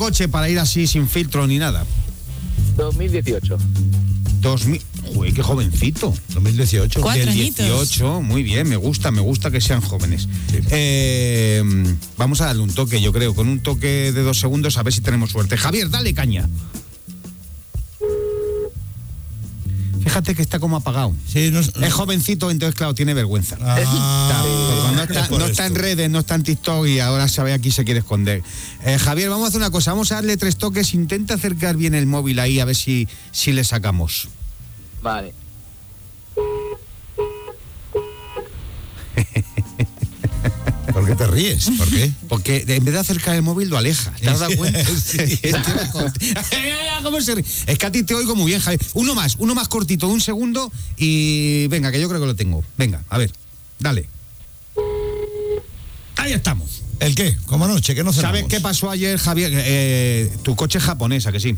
coche para ir así sin filtro ni nada? 2018. 2000. Joder, qué jovencito. 2018. Cuatro Del añitos. 18, muy bien, me gusta, me gusta que sean jóvenes. Eh, vamos a darle un toque, yo creo, con un toque de dos segundos, a ver si tenemos suerte. Javier, dale caña. Fíjate que está como apagado. Sí, no, Es jovencito, entonces, claro, tiene vergüenza. Ah, no, está, por no está en redes, no está en TikTok y ahora sabe aquí se quiere esconder. Eh, Javier, vamos a hacer una cosa, vamos a darle tres toques, intenta acercar bien el móvil ahí a ver si, si le sacamos. Vale. ¿Por qué te ríes? ¿Por qué? Porque en vez de acercar el móvil lo aleja. ¿Te has dado cuenta? Sí. ¿Cómo se ríe? Es que a ti te oigo muy bien, Javier. Uno más, uno más cortito, un segundo y venga, que yo creo que lo tengo. Venga, a ver, dale. Ahí estamos. ¿El qué? Como anoche, que no. ¿Sabes qué pasó ayer, Javier? Eh, tu coche es japonesa, que sí.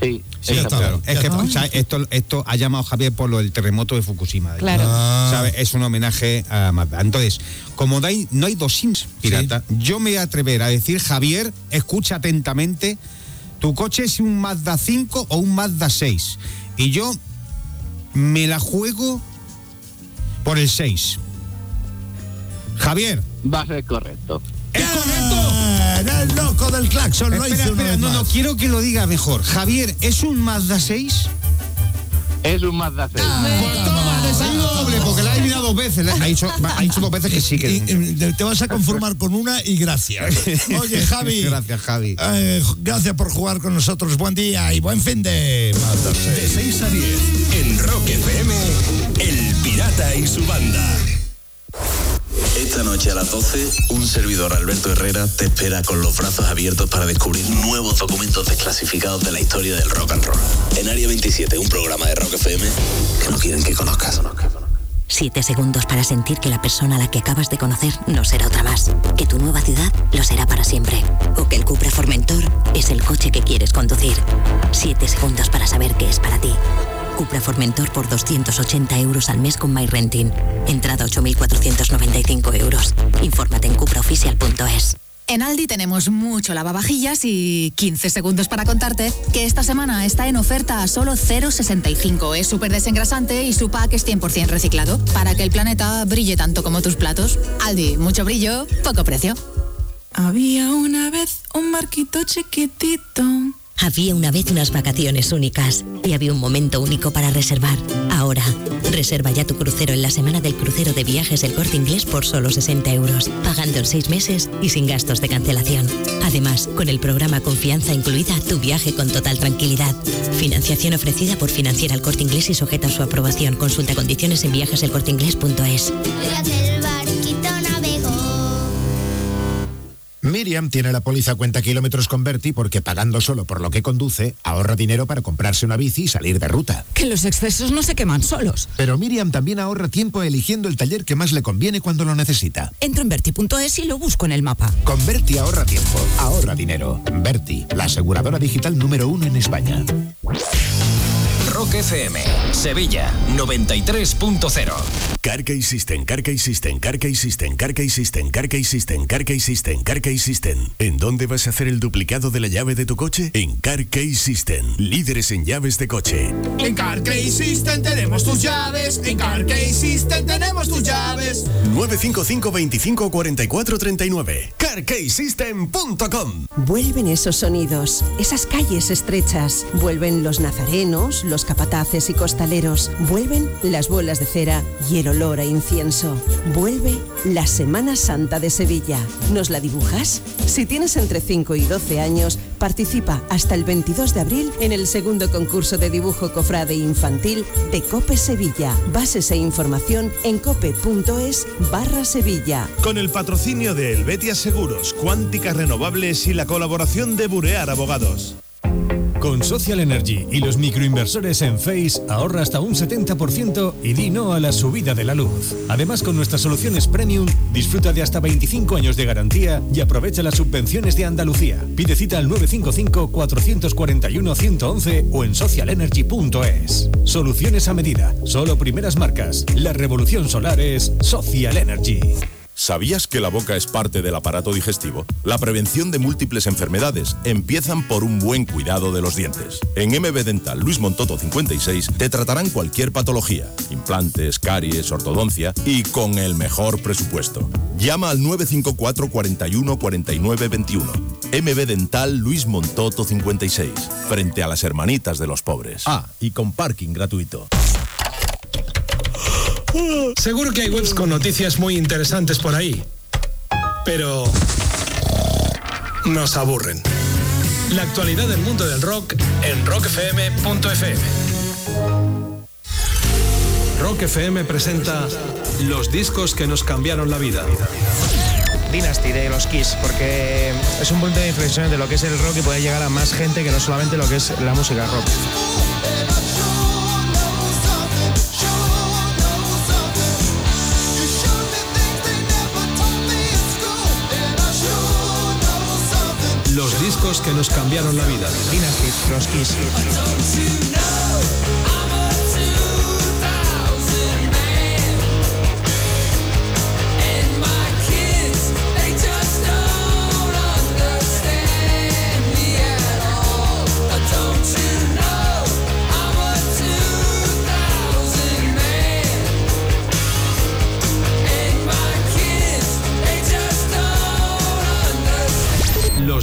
Sí. Sí. Claro, es que esto, esto ha llamado Javier por lo del terremoto de Fukushima. Claro. Ah. Es un homenaje a Mazda. Entonces, como no hay, no hay dos sims pirata, yo me voy a atrever a decir, Javier, escucha atentamente, tu coche es un Mazda 5 o un Mazda 6. Y yo me la juego por el 6. Javier, Va a ser correcto. ¿Es correcto? Ah, era el loco del claxon, lo Espera, hizo espera, no, no, quiero que lo diga mejor. Javier, ¿es un Mazda 6? Es un Mazda 6. Pues toma, desayuno doble, porque la he mirado dos veces. Ha dicho, ha dicho dos veces que sí. Que... Y- y te vas a conformar con una y gracias. Oye, Javi. Gracias, Javi. eh, gracias por jugar con nosotros. Buen día y buen fin de. Mazda De 6. 6 a 10 en Rock FM, El Pirata y su banda. Esta noche a las 12, un servidor Alberto Herrera te espera con los brazos abiertos para descubrir nuevos documentos desclasificados de la historia del rock and roll. En Área 27, un programa de Rock FM que no quieren que conozcas. Siete segundos para sentir que la persona a la que acabas de conocer no será otra más. Que tu nueva ciudad lo será para siempre. O que el Cupra Formentor es el coche que quieres conducir. Siete segundos para saber que es para ti. Cupra Formentor por 280 euros al mes con MyRenting. Entrada 8.495 euros. Infórmate en cupraoficial.es. En Aldi tenemos mucho lavavajillas y 15 segundos para contarte que esta semana está en oferta a solo 0,65. Es súper desengrasante y su pack es 100% reciclado para que el planeta brille tanto como tus platos. Aldi, mucho brillo, poco precio. Había una vez un barquito chiquitito. Había una vez unas vacaciones únicas y había un momento único para reservar. Ahora, reserva ya tu crucero en la semana del crucero de viajes El Corte Inglés por solo 60 euros, pagando en seis meses y sin gastos de cancelación. Además, con el programa Confianza incluida, tu viaje con total tranquilidad. Financiación ofrecida por Financiera El Corte Inglés y sujeta a su aprobación. Consulta condiciones en viajeselcorteinglés.es. Miriam tiene la póliza cuenta kilómetros con Berti porque pagando solo por lo que conduce, ahorra dinero para comprarse una bici y salir de ruta. Que los excesos no se queman solos. Pero Miriam también ahorra tiempo eligiendo el taller que más le conviene cuando lo necesita. Entro en Berti.es y lo busco en el mapa. Con Berti ahorra tiempo, ahorra dinero. Berti, la aseguradora digital número uno en España. Rock FM, Sevilla 93.0. Carkey System, Carkey System, Carkey System, Carkey System, Carkey System, Carkey System, Carkey System. ¿En dónde vas a hacer el duplicado de la llave de tu coche? En Carkey System, líderes en llaves de coche. En CarKey System tenemos tus llaves. En CarKey System tenemos tus llaves. 955 25 44 39. CarkeySystem.com Vuelven esos sonidos, esas calles estrechas. Vuelven los nazarenos, los capataces y costaleros. Vuelven las bolas de cera y el olor a incienso. Vuelve la Semana Santa de Sevilla. ¿Nos la dibujas? Si tienes entre 5 y 12 años, participa hasta el 22 de abril en el segundo concurso de dibujo cofrade infantil de Cope Sevilla. Bases e información en cope.es barra Sevilla. Con el patrocinio de Helvetia Seguros, Cuánticas Renovables y la colaboración de Burear Abogados. Con Social Energy y los microinversores en Face ahorra hasta un 70% y di no a la subida de la luz. Además, con nuestras soluciones premium, disfruta de hasta 25 años de garantía y aprovecha las subvenciones de Andalucía. Pide cita al 955-441-111 o en socialenergy.es. Soluciones a medida, solo primeras marcas. La revolución solar es Social Energy. ¿Sabías que la boca es parte del aparato digestivo? La prevención de múltiples enfermedades empiezan por un buen cuidado de los dientes. En MB Dental Luis Montoto 56 te tratarán cualquier patología, implantes, caries, ortodoncia y con el mejor presupuesto. Llama al 954 41 49 21. MB Dental Luis Montoto 56, frente a las hermanitas de los pobres. Ah, y con parking gratuito. Seguro que hay webs con noticias muy interesantes por ahí. Pero nos aburren. La actualidad del mundo del rock en rockfm.fm. Rock FM presenta los discos que nos cambiaron la vida. Dynasty de los Kiss, porque es un punto de inflexión de lo que es el rock y puede llegar a más gente que no solamente lo que es la música rock. Discos que nos cambiaron la vida. Dynasty, Kiss.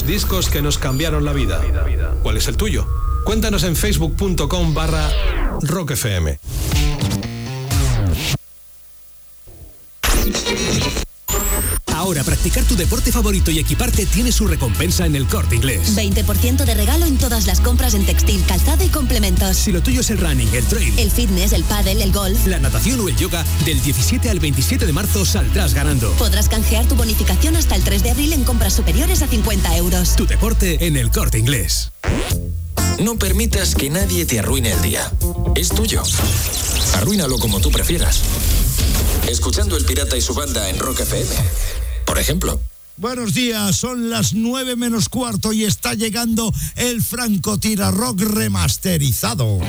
Discos que nos cambiaron la vida. ¿Cuál es el tuyo? Cuéntanos en facebook.com barra rockfm. Ahora practicar tu deporte favorito y equiparte tiene su recompensa en el corte inglés. 20% de regalo en todas las compras en textil, calzado y complementos. Si lo tuyo es el running, el trail, El fitness, el pádel, el golf. la natación o el yoga, del 17 al 27 de marzo saldrás ganando. Podrás canjear tu bonificación hasta el 3 de abril en compras superiores a 50 euros. Tu deporte en el corte inglés. No permitas que nadie te arruine el día. Es tuyo. Arruínalo como tú prefieras. Escuchando El Pirata y su banda en Rock FM. Ejemplo. Buenos días, son las 9 menos cuarto y está llegando el Franco Tira Rock remasterizado.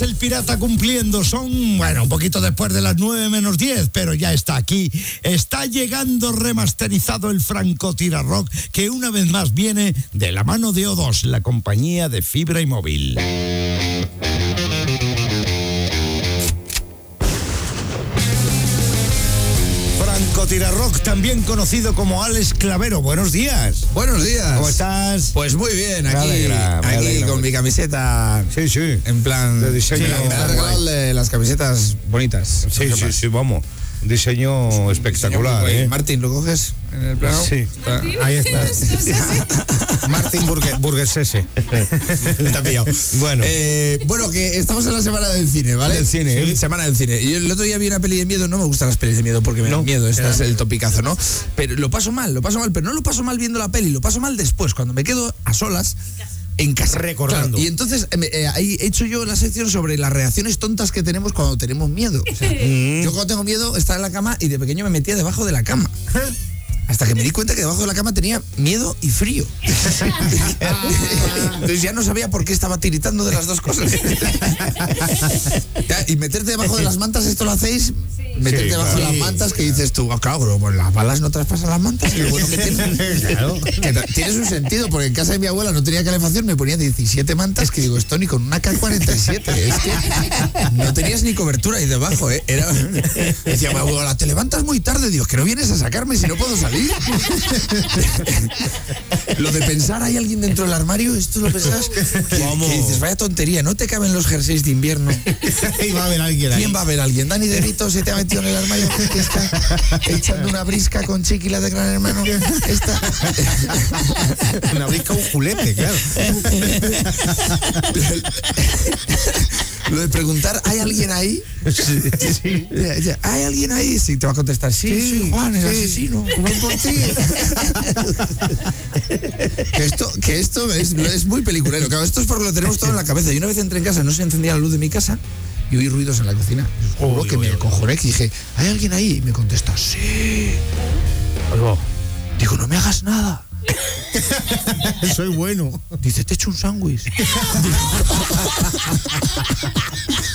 El pirata cumpliendo. Son, bueno, un poquito después de las 9 menos 10, pero ya está aquí. Está llegando remasterizado el Franco que una vez más viene de la mano de O2, la compañía de fibra y móvil. Franco Tirarrock, también conocido como Alex Clavero. Buenos días. Buenos días. ¿Cómo estás? Pues muy bien, aquí, alegra, me aquí alegra. con mi camiseta. Sí, sí. En plan. De diseño. Sí, las camisetas bonitas. Sí, sí, sí, vamos. Diseño espectacular, ¿eh? Martín, ¿lo coges en el plano? Sí. Está- ahí está. Martín Burgue- Burguesese. Te ha pillado. Bueno. Eh, bueno, que estamos en la semana del cine, ¿vale? Del cine, Sí, ¿eh? Semana del cine. Y el otro día vi una peli de miedo, no me gustan las pelis de miedo porque me dan miedo, este es el topicazo, ¿no? Pero lo paso mal, lo paso mal, pero no lo paso mal viendo la peli, lo paso mal después, cuando me quedo a solas. En casa. Recordando. Claro, y entonces eh, eh, ahí he hecho yo la sección sobre las reacciones tontas que tenemos cuando tenemos miedo. O sea, yo cuando tengo miedo estaba en la cama y de pequeño me metía debajo de la cama. Hasta que me di cuenta que debajo de la cama tenía miedo y frío. Entonces ya no sabía por qué estaba tiritando de las dos cosas. Y meterte debajo de las mantas, ¿esto lo hacéis? Meterte Sí, debajo claro. de las mantas que dices tú, ah, claro, pues las balas no traspasan las mantas. Qué bueno que tiene. Claro. Tienes un sentido, porque en casa de mi abuela no tenía calefacción, me ponía 17 mantas, que digo, esto ni con una K-47. Es que no tenías ni cobertura ahí debajo, ¿eh? Era, decía mi abuela, te levantas muy tarde, digo, que no vienes a sacarme si no puedo salir. Lo de pensar, ¿hay alguien dentro del armario? ¿Esto lo pensás? Que, que dices, vaya tontería, no te caben los jerseys de invierno. Y va a haber alguien ahí. ¿Quién va a ver a alguien? Dani De Vito se te ha metido en el armario que está echando una brisca con chiquila de gran hermano. Está... Una brisca, un julepe, claro. Lo de preguntar, ¿hay alguien ahí? Ya, ya, ¿Hay alguien ahí? Sí, te va a contestar, sí, sí, Juan, el asesino. Voy por ti. que esto, que esto es, es muy peliculero. Claro, esto es porque lo tenemos todo en la cabeza. Y una vez entré en casa, no se encendía la luz de mi casa y oí ruidos en la cocina. Juro que me acojoné, que dije, ¿hay alguien ahí? Y me contesta, sí. Digo, no me hagas nada. Soy bueno. Dice, te echo un sándwich.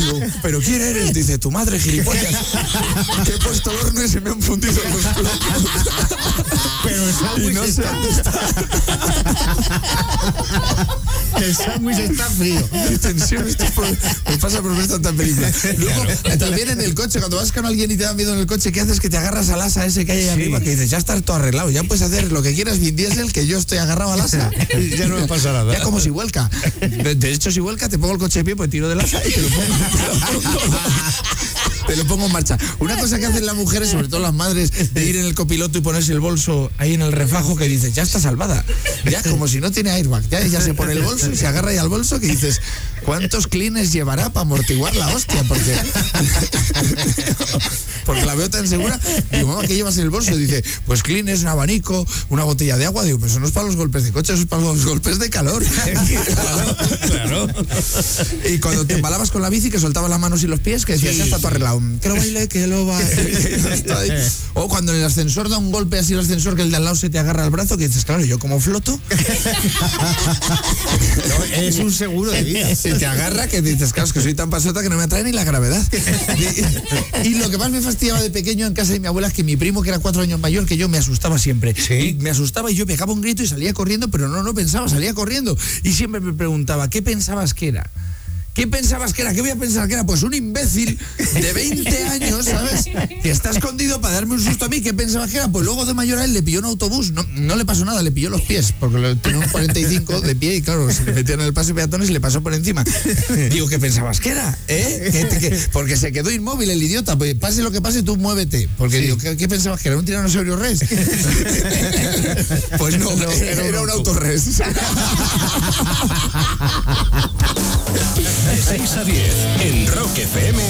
Digo, ¿pero quién eres? Dice, tu madre, gilipollas. Que he puesto horno y se me han fundido los platos. Pero el sándwich no está- dónde está. El sándwich está frío. Qué tensión, esto es por- me pasa por ver tanta película. Luego, también en el coche, cuando vas con alguien y te da miedo en el coche, ¿qué haces? Que te agarras al asa ese que hay ahí arriba, que dices, ya está todo arreglado, ya puedes hacer lo que quieras, Vin Diesel, que yo estoy agarrado al asa. Ya no me pasa nada. Ya como si vuelca. De, de hecho, si vuelca, te pongo el coche de pie, pues tiro del asa y te lo pongo. Te lo pongo, en marcha. Una cosa que hacen las mujeres, sobre todo las madres, de ir en el copiloto y ponerse el bolso ahí en el refajo, que dices, ya está salvada. Ya como si no tiene airbag. Ya, ya se pone el bolso y se agarra ahí al bolso, que dices, ¿cuántos clines llevará para amortiguar la hostia? Porque, porque la veo tan segura. Digo, mamá, ¿qué llevas en el bolso? Y dice, pues clines, un abanico, una botella de agua. Digo, pues eso no es para los golpes de coche, eso es para los golpes de calor. Claro. Y cuando te embalabas con la bici, que soltabas las manos y los pies, que decías, ya está todo arreglado. Que lo baile, que lo baile. o cuando en el ascensor da un golpe así el ascensor que el de al lado se te agarra el brazo, que dices, claro, yo como floto. Es un seguro de vida. Se te agarra que dices, claro, es que soy tan pasota que no me atrae ni la gravedad. Y, y lo que más me de pequeño en casa de mi abuela es que mi primo, que era cuatro años mayor que yo, me asustaba siempre. Y me asustaba y yo pegaba un grito y salía corriendo, pero no, no pensaba, salía corriendo. Y siempre me preguntaba, ¿qué pensabas que era? ¿Qué pensabas que era? ¿Qué voy a pensar que era? Pues un imbécil de 20 años, ¿sabes? Que está escondido para darme un susto a mí. ¿Qué pensabas que era? Pues luego de mayor a él le pilló un autobús. No, no le pasó nada, le pilló los pies, porque lo tenía un 45 de pie y claro, se le metió en el paso de peatones y le pasó por encima. Digo, ¿qué pensabas que era? ¿Eh? ¿Qué te- qué? Porque se quedó inmóvil el idiota. Pues pase lo que pase, tú muévete. Porque digo, ¿qué, qué pensabas que era? ¿Un tiranosaurio res? pues no, era, era un autorres. De 6 a 10 en Rock FM,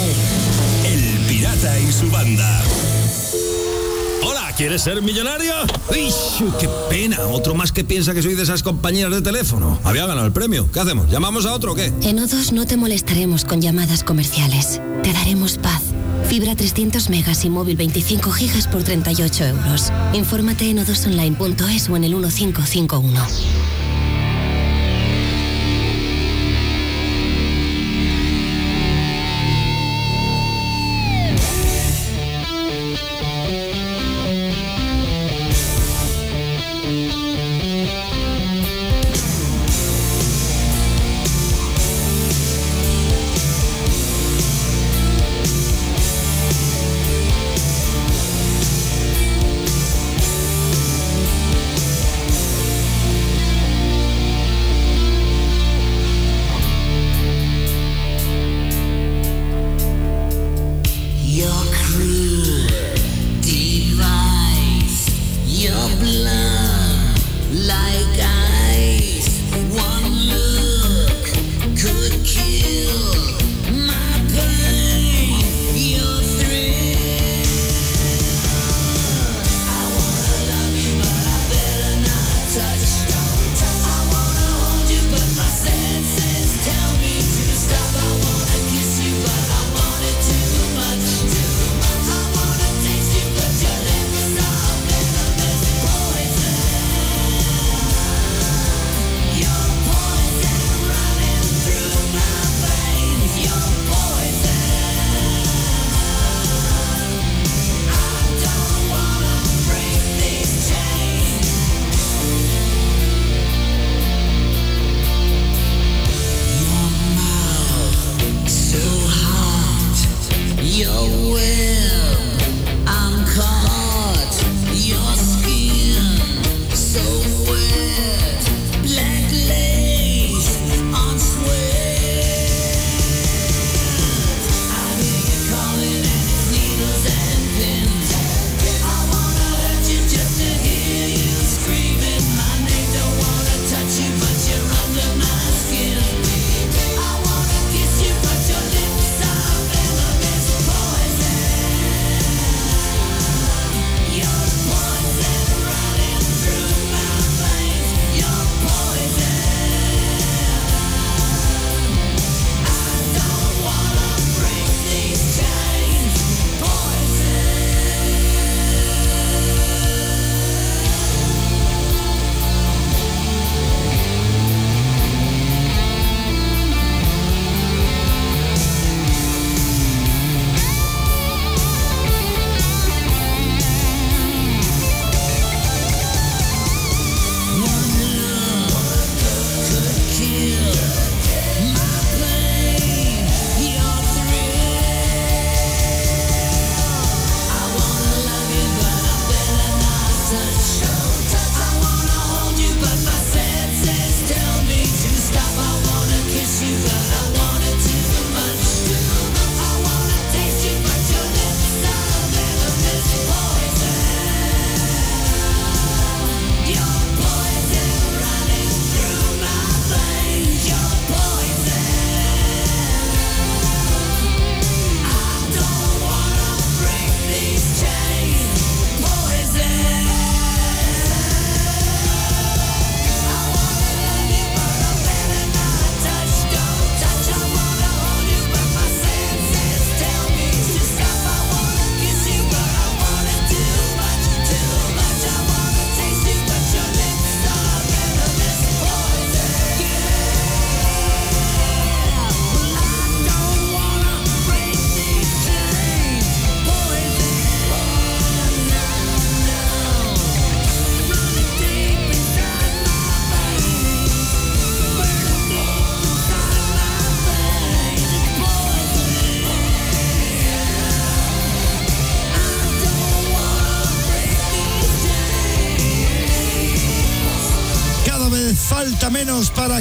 El Pirata y su banda. Hola, ¿quieres ser millonario? ¡Uy, qué pena! Otro más que piensa que soy de esas compañías de teléfono. Había ganado el premio. ¿Qué hacemos? ¿Llamamos a otro o qué? En O2 no te molestaremos con llamadas comerciales. Te daremos paz. Fibra 300 megas y móvil 25 gigas por 38 euros. Infórmate en odosonline.es o en el 1551.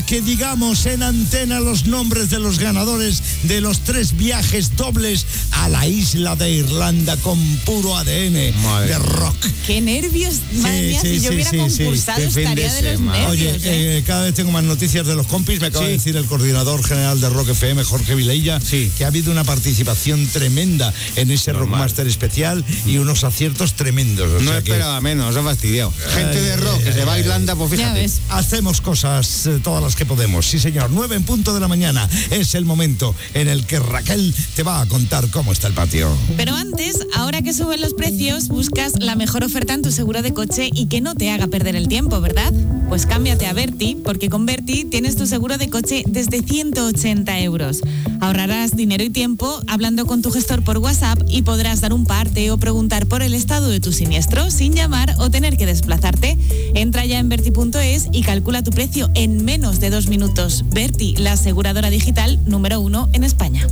Que digamos en antena los nombres de los ganadores de los tres viajes dobles a la isla de Irlanda con puro ADN de rock. Qué nervios, madre mía, si yo hubiera concursado Qué fin estaría de, los semana. nervios. Oye, ¿eh? eh, cada vez tengo más noticias de los compis. Me acaba de decir el coordinador general de Rock FM, Jorge Vileilla, que ha habido una participación tremenda en ese Rockmaster especial y unos aciertos tremendos. O No sea que- esperaba menos, ha fastidiado. Gente de rock que se va a Irlanda, pues fíjate. Hacemos cosas eh, todas las que podemos. Sí, señor. 9 en punto de la mañana es el momento en el que Raquel te va a contar cómo está el patio. Pero antes, ahora que suben los precios, buscas la mejor oferta en tu seguro de coche y que no te haga perder el tiempo, ¿verdad? Pues cámbiate a Berti, porque con Berti tienes tu seguro de coche desde 180 euros. Ahorrarás dinero y tiempo hablando con tu gestor por WhatsApp y podrás dar un parte o preguntar por el estado de tu siniestro sin llamar o tener que desplazarte. Entra ya en Berti.es y calcula tu precio en menos de dos minutos. Berti, la aseguradora digital número uno en España.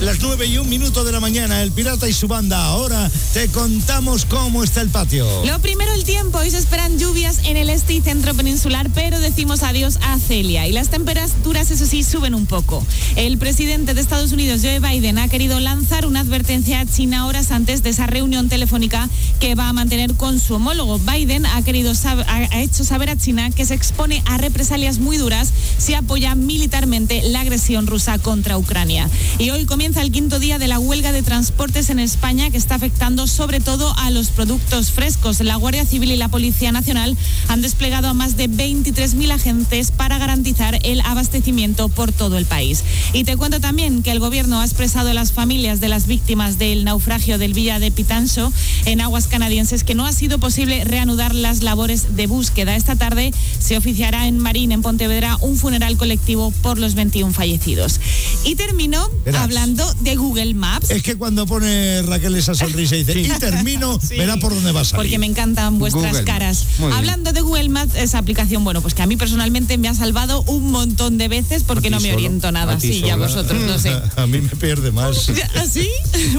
Las 9 y un minuto de la mañana, el pirata y su banda. Ahora te contamos cómo está el patio. Lo primero, el tiempo. Hoy se esperan lluvias en el este y centro peninsular, pero decimos adiós a Celia. Y las temperaturas, eso sí, suben un poco. El presidente de Estados Unidos, Joe Biden, ha querido lanzar una advertencia a China horas antes de esa reunión telefónica que va a mantener con su homólogo. Biden ha, querido ha hecho saber a China que se expone a represalias muy duras si apoya militarmente la agresión rusa contra Ucrania. Y hoy comienza el quinto día de la huelga de transportes en España que está afectando sobre todo a los productos frescos. La Guardia Civil y la Policía Nacional han desplegado a más de 23.000 agentes para garantizar el abastecimiento por todo el país. Y te cuento también que el gobierno ha expresado a las familias de las víctimas del naufragio del Villa de Pitanso en aguas canadienses que no ha sido posible reanudar las labores de búsqueda. Esta tarde se oficiará en Marín, en Pontevedra, un funeral colectivo por los 21 fallecidos. Y termino Verás. hablando de Google Maps. Es que cuando pone Raquel esa sonrisa y dice, y termino, Sí. verá por dónde va a salir. Porque me encantan vuestras Google caras. Hablando de Google Maps, esa aplicación, bueno, pues que a mí personalmente me ha salvado un montón de veces porque no me solo, oriento nada. Sí, ya vosotros, no sé. A mí me pierde más. ¿Así?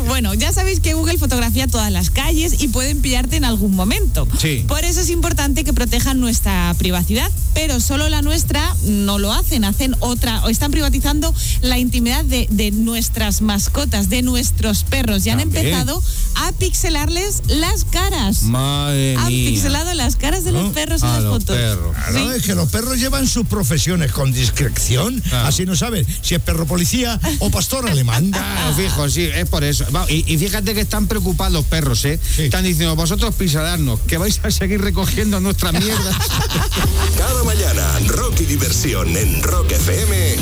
Bueno, ya sabéis que Google fotografía todas las calles y pueden pillarte en algún momento. Sí. Por eso es importante que protejan nuestra privacidad, pero solo la nuestra no lo hacen, hacen otra, o están privatizando la intimidad de, de nuestras mascotas, de nuestros perros. Ya han empezado a pixelarles las caras. Madre Han mía. pixelado las caras de los perros en A las los fotos. perros. Claro, es que los perros llevan sus profesiones con discreción. Así no sabes si es perro policía o pastor alemán. Claro, fijo, sí, es por eso. Va, Y, y fíjate que están preocupados los perros, ¿eh? Están diciendo, vosotros pisadarnos, que vais a seguir recogiendo nuestras mierdas. Cada mañana, Rock y diversión en Rock FM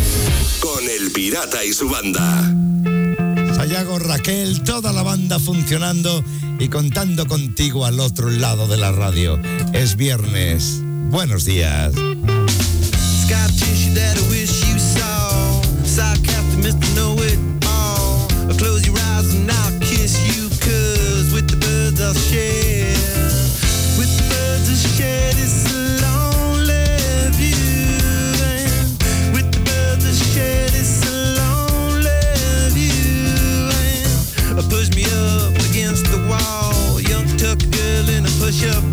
con El Pirata y su banda. Sayago, Raquel, toda la banda funcionando y contando contigo al otro lado de la radio. Es viernes. Buenos días. Girl in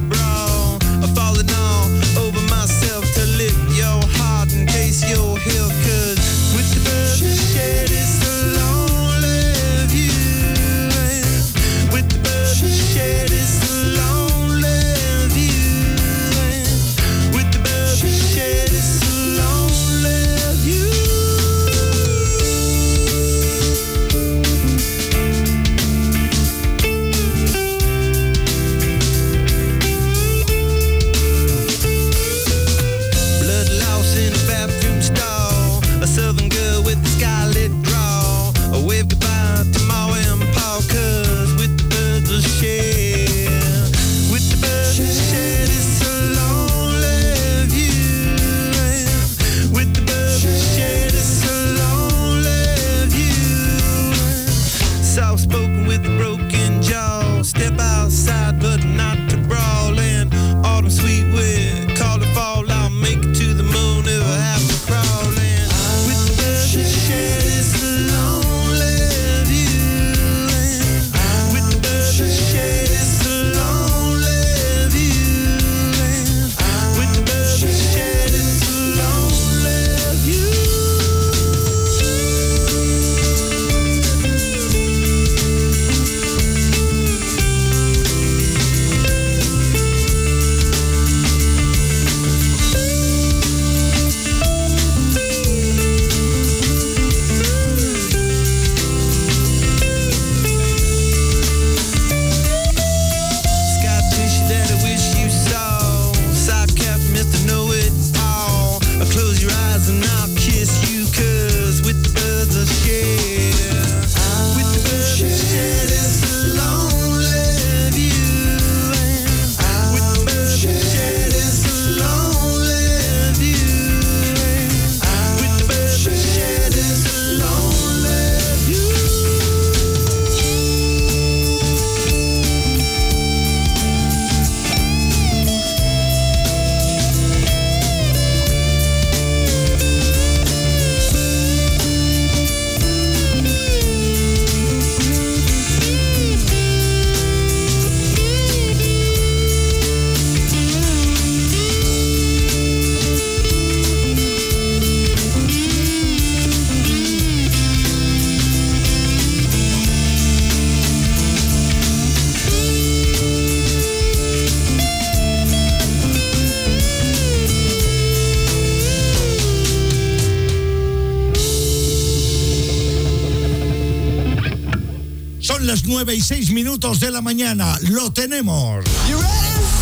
9 y 6 minutos de la mañana. Lo tenemos.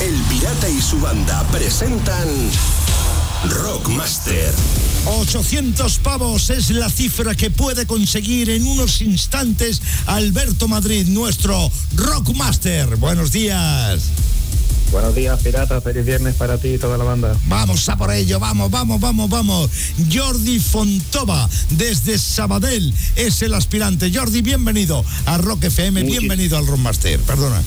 El Pirata y su banda presentan Rockmaster. 800 pavos es la cifra que puede conseguir en unos instantes Alberto Madrid, nuestro Rockmaster. Buenos días. Buenos días, pirata. Feliz viernes para ti y toda la banda. Vamos a por ello, vamos, vamos, vamos, vamos. Jordi Fontova, desde Sabadell, es el aspirante. Jordi, bienvenido a Rock FM, bienvenido al Rockmaster. Perdona.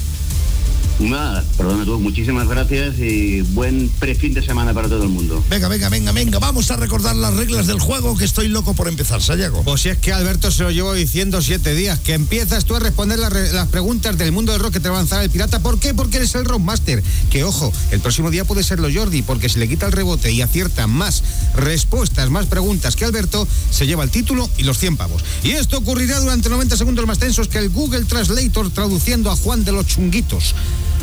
Nada, perdona tú, muchísimas gracias y buen prefin de semana para todo el mundo. Venga, venga, venga, venga, vamos a recordar las reglas del juego que estoy loco por empezar, Sayago. Pues si es que Alberto se lo llevo diciendo siete días, que empiezas tú a responder las, re- las preguntas del mundo del rock que te va a lanzar el pirata. ¿Por qué? Porque eres el rockmaster. Que ojo, el próximo día puede serlo Jordi, porque si le quita el rebote y acierta más respuestas, más preguntas que Alberto, se lleva el título y los 100 pavos. Y esto ocurrirá durante 90 segundos más tensos que el Google Translator traduciendo a Juan de los Chunguitos.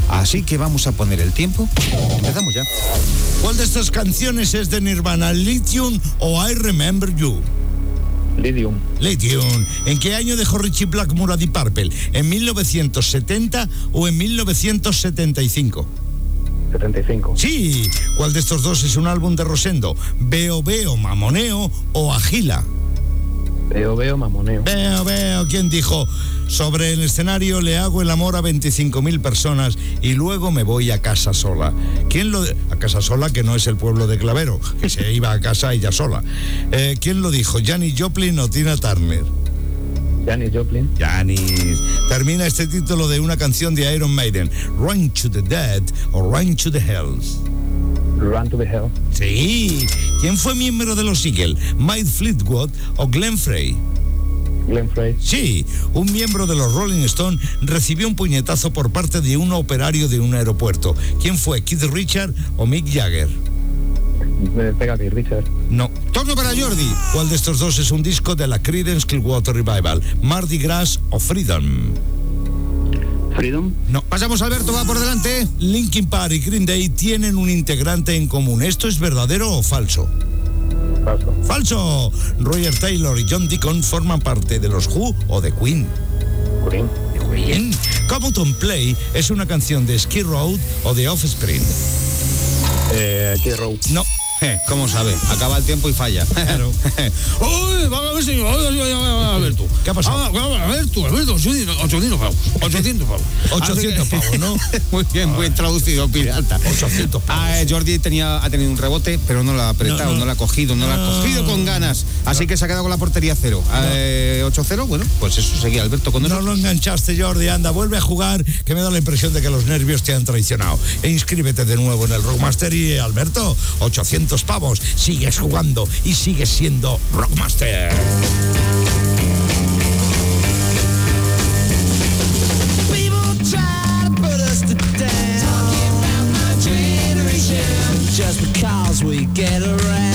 Así que vamos a poner el tiempo. Empezamos ya. ¿Cuál de estas canciones es de Nirvana, Lithium o I Remember You? Lithium. Lithium. ¿En qué año dejó Richie Blackmore a Deep Purple? ¿En 1970 o en 1975? 75. Sí. ¿Cuál de estos dos es un álbum de Rosendo? ¿Veo, veo, mamoneo o agila? Veo, veo, mamoneo. Veo, veo. ¿Quién dijo? Sobre el escenario le hago el amor a 25.000 personas y luego me voy a casa sola. ¿Quién lo.? A casa sola, que no es el pueblo de Clavero, que se iba a casa ella sola. Eh, ¿Quién lo dijo? ¿Janis Joplin o Tina Turner? Janis Joplin. Janis. Termina este título de una canción de Iron Maiden: Run to the Dead o Run to the Hells. Run to the Hell. Sí. ¿Quién fue miembro de los Eagles? ¿Mike Fleetwood o Glenn Frey? Glenn Frey. Sí, un miembro de los Rolling Stones recibió un puñetazo por parte de un operario de un aeropuerto. ¿Quién fue? ¿Keith Richard o Mick Jagger? Me pega aquí, Richard. No. Turno para Jordi. ¿Cuál de estos dos es un disco de la Creedence Clearwater Revival? ¿Mardi Gras o Freedom? Freedom. No. Pasamos, Alberto, va por delante. Linkin Park y Green Day tienen un integrante en común. ¿Esto es verdadero o falso? Falso. Falso. Roger Taylor y John Deacon forman parte de los Who o de Queen. Queen. Queen. And Play es una canción de Skid Road o de Offspring. Eh, Row. No. Eh, ¿Cómo sabe? Acaba el tiempo y falla. Claro. ¡Uy! Vamos a ver, señor. Ay, ay, Alberto. ¿Qué ha pasado? Ah, vamos, Alberto, Alberto, 800 pavos. 800 pavos. 800 pavos, ¿no? Muy bien, muy traducido, pirata. 800 pavos. Ah, eh, Jordi tenía, ha tenido un rebote, pero no lo ha apretado, No, no, no. lo ha cogido, no, lo ha No. cogido con ganas. Así que se ha quedado con la portería cero. Eh, 8-0, bueno, pues eso seguía Alberto con No lo enganchaste, Jordi. Anda, vuelve a jugar, que me da la impresión de que los nervios te han traicionado. E inscríbete de nuevo en el Rockmaster y, Alberto, 800 Sigues jugando y sigues siendo Rockmaster. Just because we get around.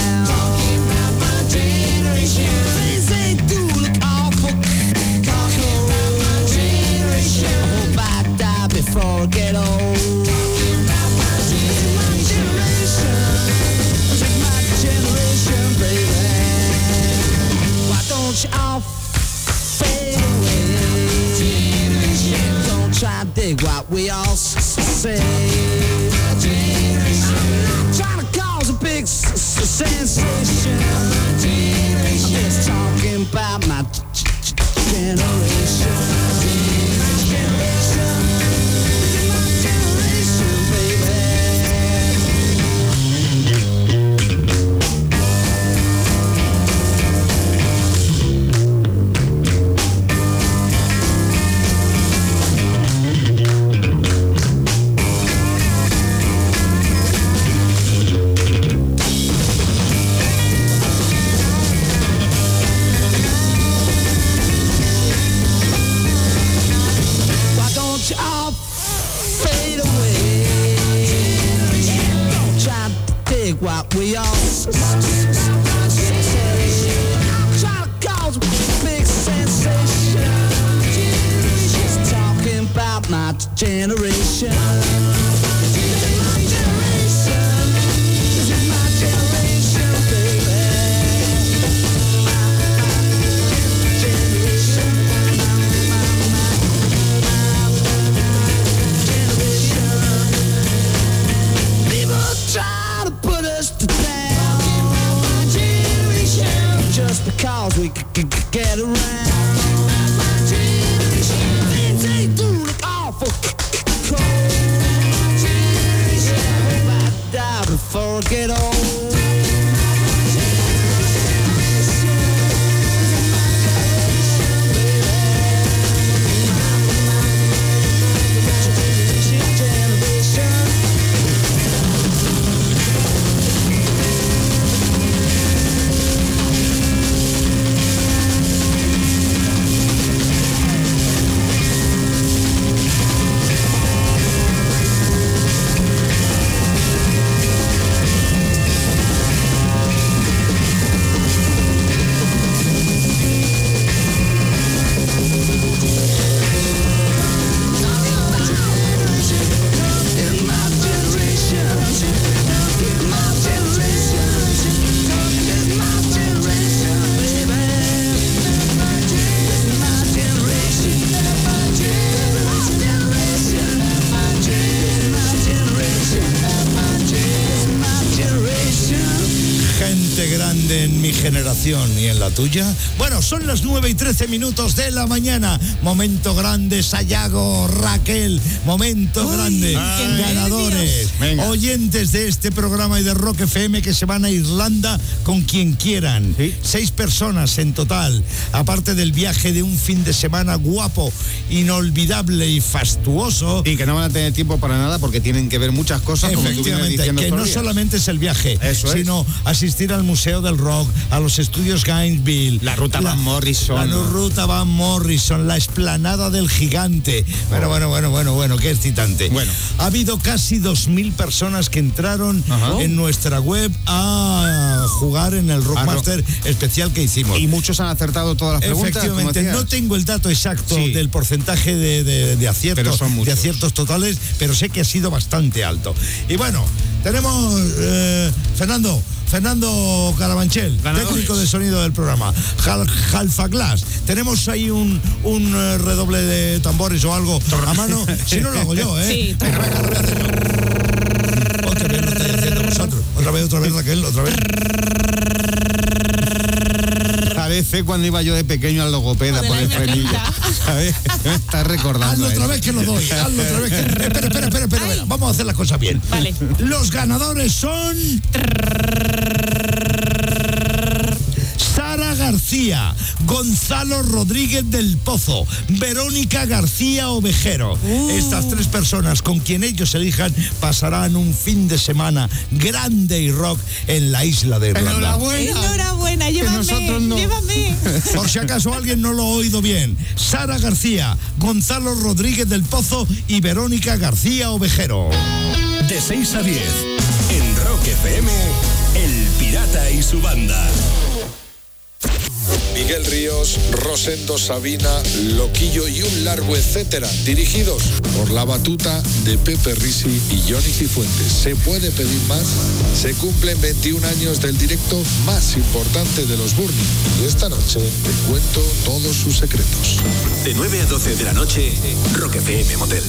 All fade away? Don't try to dig what we all say. I'm not trying to cause a big sensation. I'm just talking about my generation. generation. My generation. My generation, baby. My. My, my, generation. People try to put us down. Just because we get around. Before I tuya. Son las 9 y 13 minutos de la mañana. Momento grande, Sayago, Raquel. Momento grande. Ay. Ganadores, oyentes de este programa y de Rock FM que se van a Irlanda con quien quieran. Seis personas en total. Aparte del viaje de un fin de semana guapo, inolvidable y fastuoso. Y que no van a tener tiempo para nada porque tienen que ver muchas cosas como tú vienes Efectivamente, que no días. solamente es el viaje, Eso es. sino asistir al Museo del Rock, a los estudios Gainesville, La ruta Van Morrison. la ¿no? ruta Van Morrison, la explanada del gigante. Bueno, bueno, bueno, bueno, bueno, qué excitante. Bueno. Ha habido casi 2.000 personas que entraron Ajá. en nuestra web a jugar en el Rockmaster especial que hicimos. Y muchos han acertado todas las preguntas. Efectivamente, no tengo el dato exacto Sí. del porcentaje de, de- de aciertos, de aciertos totales, pero sé que ha sido bastante alto. Y bueno, tenemos eh, Fernando, Fernando Carabanchel, Ganadores. técnico de sonido del programa. Jalfa Glass, tenemos ahí un, un eh, redoble de tambores o algo a mano. Si no lo hago yo, ¿eh? Sí. Venga, venga, lo voy a hacer yo. Otra vez lo estáis haciendo vosotros. Otra vez, otra vez, Raquel, otra vez. Parece cuando iba yo de pequeño al logopeda por el frenillo. ¿Sabes? Me estás recordando. Hazlo otra vez que lo doy. Hazlo otra vez que. Espera, espera, espera, espera, espera. Vamos a hacer las cosas bien. Vale. Los ganadores son. García, Gonzalo Rodríguez del Pozo, Verónica García Ovejero. Estas tres personas con quien ellos elijan pasarán un fin de semana grande y rock en la isla de Irlanda. Enhorabuena, llévame, nosotros no. llévame. Por si acaso alguien no lo ha oído bien, Sara García, Gonzalo Rodríguez del Pozo y Verónica García Ovejero. De 6 a 10, en Rock FM, El Pirata y su banda. Miguel Ríos, Rosendo Sabina, Loquillo y un largo etcétera, dirigidos por la batuta de Pepe Risi y Johnny Cifuentes. ¿Se puede pedir más? Se cumplen 21 años del directo más importante de los Burning y esta noche te cuento todos sus secretos. De 9 a 12 de la noche, Rock FM Motel.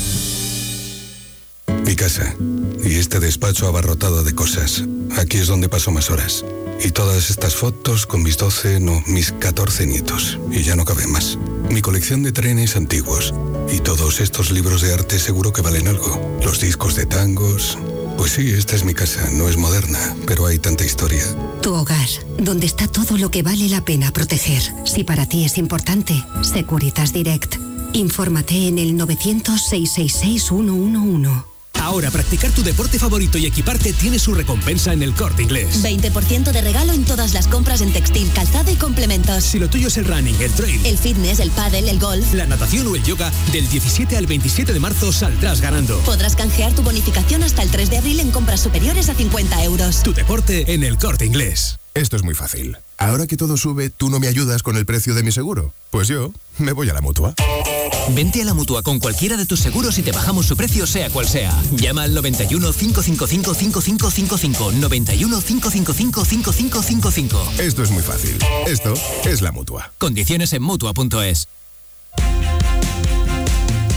Mi casa. Y este despacho abarrotado de cosas. Aquí es donde paso más horas. Y todas estas fotos con mis 12, no, mis 14 nietos. Y ya no cabe más. Mi colección de trenes antiguos. Y todos estos libros de arte seguro que valen algo. Los discos de tangos. Pues sí, esta es mi casa. No es moderna, pero hay tanta historia. Tu hogar, donde está todo lo que vale la pena proteger. Si para ti es importante, Securitas Direct. Infórmate en el 900-666-111. Ahora practicar tu deporte favorito y equiparte tiene su recompensa en el corte inglés. 20% de regalo en todas las compras en textil, calzado y complementos. Si lo tuyo es el running, el trail, El fitness, el pádel, el golf. la natación o el yoga, del 17 al 27 de marzo saldrás ganando. Podrás canjear tu bonificación hasta el 3 de abril en compras superiores a 50 euros. Tu deporte en el corte inglés. Esto es muy fácil. Ahora que todo sube, ¿tú no me ayudas con el precio de mi seguro? Pues yo me voy a la mutua. Vente a la mutua con cualquiera de tus seguros y te bajamos su precio, sea cual sea. Llama al 91 555 5555. 91 555 5555. Esto es muy fácil. Esto es la mutua. Condiciones en mutua.es.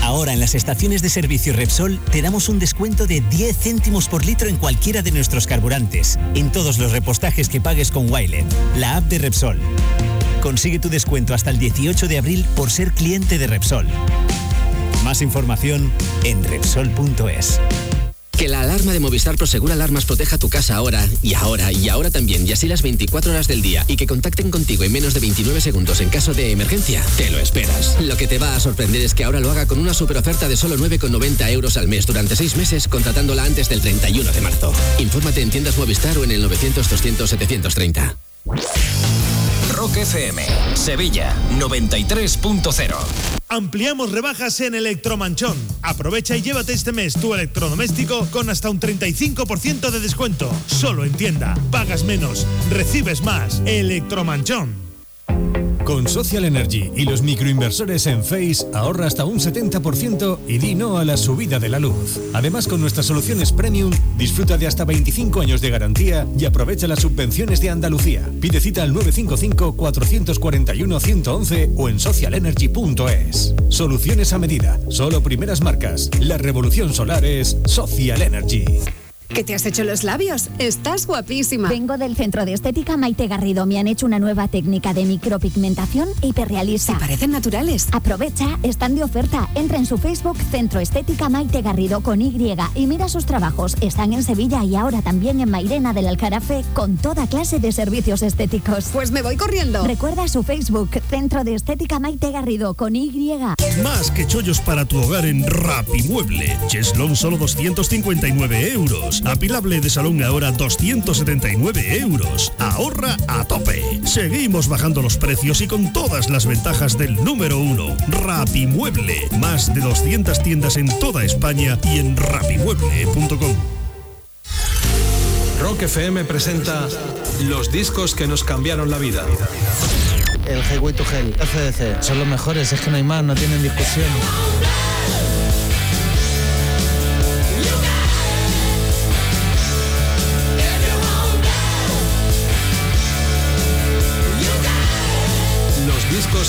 Ahora en las estaciones de servicio Repsol te damos un descuento de 10 céntimos por litro en cualquiera de nuestros carburantes, en todos los repostajes que pagues con Wilet, la app de Repsol. Consigue tu descuento hasta el 18 de abril por ser cliente de Repsol. Más información en Repsol.es. Que la alarma de Movistar Prosegur Alarmas proteja tu casa ahora y ahora y ahora también y así las 24 horas del día y que contacten contigo en menos de 29 segundos en caso de emergencia, te lo esperas. Lo que te va a sorprender es que ahora lo haga con una super oferta de solo 9,90 euros al mes durante 6 meses contratándola antes del 31 de marzo. Infórmate en tiendas Movistar o en el 900 200 730. Rock FM, Sevilla 93.0. Ampliamos rebajas en Electromanchón. Aprovecha y llévate este mes tu electrodoméstico con hasta un 35% de descuento. Solo en tienda. Pagas menos, recibes más. Electromanchón. Con Social Energy y los microinversores en Face ahorra hasta un 70% y di no a la subida de la luz. Además, con nuestras soluciones premium, disfruta de hasta 25 años de garantía y aprovecha las subvenciones de Andalucía. Pide cita al 955-441-111 o en socialenergy.es. Soluciones a medida, solo primeras marcas. La revolución solar es Social Energy. ¿Qué te has hecho los labios? Estás guapísima. Vengo del centro de estética Maite Garrido. Me han hecho una nueva técnica de micropigmentación hiperrealista. Y parecen naturales. Aprovecha, están de oferta. Entra en su Facebook Centro Estética Maite Garrido con Y y mira sus trabajos. Están en Sevilla y ahora también en Mairena del Alcarafe con toda clase de servicios estéticos. Pues me voy corriendo. Recuerda su Facebook Centro de Estética Maite Garrido con Y. Más que chollos para tu hogar en Rapimueble. Cheslón solo 259 euros. Apilable de salón ahora 279 euros. Ahorra a tope. Seguimos bajando los precios y con todas las ventajas del número uno. Rapimueble. Más de 200 tiendas en toda España y en rapimueble.com. Rock FM presenta los discos que nos cambiaron la vida. El Highway to Hell, FDC, son los mejores, es que no hay más, no tienen discusión.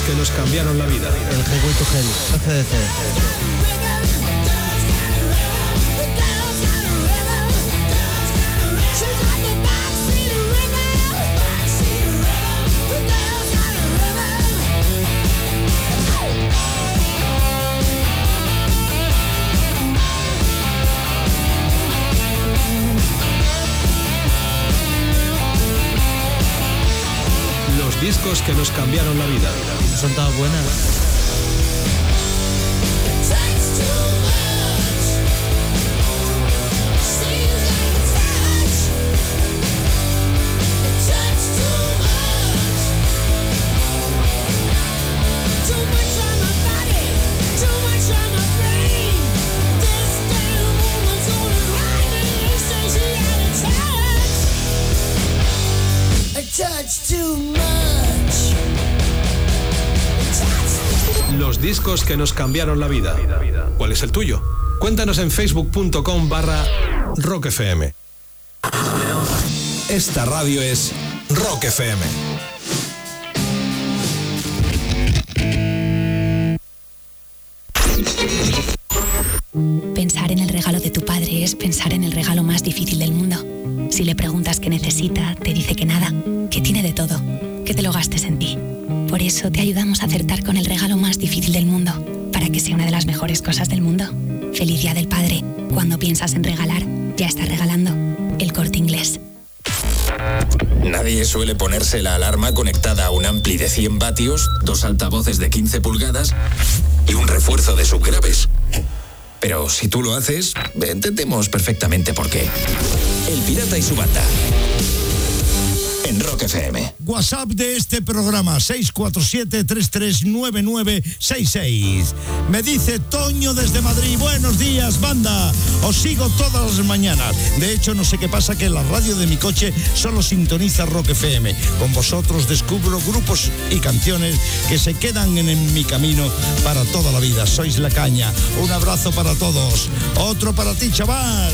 Que nos cambiaron la vida. El Highway to Hell, discos que nos cambiaron la vida. Son todas buenas. Discos que nos cambiaron la vida. ¿Cuál es el tuyo? Cuéntanos en facebook.com barra Rock FM. Esta radio es Rock FM. Pensar en el regalo de tu padre es pensar en el regalo más difícil del mundo. Si le preguntas qué necesita, te dice que nada, que tiene de todo, que te lo gastes en ti. Por eso te ayudamos a acertar con el regalo más difícil del mundo, para que sea una de las mejores cosas del mundo. Feliz Día del Padre. Cuando piensas en regalar, ya estás regalando. El corte inglés. Nadie suele ponerse la alarma conectada a un ampli de 100 vatios, dos altavoces de 15 pulgadas y un refuerzo de subgraves. Pero si tú lo haces, entendemos perfectamente por qué. El Pirata y su banda. En Rock FM. WhatsApp de este programa 647-339966. Me dice Toño desde Madrid, buenos días banda, os sigo todas las mañanas. De hecho, no sé qué pasa que la radio de mi coche solo sintoniza Rock FM. Con vosotros descubro grupos y canciones que se quedan en, en mi camino para toda la vida. Sois la caña. Un abrazo para todos. Otro para ti, chaval.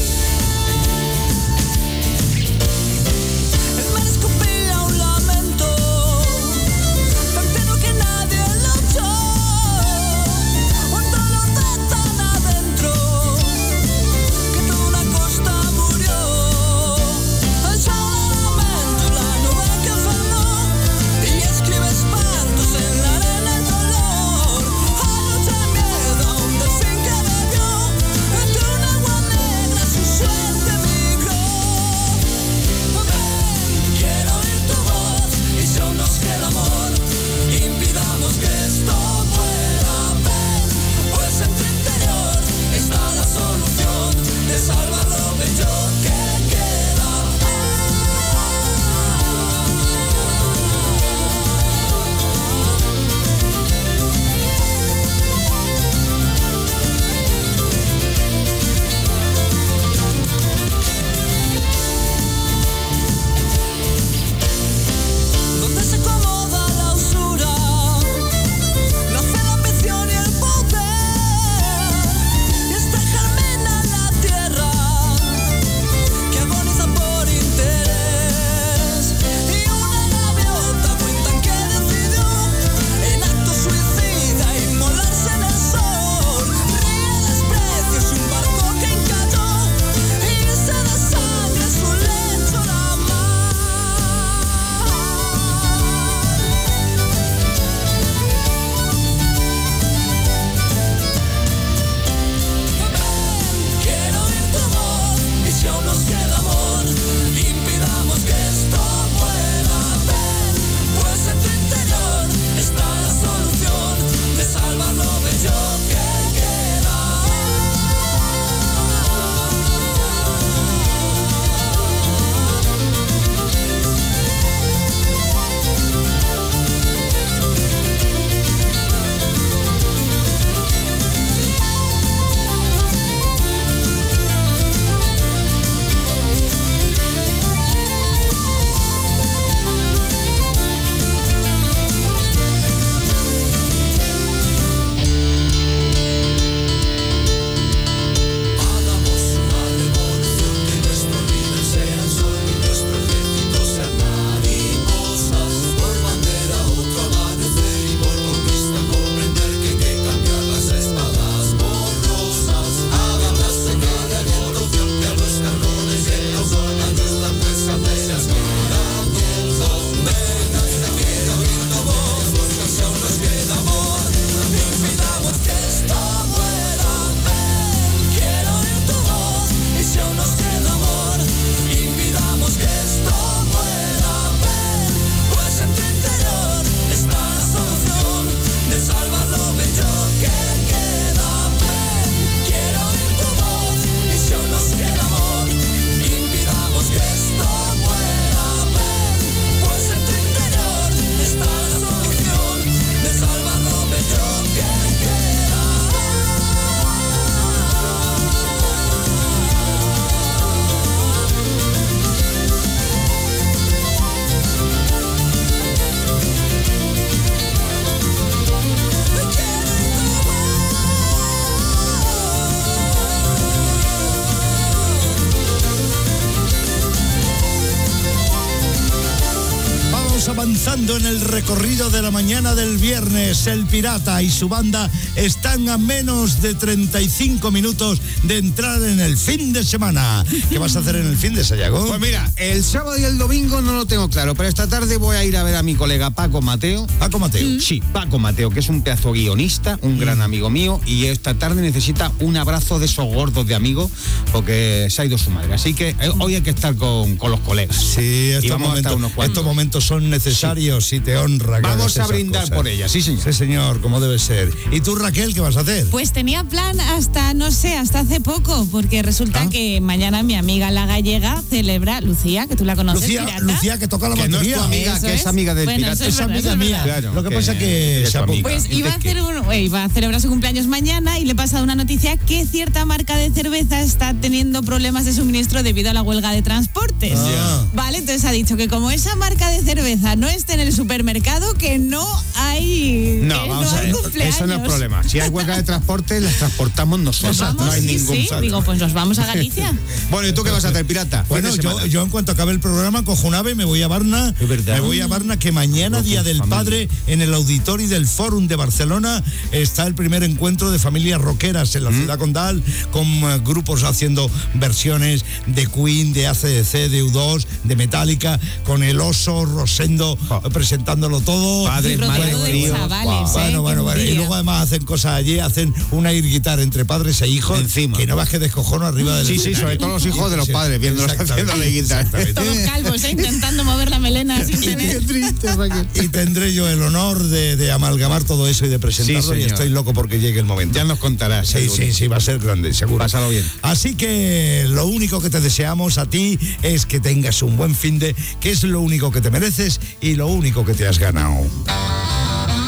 Recorrido de la mañana del viernes. El Pirata y su banda están a menos de 35 minutos de entrar en el fin de semana. ¿Qué vas a hacer en el fin de Sayago? Pues mira, el sábado y el domingo no lo tengo claro, pero esta tarde voy a ir a ver a mi colega Paco Mateo. ¿Paco Mateo? Sí, Paco Mateo, que es un pedazo guionista, un gran amigo mío, y esta tarde necesita un abrazo de esos gordos de amigos, porque se ha ido su madre. Así que eh, hoy hay que estar con, con los colegas. Sí, estos momentos, unos estos momentos son necesarios y te. Que Vamos a brindar cosas. por ella, sí señor. Sí señor, como debe ser. ¿Y tú Raquel qué vas a hacer? Pues tenía plan hasta, no sé, hasta hace poco, porque Ah. resulta que mañana mi amiga la gallega celebra, Lucía, que tú la conoces, Lucía, pirata. Lucía que toca la Que no es tu amiga, Eso que es es. amiga del Bueno, pirata. es Es verdad, amiga mía. Lo que pasa que es se tu amiga. apunta. Pues iba a, hacer un, eh, iba a celebrar su cumpleaños mañana y le he pasado una noticia que cierta marca de cerveza está teniendo problemas de suministro debido a la huelga de transportes. Ah. Vale, entonces ha dicho que como esa marca de cerveza no esté en el supermercado, que no hay, No, que vamos no a hay ver, cumpleaños. eso no es problema. Si hay huelga de transporte, las transportamos nosotros. Pues vamos, no hay sí, ningún sí, problema. digo, pues nos vamos a Galicia. Bueno, ¿y tú qué vas a hacer, pirata? Bueno, yo, yo en cuanto acabe el programa cojo un ave, me voy a Barna. Es verdad. Me voy a Barna que mañana, Día del familia. Padre, en el auditorio del Fórum de Barcelona, está el primer encuentro de familias rockeras en la ¿Mm? ciudad condal, con eh, grupos haciendo versiones de Queen, de ACDC, de U2, de Metallica, con el oso Rosendo eh, presentándolo todo. Padres, madres. Bueno, bueno, bueno. Y luego además hacen cosas allí, hacen una ir guitar entre padres e hijos. Encima. Que no vas que descojono arriba del Sí, sí, sobre todo los hijos de los padres, viéndolos haciéndole guitarra. exactamente. Todos calvos, ¿eh? intentando mover la melena sin tener. Y tendré yo el honor de, de amalgamar todo eso y de presentarlo Sí, y estoy loco porque llegue el momento. Ya nos contarás. Sí, seguro. sí, sí, va a ser grande, seguro. Pásalo bien. Así que lo único que te deseamos a ti es que tengas un buen fin de, que es lo único que te mereces y lo único que te has ganado. Now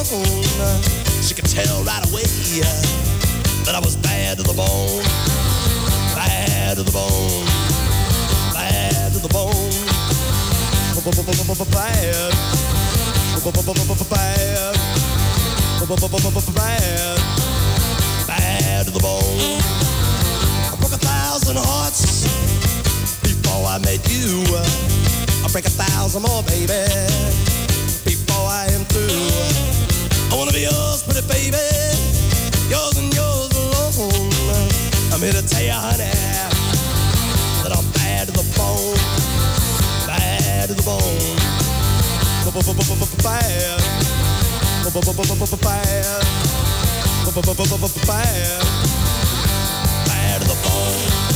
alone." She could tell right away that I was bad to the bone, bad to the bone, bad to the bone, bad, bad, bad to the bone. I broke a thousand hearts before I met you. I break a thousand more, baby, before I am through. I wanna be yours, pretty baby, yours and yours alone. I'm here to tell you, honey, that I'm bad to the bone, bad to the bone, bad bad, bad, bad to the bone.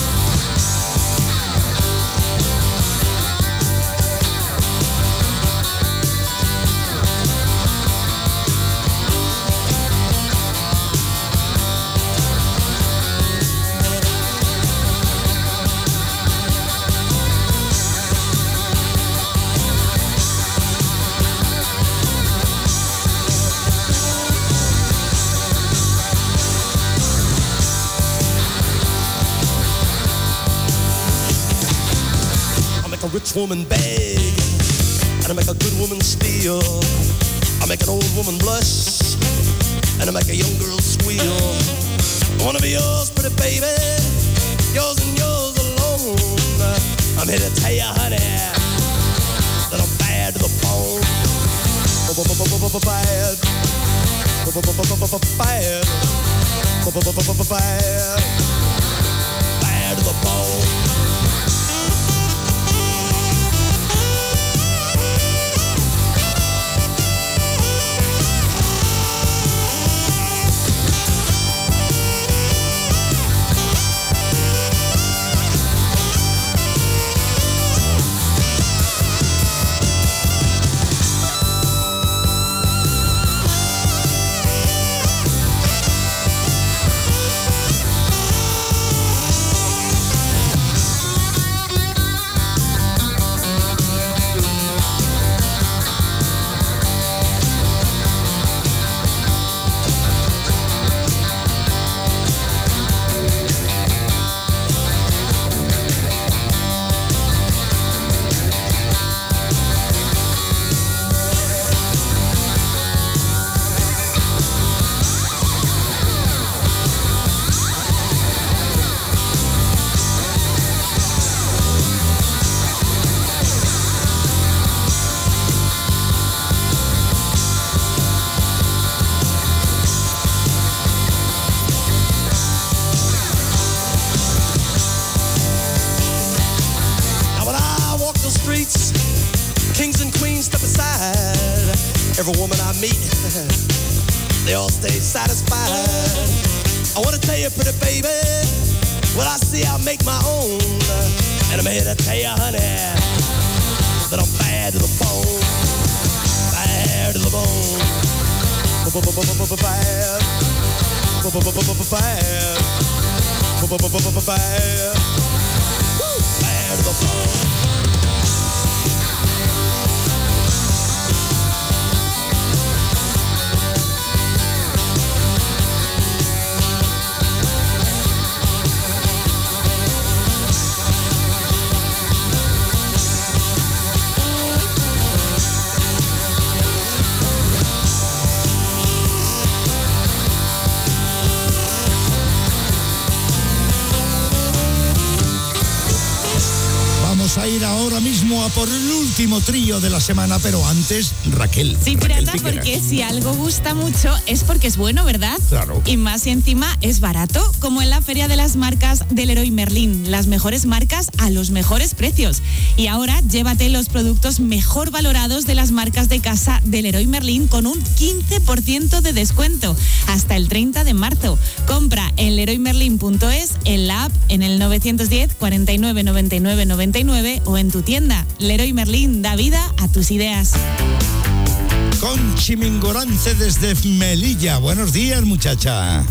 Rich woman beg, and I make a good woman steal. I make an old woman blush, and I make a young girl squeal. I wanna be yours, pretty baby, yours and yours alone. I'm here to tell you, honey, that I'm bad to the bone. Bad, bad, bad, to the bone. Último trío de la semana, pero antes, Raquel. Sí, Raquel pirata, porque si algo gusta mucho es porque es bueno, ¿verdad? Claro. Y más si encima es barato, como en la Feria de las Marcas del Leroy Merlin. Las mejores marcas a los mejores precios. Y ahora llévate los productos mejor valorados de las marcas de casa del Leroy Merlin con un 15% de descuento hasta el 30 de marzo. Compra en leroymerlin.es, en la app, en el 910 49 99 99 o en tu tienda. Leroy Merlin da vida a tus ideas. Conchi Mingorance desde Melilla. Buenos días, muchacha.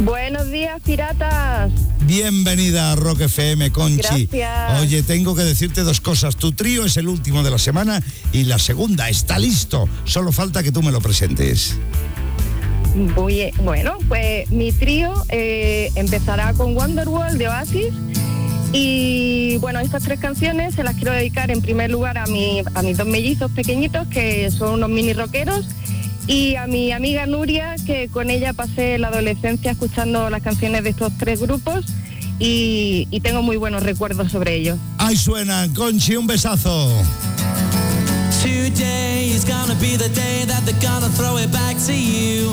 Buenos días, piratas. Bienvenida a Rock FM, Conchi. Gracias. Oye, tengo que decirte dos cosas. Tu trío es el último de la semana y la segunda está listo. Solo falta que tú me lo presentes. Muy- bueno, pues mi trío eh, empezará con Wonderwall de Oasis. Y bueno, estas tres canciones se las quiero dedicar en primer lugar a, mi, a mis dos mellizos pequeñitos, que son unos mini rockeros, y a mi amiga Nuria, que con ella pasé la adolescencia escuchando las canciones de estos tres grupos y, y tengo muy buenos recuerdos sobre ellos. Ahí suena, Conchi, un besazo. Today is gonna be the day that they're gonna throw it back to you.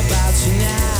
about you now.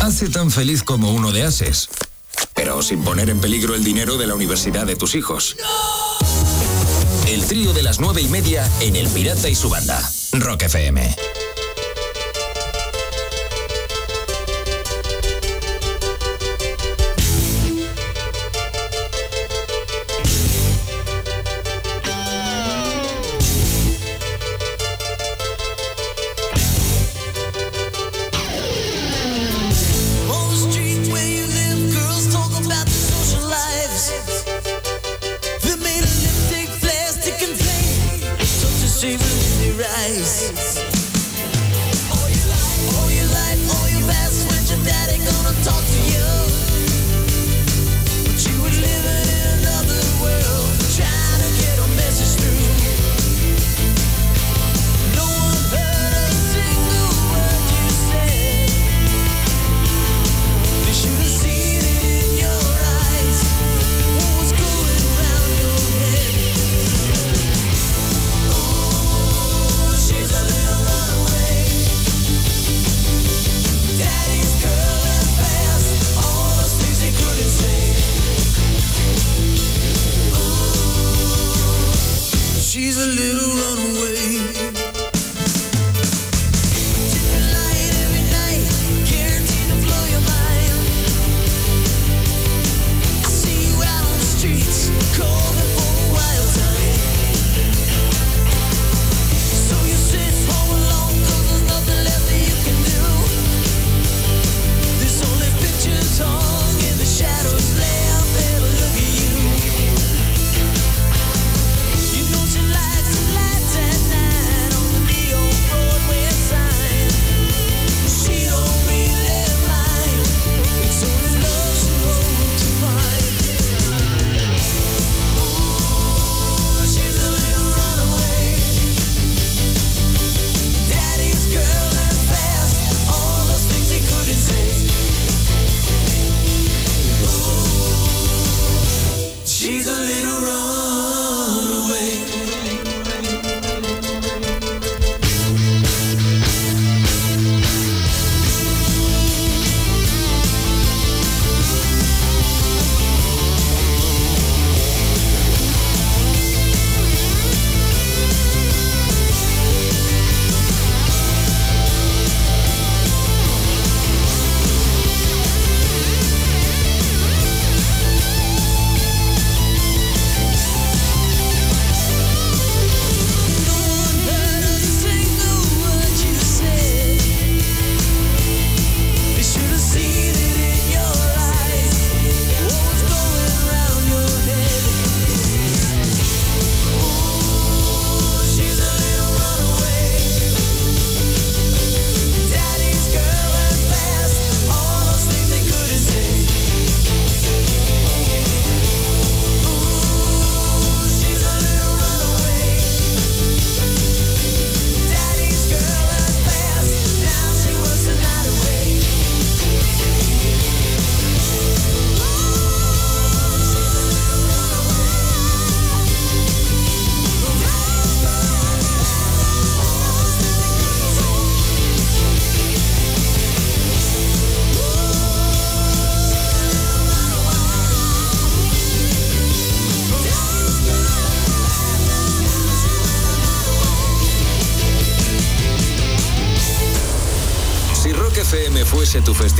Hace tan feliz como uno de Ases. Pero sin poner en peligro el dinero de la universidad de tus hijos. El trío de las nueve y media en El Pirata y su banda. Rock FM.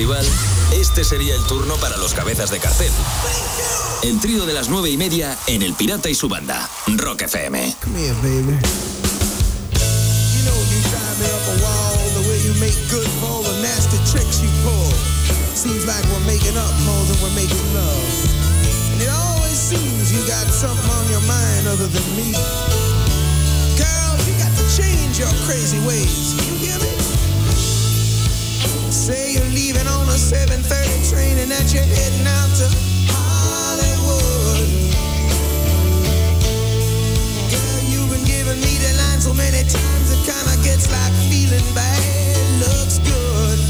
Festival, este sería el turno para los cabezas de cartel. El trío de las nueve y media en El Pirata y su banda. Rock FM. Seems like we're making up more than we're making love. And it always seems you got something on your mind other than me. Girl, you got to change your crazy ways. You hear me? You're leaving on a 7:30 train and that you're heading out to Hollywood. Girl, you've been giving me the line so many times it kinda gets like feeling bad looks good.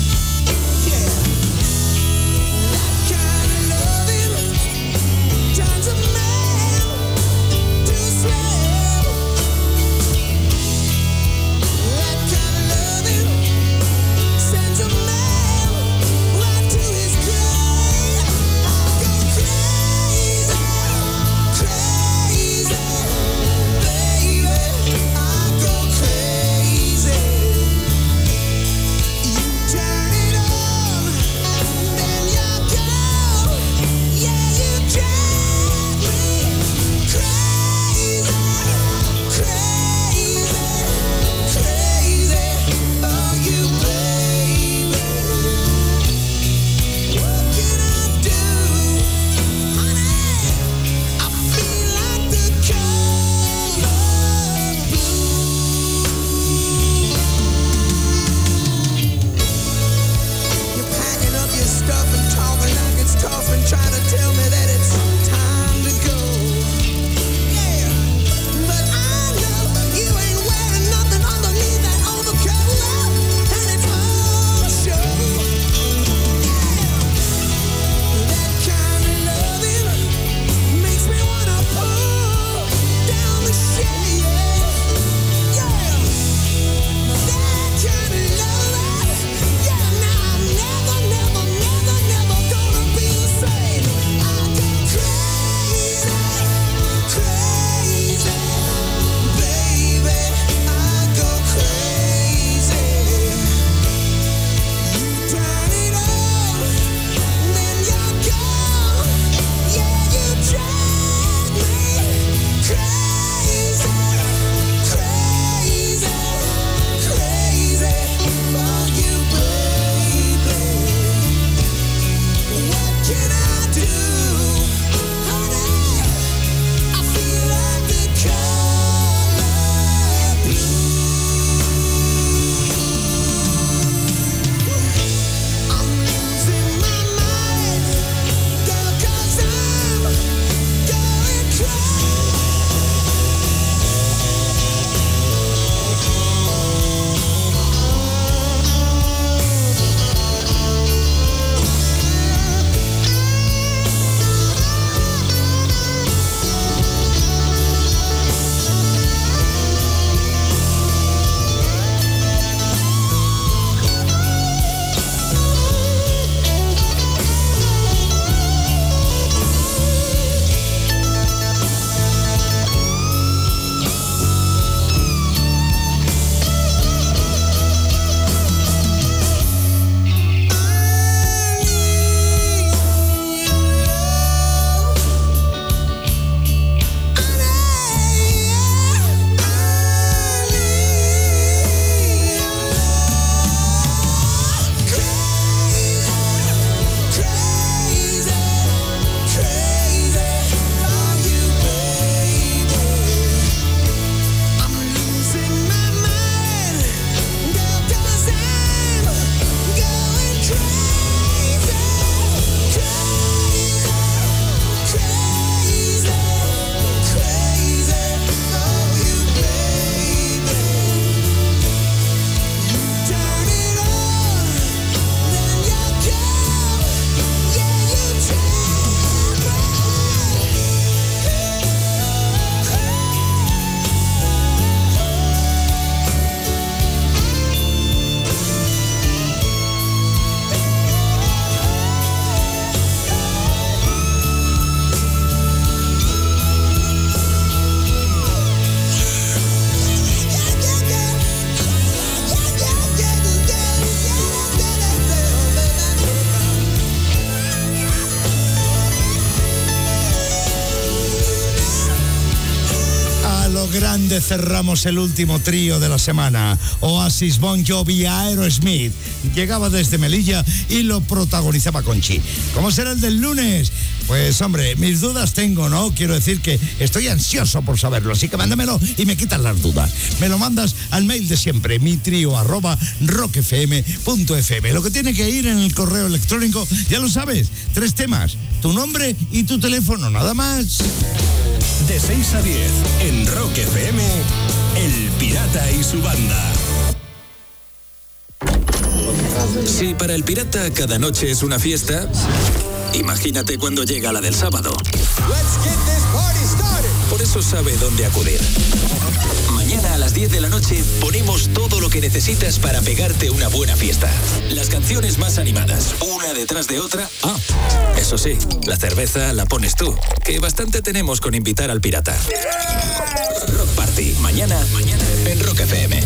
Cerramos el último trío de la semana. Oasis, Bon Jovi, Aerosmith. Llegaba desde Melilla y lo protagonizaba Conchi. ¿Cómo será el del lunes? Pues hombre, mis dudas tengo, ¿no? Quiero decir que estoy ansioso por saberlo, así que mándamelo y me quitas las dudas. Me lo mandas al mail de siempre, mi trío arroba rockfm.fm. Lo que tiene que ir en el correo electrónico, ya lo sabes, tres temas, tu nombre y tu teléfono, nada más. De 6 a 10 en Rock FM, El Pirata y su banda. Si para el pirata cada noche es una fiesta, imagínate cuando llega la del sábado. Por eso sabe dónde acudir. Las 10 de la noche ponemos todo lo que necesitas para pegarte una buena fiesta. Las canciones más animadas, una detrás de otra. Ah, eso sí, la cerveza la pones tú, que bastante tenemos con invitar al pirata. Rock Party, mañana, mañana en Rock FM.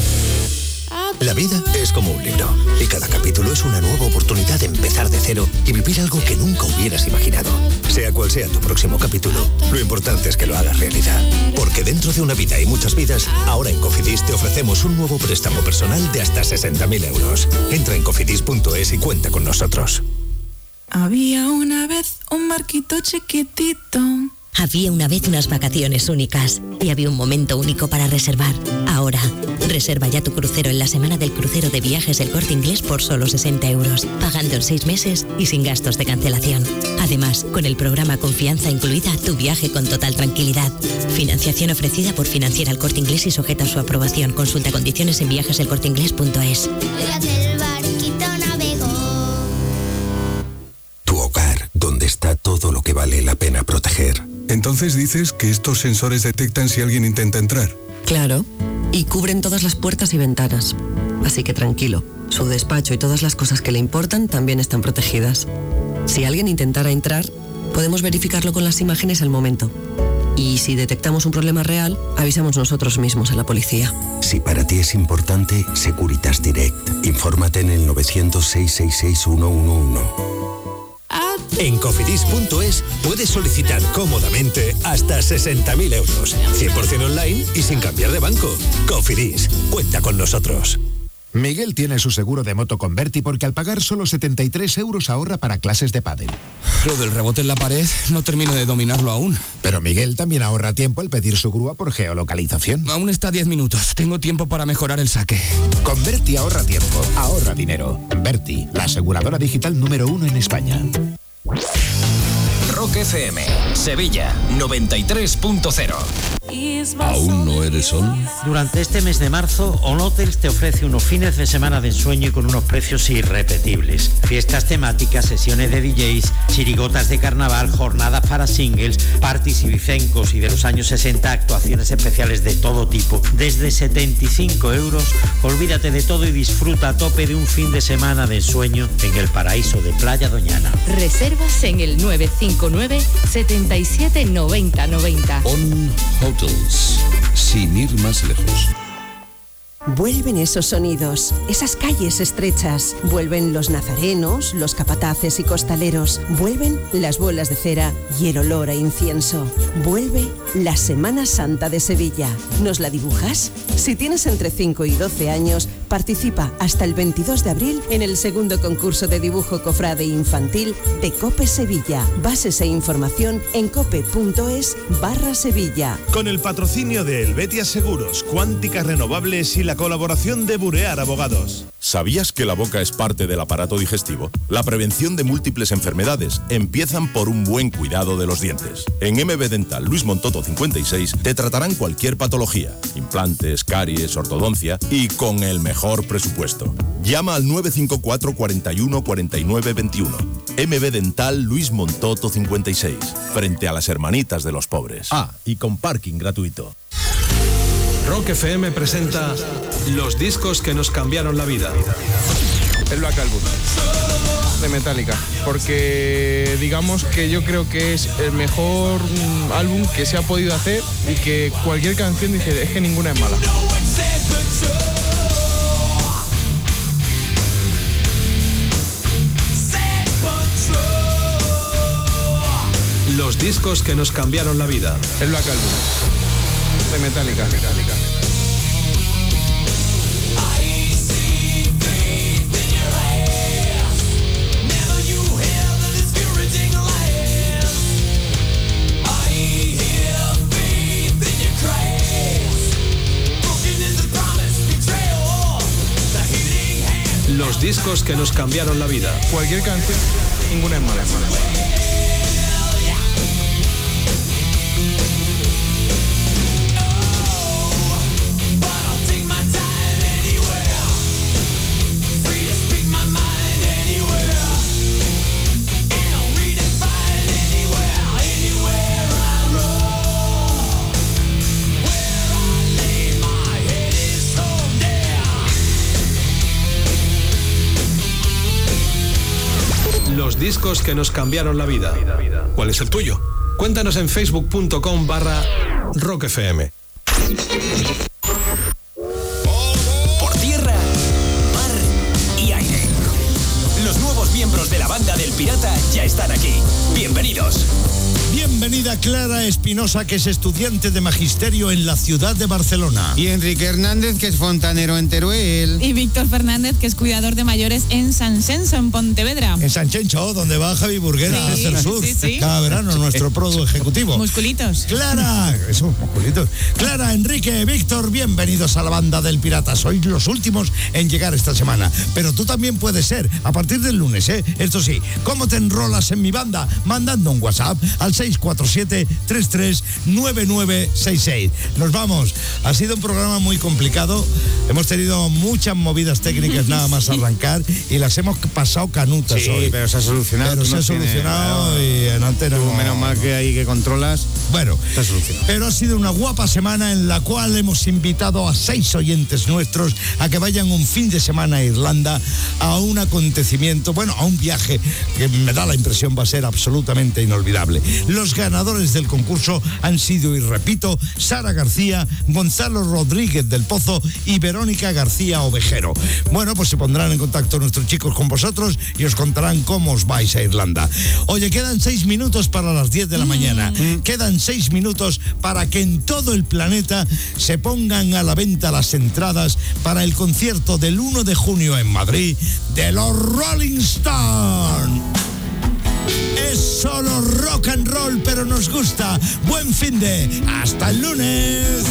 La vida es como un libro y cada capítulo es una nueva oportunidad de empezar de cero y vivir algo que nunca hubieras imaginado. Sea cual sea tu próximo capítulo, lo importante es que lo hagas realidad. Porque dentro de una vida y muchas vidas, ahora en Cofidis te ofrecemos un nuevo préstamo personal de hasta 60.000 euros. Entra en cofidis.es y cuenta con nosotros. Había una vez un barquito chiquitito. Había una vez unas vacaciones únicas y había un momento único para reservar. Ahora, reserva ya tu crucero en la semana del crucero de viajes del corte inglés por solo 60 euros, pagando en seis meses y sin gastos de cancelación. Además, con el programa Confianza incluida, tu viaje con total tranquilidad. Financiación ofrecida por Financiera el corte inglés y sujeta a su aprobación. Consulta condiciones en viajeselcorteinglés.es. El barquito navegó. Tu hogar, donde está todo lo que vale la pena proteger. Entonces dices que estos sensores detectan si alguien intenta entrar. Claro, cubren todas las puertas y ventanas. Así que tranquilo, su despacho y todas las cosas que le importan también están protegidas. Si alguien intentara entrar, podemos verificarlo con las imágenes al momento. Y si detectamos un problema real, avisamos nosotros mismos a la policía. Si para ti es importante, Securitas Direct. Infórmate en el 900-666-111. En cofidis.es puedes solicitar cómodamente hasta 60.000 euros, 100% online y sin cambiar de banco. Cofidis, cuenta con nosotros. Miguel tiene su seguro de moto con Berti porque al pagar solo 73 euros ahorra para clases de pádel. Lo del rebote en la pared no termino de dominarlo aún. Pero Miguel también ahorra tiempo al pedir su grúa por geolocalización. Aún está a 10 minutos. Tengo tiempo para mejorar el saque. Con Berti ahorra tiempo, ahorra dinero. Berti, la aseguradora digital número uno en España. Rock FM, Sevilla 93.0. ¿Aún no eres sol? Durante este mes de marzo, On Hotels te ofrece unos fines de semana de ensueño y con unos precios irrepetibles. Fiestas temáticas, sesiones de DJs, chirigotas de carnaval, jornadas para singles, parties y vicencos y de los años 60 actuaciones especiales de todo tipo. Desde 75 euros, olvídate de todo y disfruta a tope de un fin de semana de ensueño en el paraíso de Playa Doñana. Reservas en el 959 77 90 90. On Hotels. Sin ir más lejos. Vuelven esos sonidos, esas calles estrechas, vuelven los nazarenos, los capataces y costaleros, vuelven las bolas de cera y el olor a incienso. Vuelve la Semana Santa de Sevilla. ¿Nos la dibujas? Si tienes entre 5 y 12 años, participa hasta el 22 de abril en el segundo concurso de dibujo cofrade infantil de Cope Sevilla. Bases e información en cope.es barra Sevilla. Con el patrocinio de Helvetia Seguros, Cuánticas Renovables y la colaboración de Burear Abogados. ¿Sabías que la boca es parte del aparato digestivo? La prevención de múltiples enfermedades empiezan por un buen cuidado de los dientes. En MB Dental Luis Montoto 56 te tratarán cualquier patología, implantes, caries, ortodoncia y con el mejor presupuesto. Llama al 954 41 49 21. MB Dental Luis Montoto 56, frente a las hermanitas de los pobres. Ah, y con parking gratuito. Rock FM presenta los discos que nos cambiaron la vida. El Black Album de Metallica, porque digamos que yo creo que es el mejor mm, álbum que se ha podido hacer y que cualquier canción dice, es que ninguna es mala. Los discos que nos cambiaron la vida. El Black Album. De Metallica. Los discos que nos cambiaron la vida. Cualquier canción, ninguna es mala. Discos que nos cambiaron la vida. ¿Cuál es el tuyo? Cuéntanos en facebook.com barra rockfm. De la banda del Pirata ya están aquí. Bienvenidos. Bienvenida Clara Espinosa, que es estudiante de magisterio en la ciudad de Barcelona. Y Enrique Hernández, que es fontanero en Teruel. Y Víctor Fernández, que es cuidador de mayores en San Censo, en Pontevedra. En San Chencho, donde va Javi Burguera Sí, desde el sur. sí, sí. Cada verano, nuestro prodo ejecutivo. Musculitos. Clara, eso, musculitos. Clara, Enrique, Víctor, bienvenidos a la banda del Pirata. Sois los últimos en llegar esta semana. Pero tú también puedes ser, a partir del lunes, ¿eh? Esto sí, ¿cómo te enrolas en mi banda? Mandando un WhatsApp al 647-339966. Nos vamos. Ha sido un programa muy complicado. Hemos tenido muchas movidas técnicas nada más arrancar y las hemos pasado canutas Sí, hoy. pero se ha solucionado. Pero se no ha solucionado y en antena no- menos mal que ahí que controlas. Bueno, solucionado. pero ha sido una guapa semana en la cual hemos invitado a seis oyentes nuestros a que vayan un fin de semana a Irlanda a un acontecimiento, bueno, a un viaje que me da la impresión va a ser absolutamente inolvidable. Los ganadores del concurso han sido, y repito, Sara García, Gonzalo Rodríguez del Pozo y Verónica García Ovejero. Bueno, pues se pondrán en contacto nuestros chicos con vosotros y os contarán cómo os vais a Irlanda. Oye, quedan seis minutos para las 10 de la mañana. Quedan seis minutos para que en todo el planeta se pongan a la venta las entradas para el concierto del 1 de junio en Madrid de los Rolling Stones. Es solo rock and roll, pero nos gusta. Buen fin de. Hasta el lunes.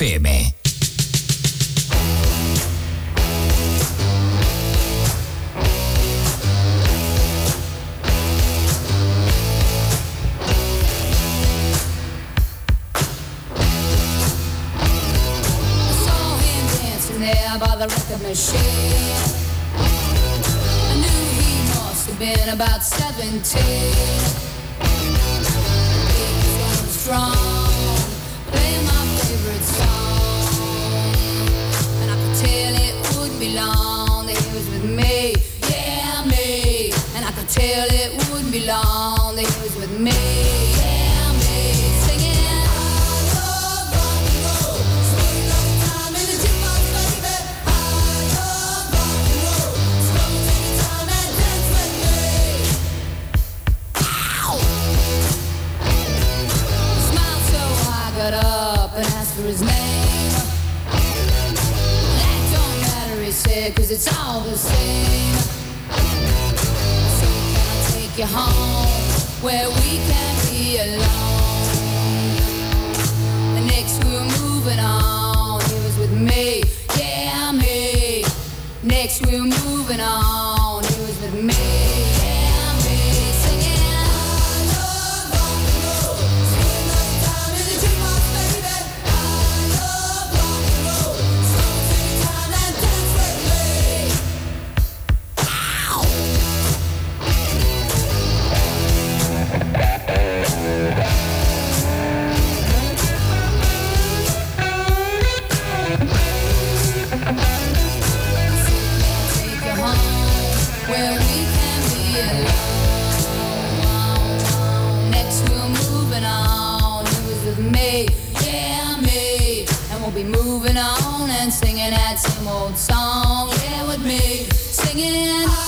FM. Singing that same old song. Yeah, with me, singing.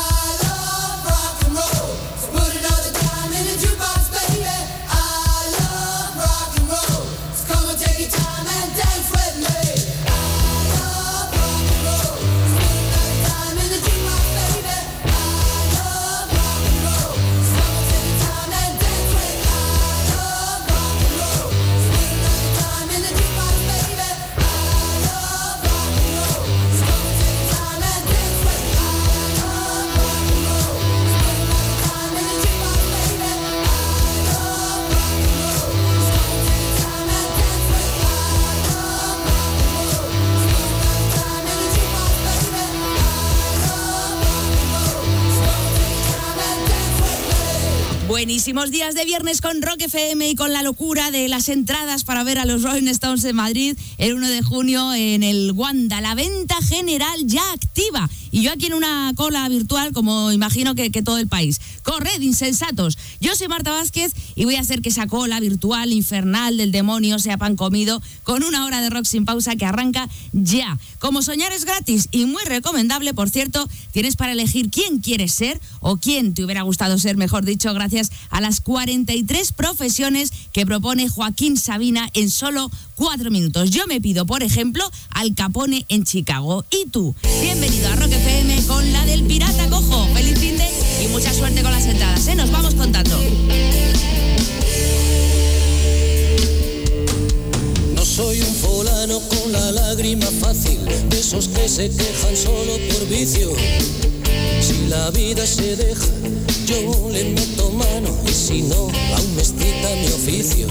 Buenísimos días de viernes con Rock FM y con la locura de las entradas para ver a los Rolling Stones en Madrid el 1 de junio en el Wanda. La venta general ya activa. Y yo aquí en una cola virtual, como imagino que, todo el país. Corred, insensatos. Yo soy Marta Vázquez y voy a hacer que esa cola virtual infernal del demonio sea pan comido con una hora de rock sin pausa que arranca ya. Como soñar es gratis y muy recomendable, por cierto, tienes para elegir quién quieres ser o quién te hubiera gustado ser, mejor dicho, gracias a las 43 profesiones que propone Joaquín Sabina en solo cuatro minutos. Yo me pido, por ejemplo, Al Capone en Chicago. ¿Y tú? Bienvenido a Rock FM con la del Pirata Cojo. Feliz fin y mucha suerte con las entradas, ¿eh? Nos vamos contando. No soy un fulano con la lágrima fácil, de esos que se quejan solo por vicio. Si la vida se deja, yo le meto mano y si no, aún me excita mi oficio.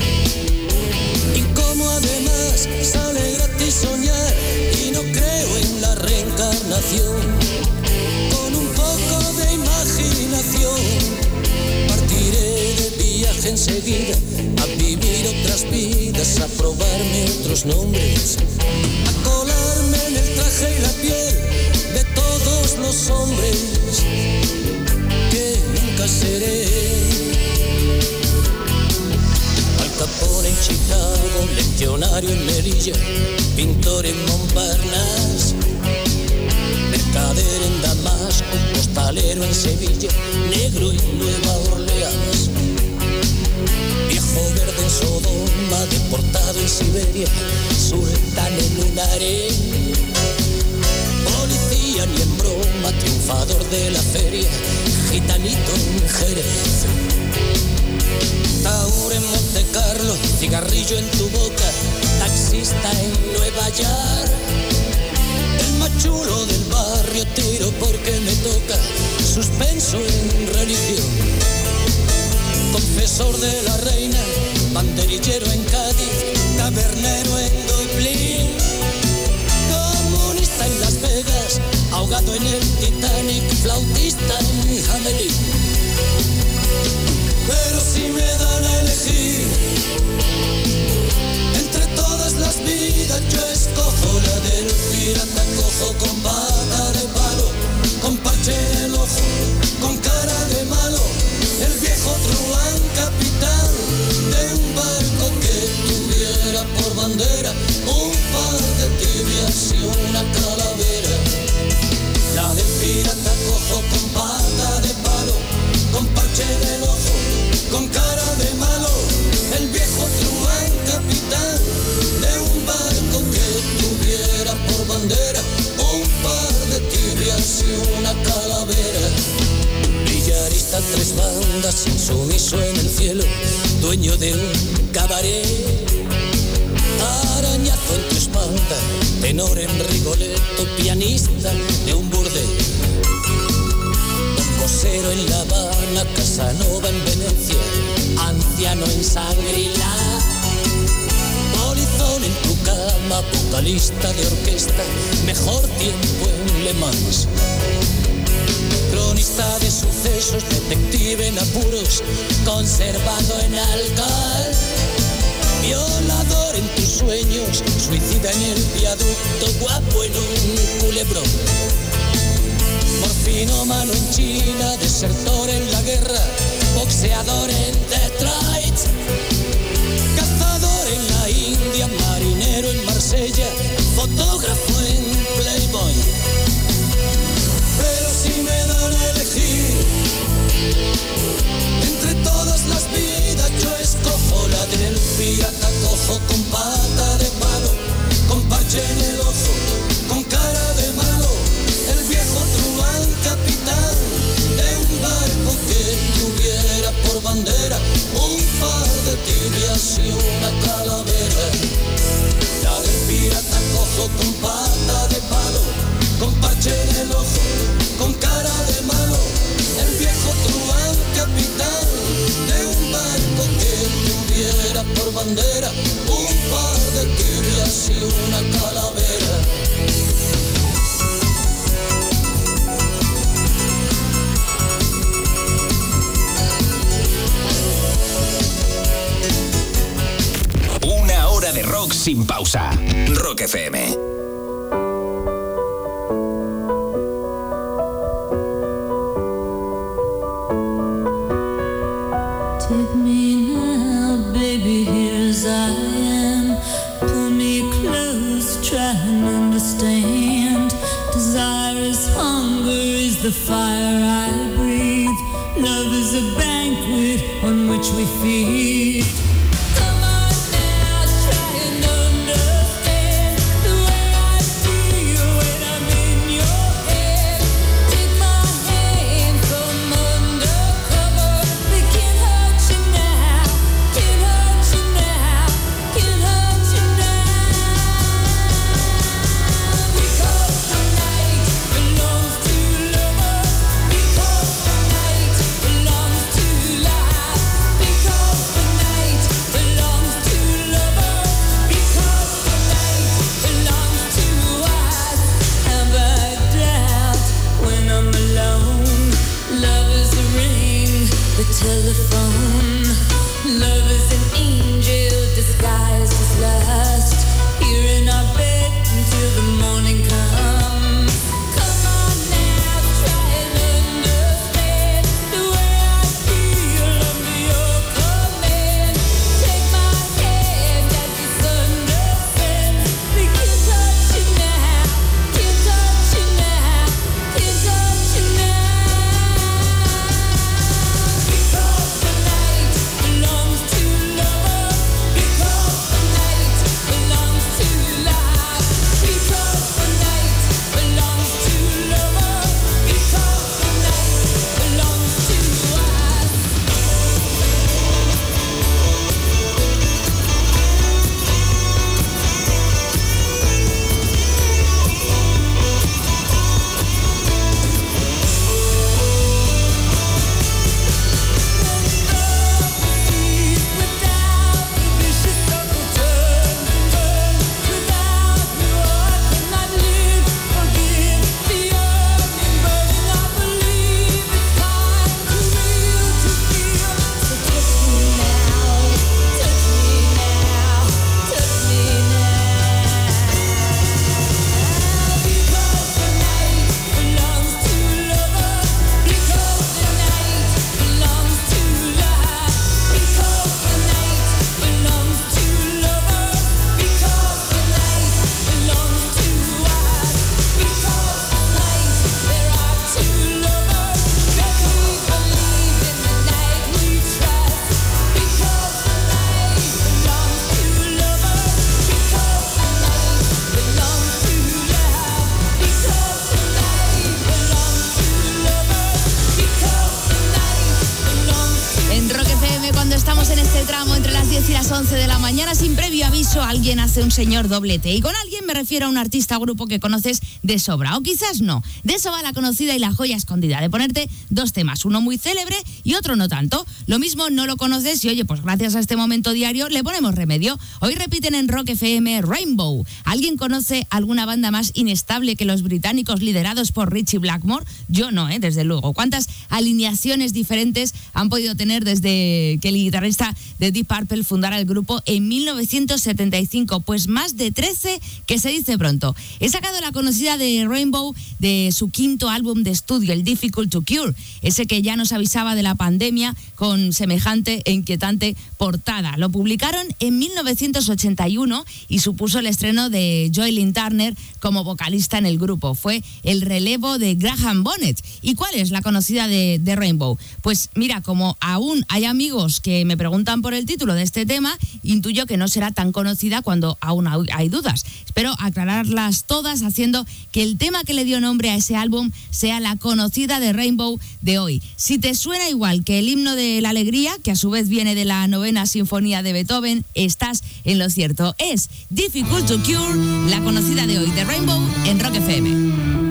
Como además sale gratis soñar y no creo en la reencarnación, con un poco de imaginación partiré de viaje enseguida a vivir otras vidas, a probarme otros nombres, a colarme en el traje y la piel de todos los hombres que nunca seré. Capone en Chicago, leccionario en Melilla, pintor en Montparnasse, mercader en Damasco, costalero en Sevilla, negro en Nueva Orleans, viejo verde en Sodoma, deportado en Siberia, sultán en un harén, policía ni en broma, triunfador de la feria, gitanito en Jerez. Taur en Monte Carlo, cigarrillo en tu boca, taxista en Nueva callar. El más chulo del barrio tiro porque me toca suspenso en religión. Confesor de la reina, banderillero en Cádiz, tabernero en Dublín. Comunista en Las Vegas, ahogado en el Titanic, flautista en Hamelin. Si me dan a elegir. Entre todas las vidas, yo escojo la del pirata. Cojo con pata de palo, con parche en el ojo, con cara de malo, el viejo truán capitán de un barco que tuviera por bandera un par de tibias y una calavera. La del pirata cojo con pata de palo, con parche ojo, con cara de malo, el viejo truán capitán de un barco que tuviera por bandera un par de tibias y una calavera. Villarista tres bandas, insumiso en el cielo, dueño de un cabaret. Arañazo en tu espalda, tenor en Rigoletto, pianista de un Cosero en La Habana, Casanova en Venecia, anciano en Sangrila. Polizón en tu cama, vocalista de orquesta, mejor tiempo en Le Mans. Cronista de sucesos, detective en apuros, conservado en alcohol. Violador en tus sueños, suicida en el viaducto, guapo en un culebrón. Morfino mano en China, desertor en la guerra, boxeador en Detroit. Cazador en la India, marinero en Marsella, fotógrafo en Playboy. Pero si me dan a elegir entre todas las vidas, yo escojo la del pirata cojo con pata tibias y una calavera. La del pirata cojo con pata de palo, con parche en el ojo, con cara de malo, el viejo truán capitán de un barco que tuviera por bandera un par de tibias y una calavera. Rock sin pausa. Rock FM. Señor doblete. Y con alguien me refiero a un artista o grupo que conoces de sobra, o quizás no. De eso va la conocida y la joya escondida, de ponerte dos temas, uno muy célebre y otro no tanto. Lo mismo no lo conoces y oye, pues gracias a este momento diario le ponemos remedio. Hoy repiten en Rock FM Rainbow. ¿Alguien conoce alguna banda más inestable que los británicos liderados por Richie Blackmore? Yo no, ¿eh? desde luego. ¿Cuántas alineaciones diferentes han podido tener desde que el guitarrista de Deep Purple fundara el grupo en 1975? Pues más de 13 que se dice pronto. He sacado la conocida de Rainbow de su quinto álbum de estudio, el Difficult to Cure, ese que ya nos avisaba de la pandemia con semejante e inquietante portada. Lo publicaron en 1981 y supuso el estreno de Joylyn Turner como vocalista en el grupo. Fue el relevo de Graham Bonnet. ¿Y cuál es la conocida de, de Rainbow? Pues mira, como aún hay amigos que me preguntan por el título de este tema, intuyo que no será tan conocida cuando aún hay- dudas. Espero aclararlas todas haciendo que el tema que le dio nombre a ese álbum sea la conocida de Rainbow de hoy. Si te suena igual que el himno de la alegría, que a su vez viene de la novena sinfonía de Beethoven, estás en lo cierto. Es Difficult to Cure, la conocida de hoy de Rainbow en Rock FM.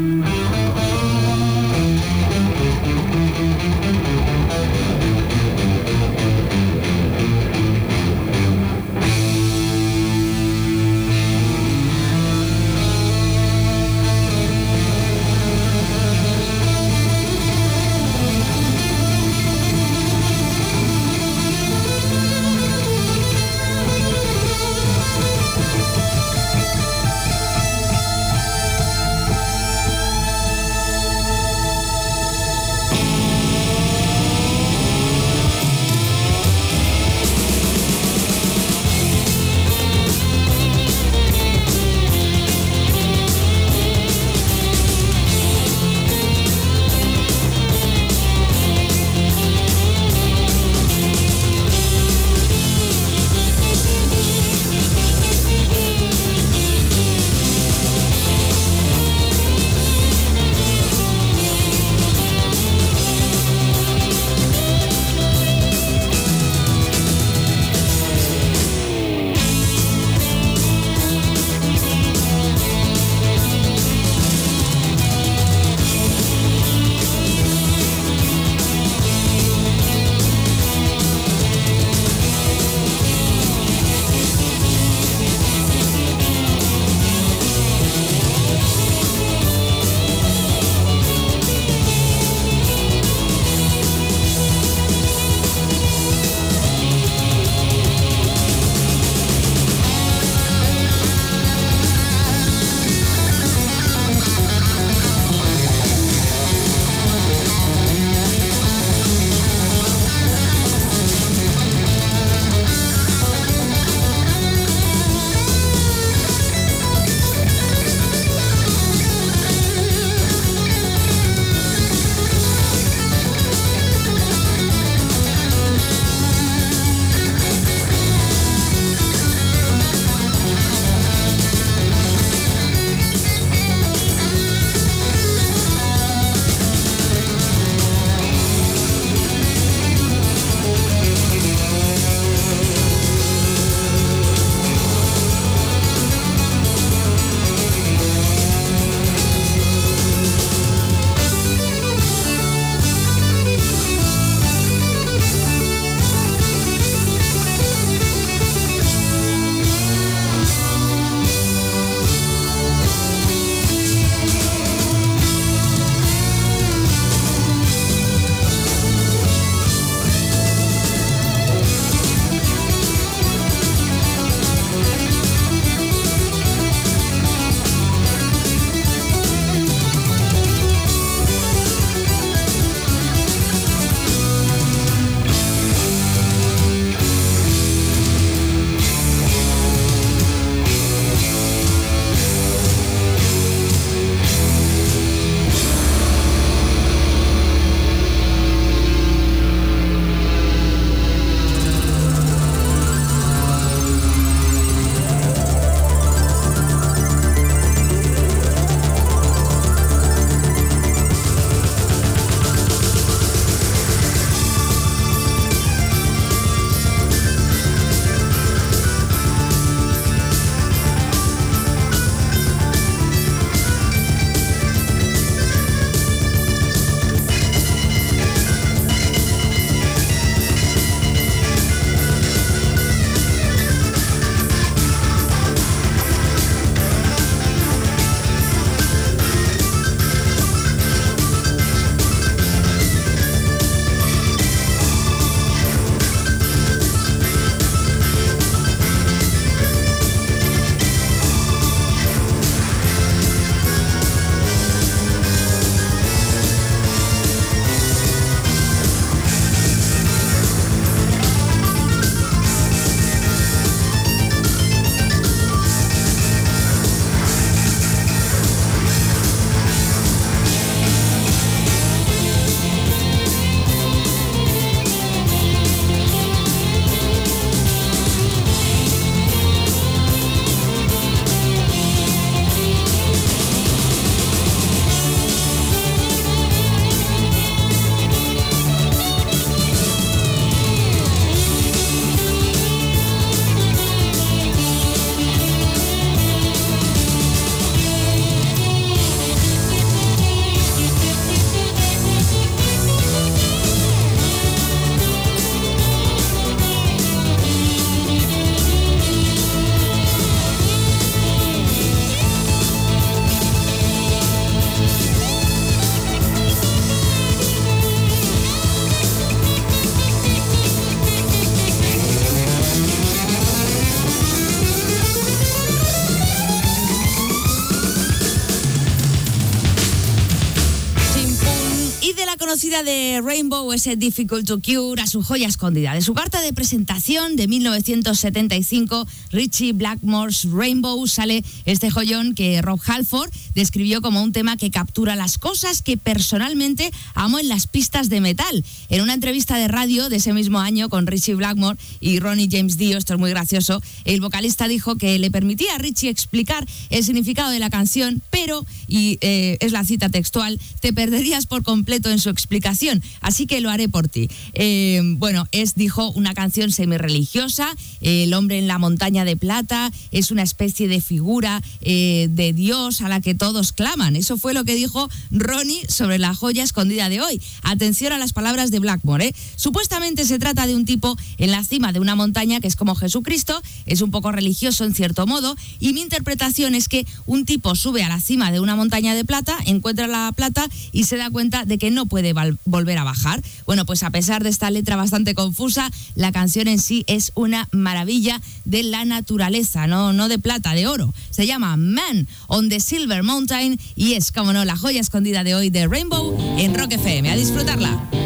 Conocida de Rainbow, ese Difficult to Cure, a su joya escondida. De su carta de presentación de 1975, Richie Blackmore's Rainbow, sale este joyón que Rob Halford describió como un tema que captura las cosas que personalmente amo en las pistas de metal. En una entrevista de radio de ese mismo año con Richie Blackmore y Ronnie James Dio, esto es muy gracioso, el vocalista dijo que le permitía a Richie explicar el significado de la canción, pero, y eh, es la cita textual, te perderías por completo en su explicación, así que lo haré por ti. Eh, bueno, es, dijo, una canción semi-religiosa, el hombre en la montaña de plata, es una especie de figura eh, de Dios a la que todos claman. Eso fue lo que dijo Ronnie sobre la joya escondida de hoy. Atención a las palabras de Blackmore. ¿eh? Supuestamente se trata de un tipo en la cima de una montaña que es como Jesucristo, es un poco religioso en cierto modo, y mi interpretación es que un tipo sube a la cima de una montaña de plata, encuentra la plata y se da cuenta de que no puede volver a bajar. Bueno, pues a pesar de esta letra bastante confusa, la canción en sí es una maravilla de la naturaleza, no, no de plata, de oro. Se llama Man on the Silver Mountain y es, como no, la joya escondida de hoy de Rainbow en Rock FM. Disfrutarla.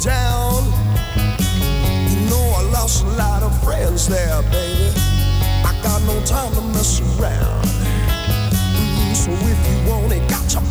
down. You know I lost a lot of friends there, baby. I got no time to mess around. Mm-hmm, so if you want it, got your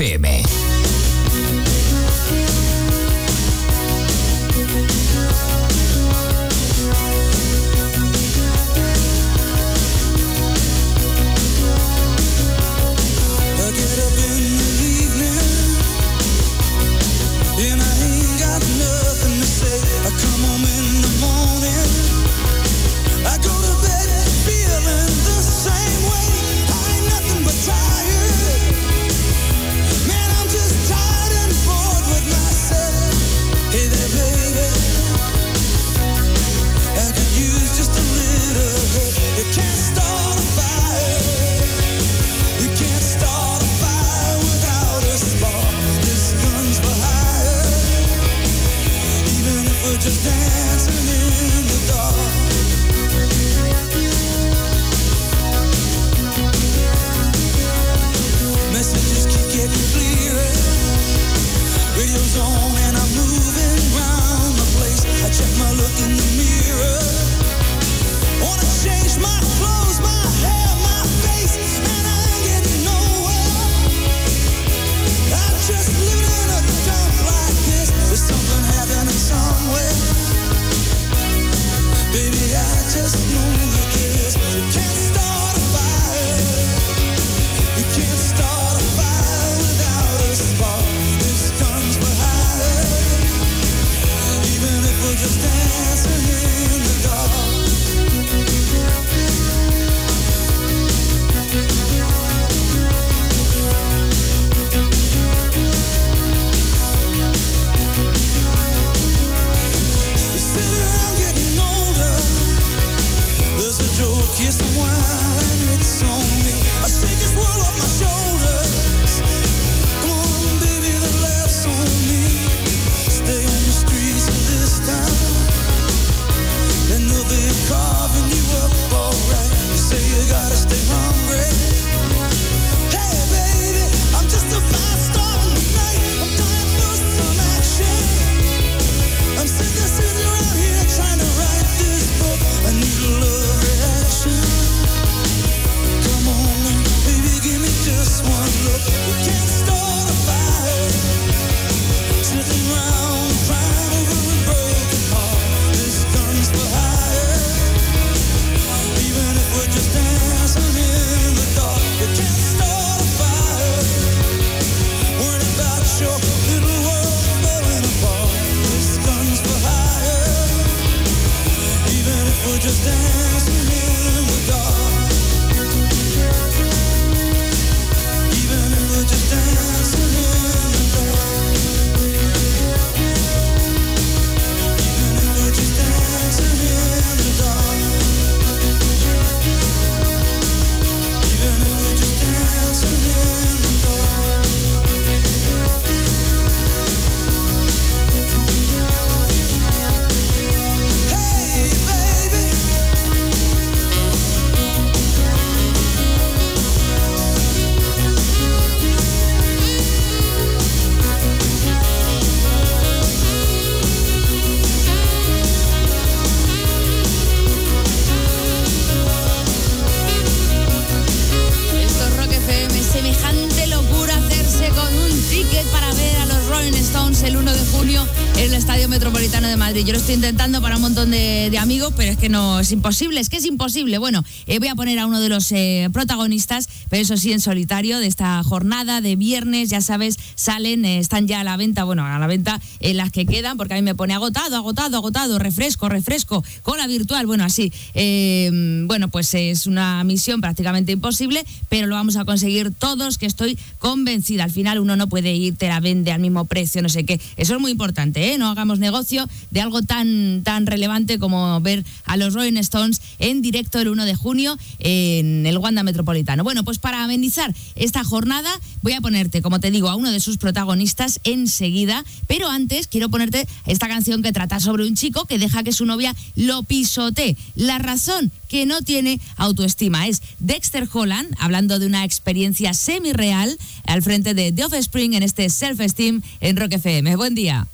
FM. Que no es imposible, es que es imposible. Bueno, eh, voy a poner a uno de los eh, protagonistas, pero eso sí en solitario, de esta jornada de viernes, ya sabes, salen, eh, están ya a la venta, bueno, a la venta en las que quedan, porque a mí me pone agotado, agotado, agotado, refresco, refresco, cola virtual, bueno, así. Eh, bueno, pues es una misión prácticamente imposible, pero lo vamos a conseguir todos, que estoy convencida. Al final uno no puede ir, te la vende al mismo precio, no sé qué. Eso es muy importante, ¿eh? No hagamos negocio de algo tan, tan relevante como ver a los Rolling Stones en directo el 1 de junio en el Wanda Metropolitano. Bueno, pues para amenizar esta jornada voy a ponerte, como te digo, a uno de sus protagonistas enseguida, pero antes quiero ponerte esta canción que trata sobre un chico que deja que su novia lo pisotee. La razón que no tiene autoestima es Dexter Holland, hablando de una experiencia semi-real al frente de The Offspring en este Self-Esteem en Rock FM. Buen día.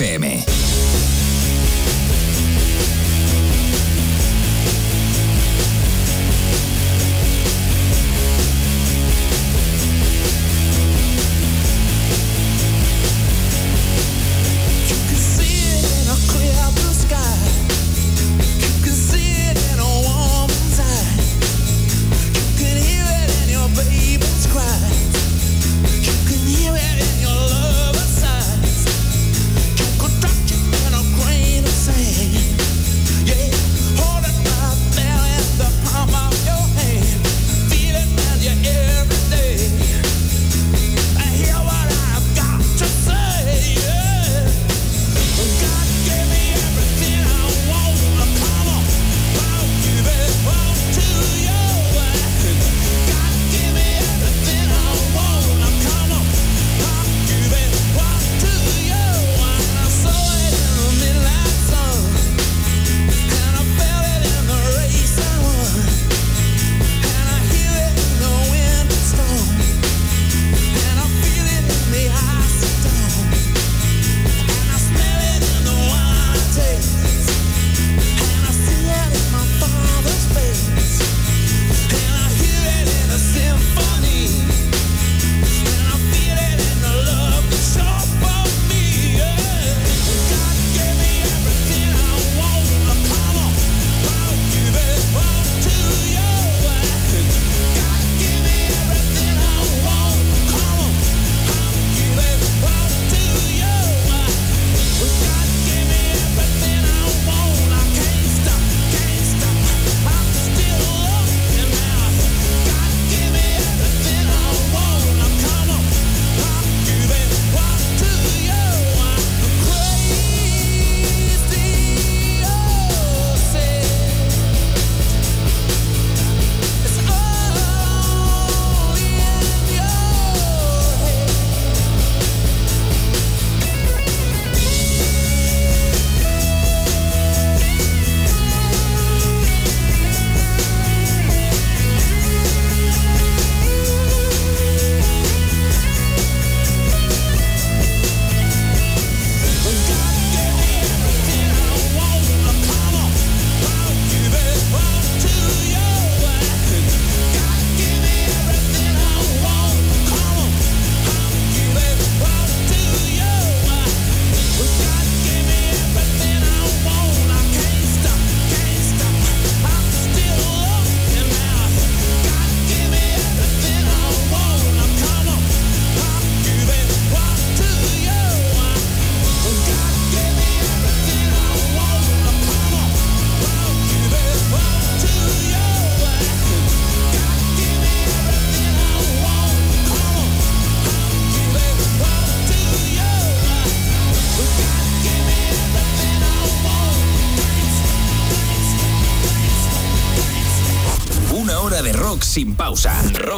FM.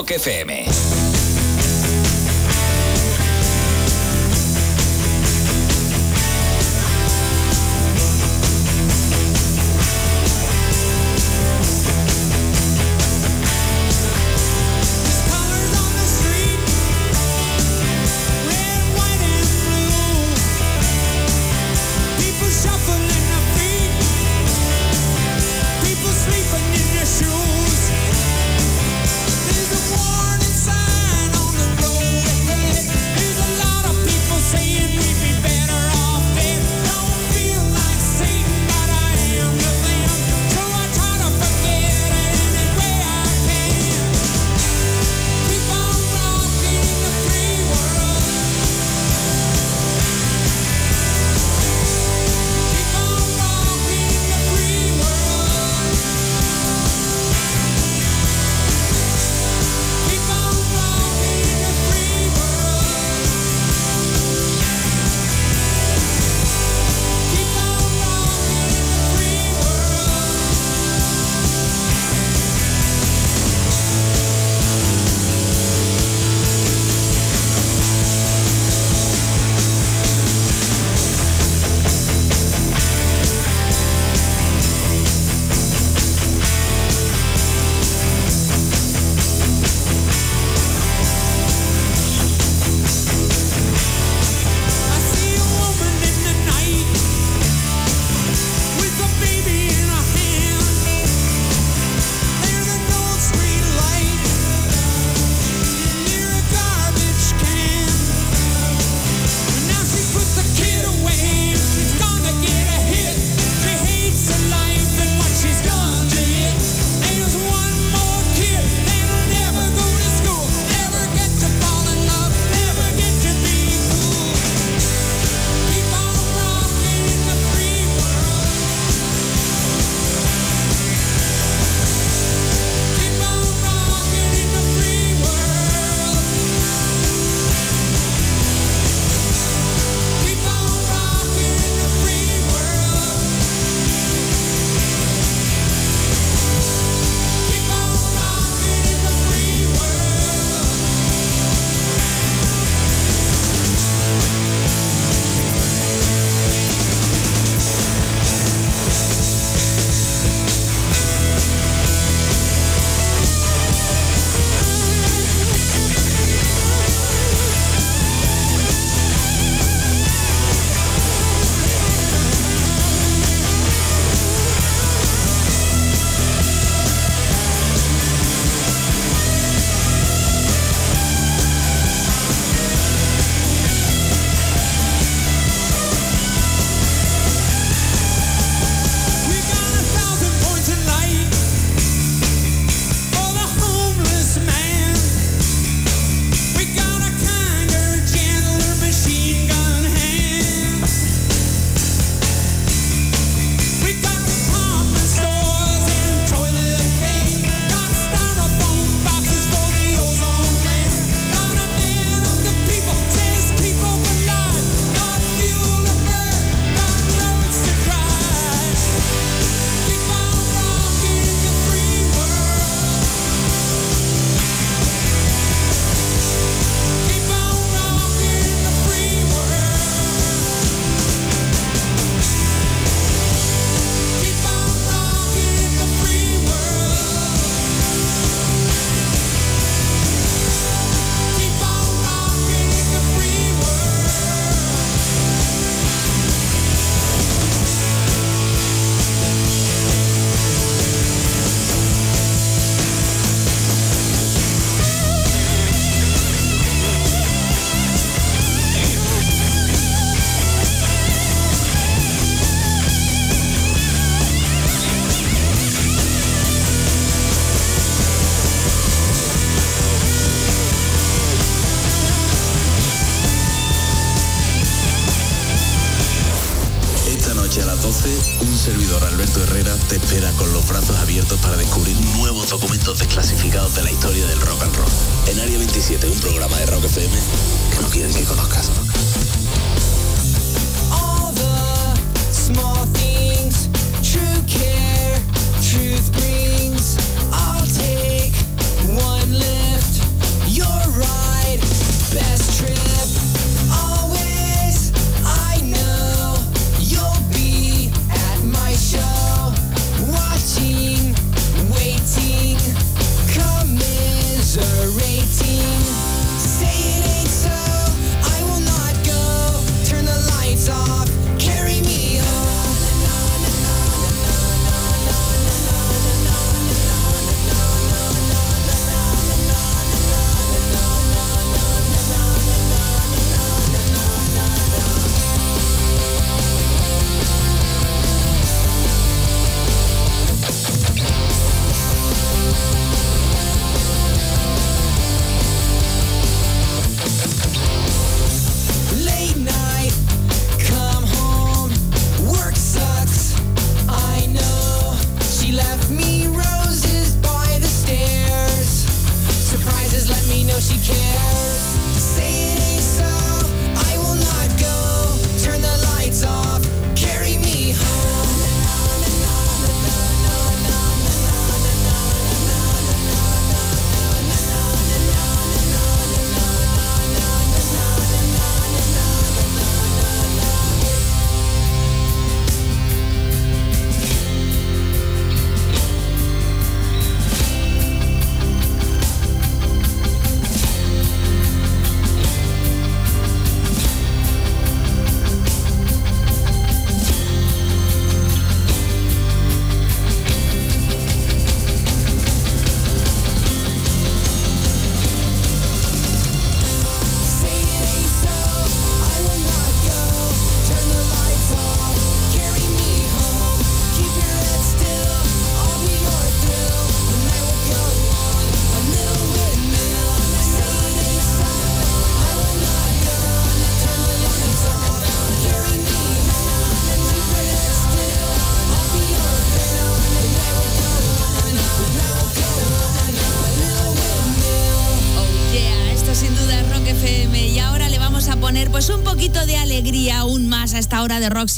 Rock FM.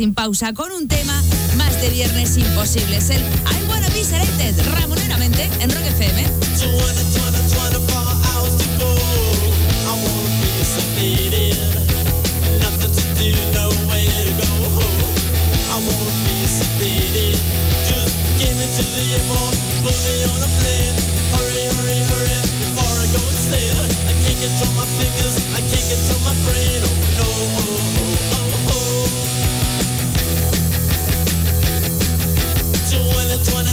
sin pausa con un tema más de viernes imposible. Es el I Wanna Be Selected, ramoneramente, en Rock FM. I can't control my fingers, I can't control my brain. Oh no, oh, oh, oh.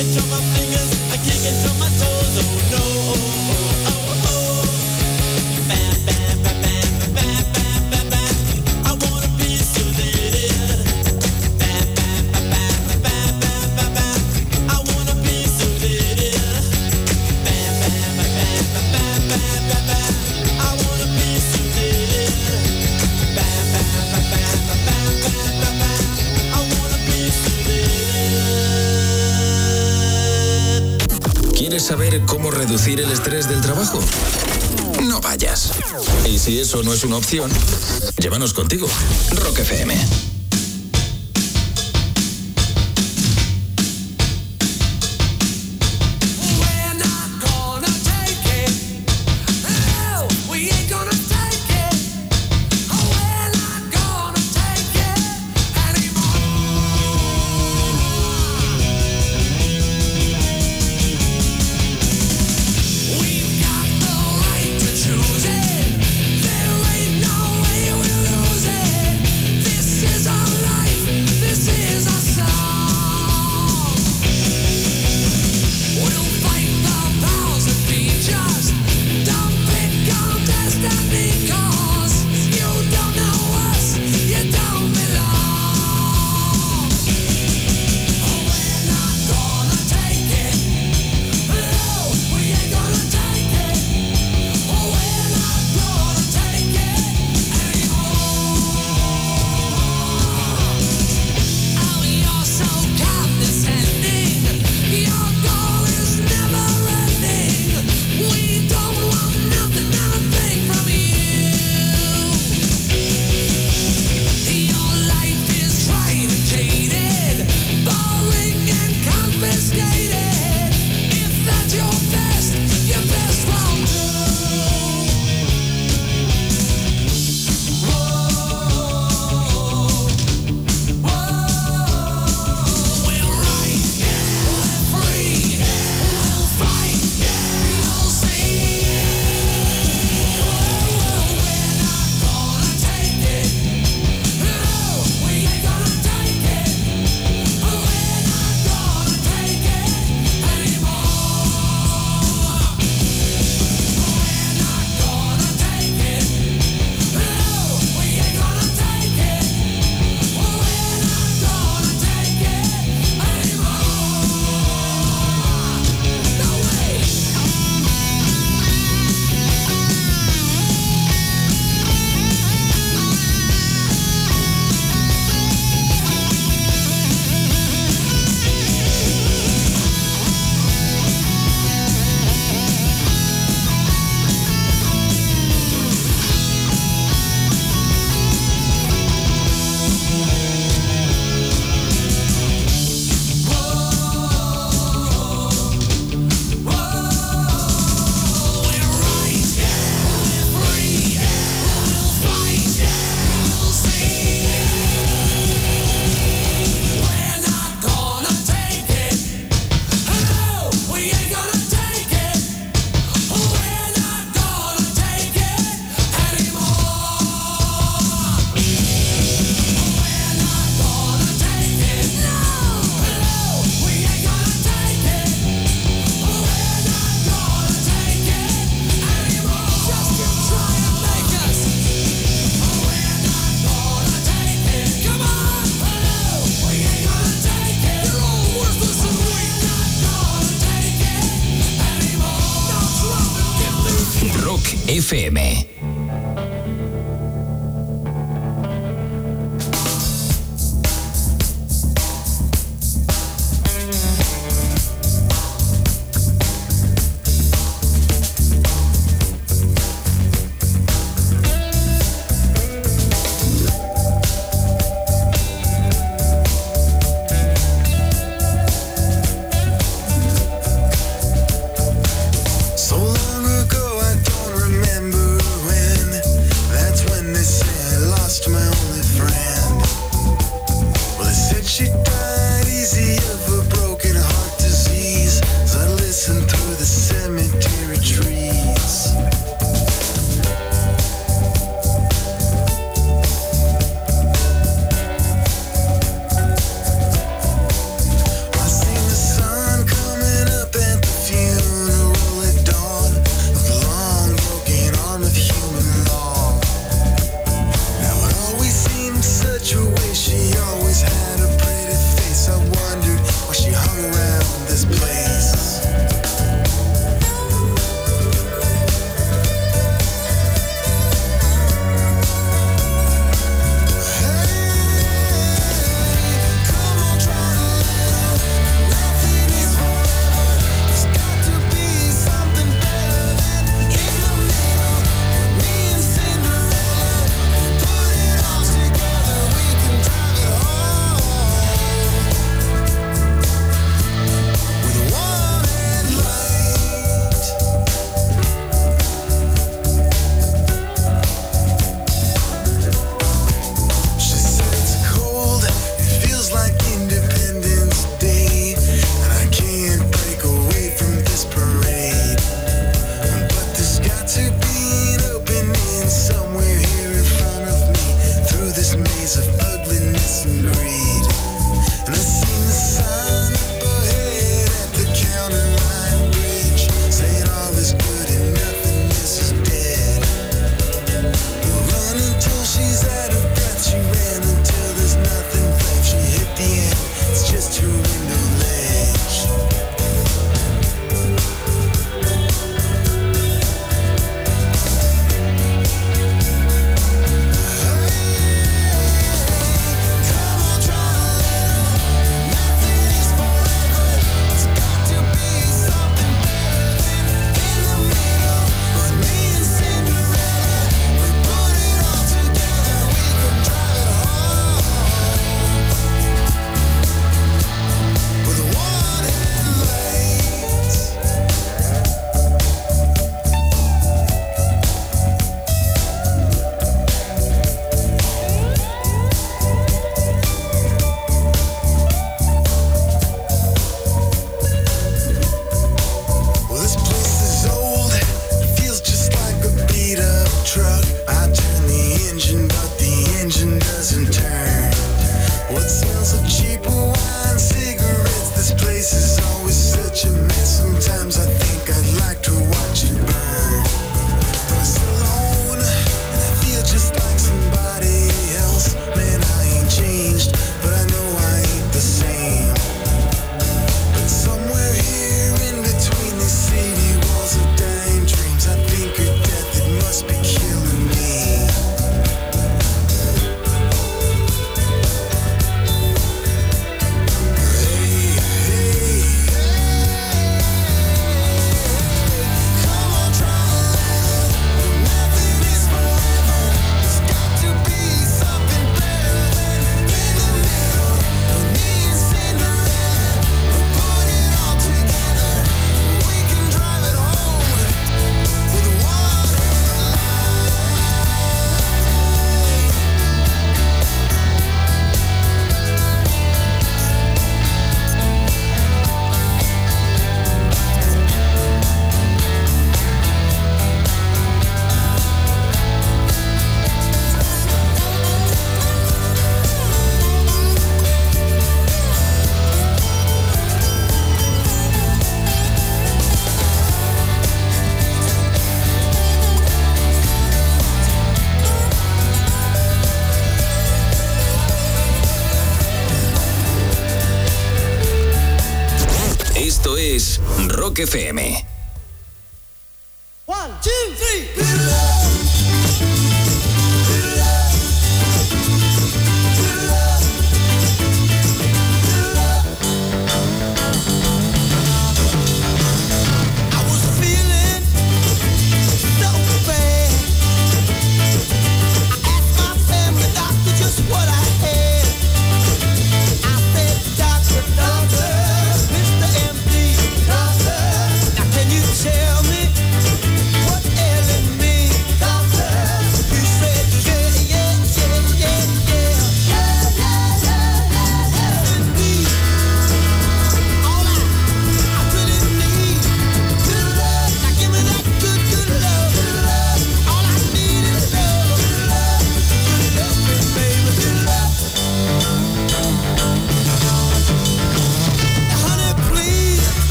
can't control my fingers, I can't control my toes. Oh no, oh, oh, oh. reducir el estrés del trabajo? No vayas. Y si eso no es una opción, llévanos contigo. Rock FM.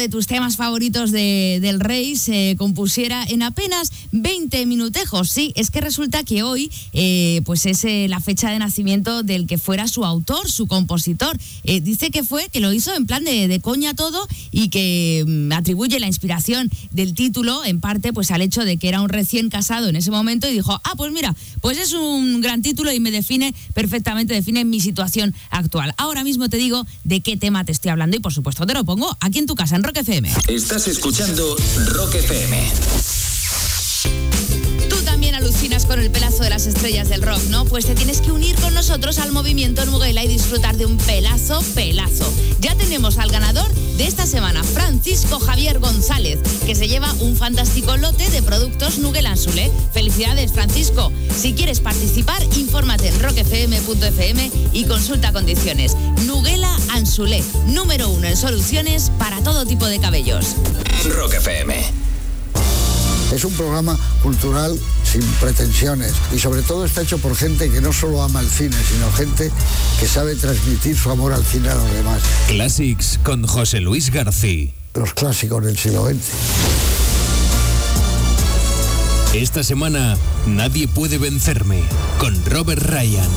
De tus temas favoritos de- del Rey se compusiera en apenas 20 minutejos. Sí, es que resulta que hoy eh, pues es eh, la fecha de nacimiento del que fuera su autor, su compositor. Eh, dice que fue, que lo hizo en plan de, coña todo que mm, atribuye la inspiración del título en parte pues al hecho de que era un recién casado en ese momento y dijo, ah, pues mira, pues es un gran título y me define perfectamente, define mi situación actual. Ahora mismo te digo de qué tema te estoy hablando y por supuesto te lo pongo aquí en tu casa, en Rock FM. Estás escuchando Rock FM. Con el pelazo de las estrellas del rock, ¿no? Pues te tienes que unir con nosotros al movimiento Nuguela y disfrutar de un pelazo, pelazo. Ya tenemos al ganador de esta semana, Francisco Javier González, que se lleva un fantástico lote de productos Nuguela Anzulé. Felicidades, Francisco. Si quieres participar, infórmate en rockfm.fm y consulta condiciones. Nuguela Anzulé, número uno en soluciones para todo tipo de cabellos. Rock. Es un programa cultural sin pretensiones y sobre todo está hecho por gente que no solo ama el cine, sino gente que sabe transmitir su amor al cine a los demás. Classics con José Luis García. Los clásicos del siglo XX. Esta semana, Nadie puede vencerme con Robert Ryan.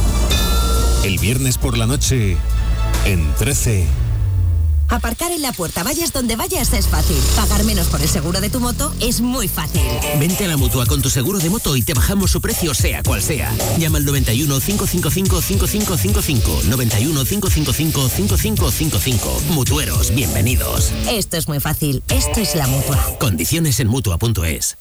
El viernes por la noche, en 13. Aparcar en la puerta, vayas donde vayas, es fácil. Pagar menos por el seguro de tu moto es muy fácil. Vente a la mutua con tu seguro de moto y te bajamos su precio, sea cual sea. Llama al 91 555 5555. 91 555 5555. Mutueros, bienvenidos. Esto es muy fácil. Esto es la mutua. Condiciones en mutua.es.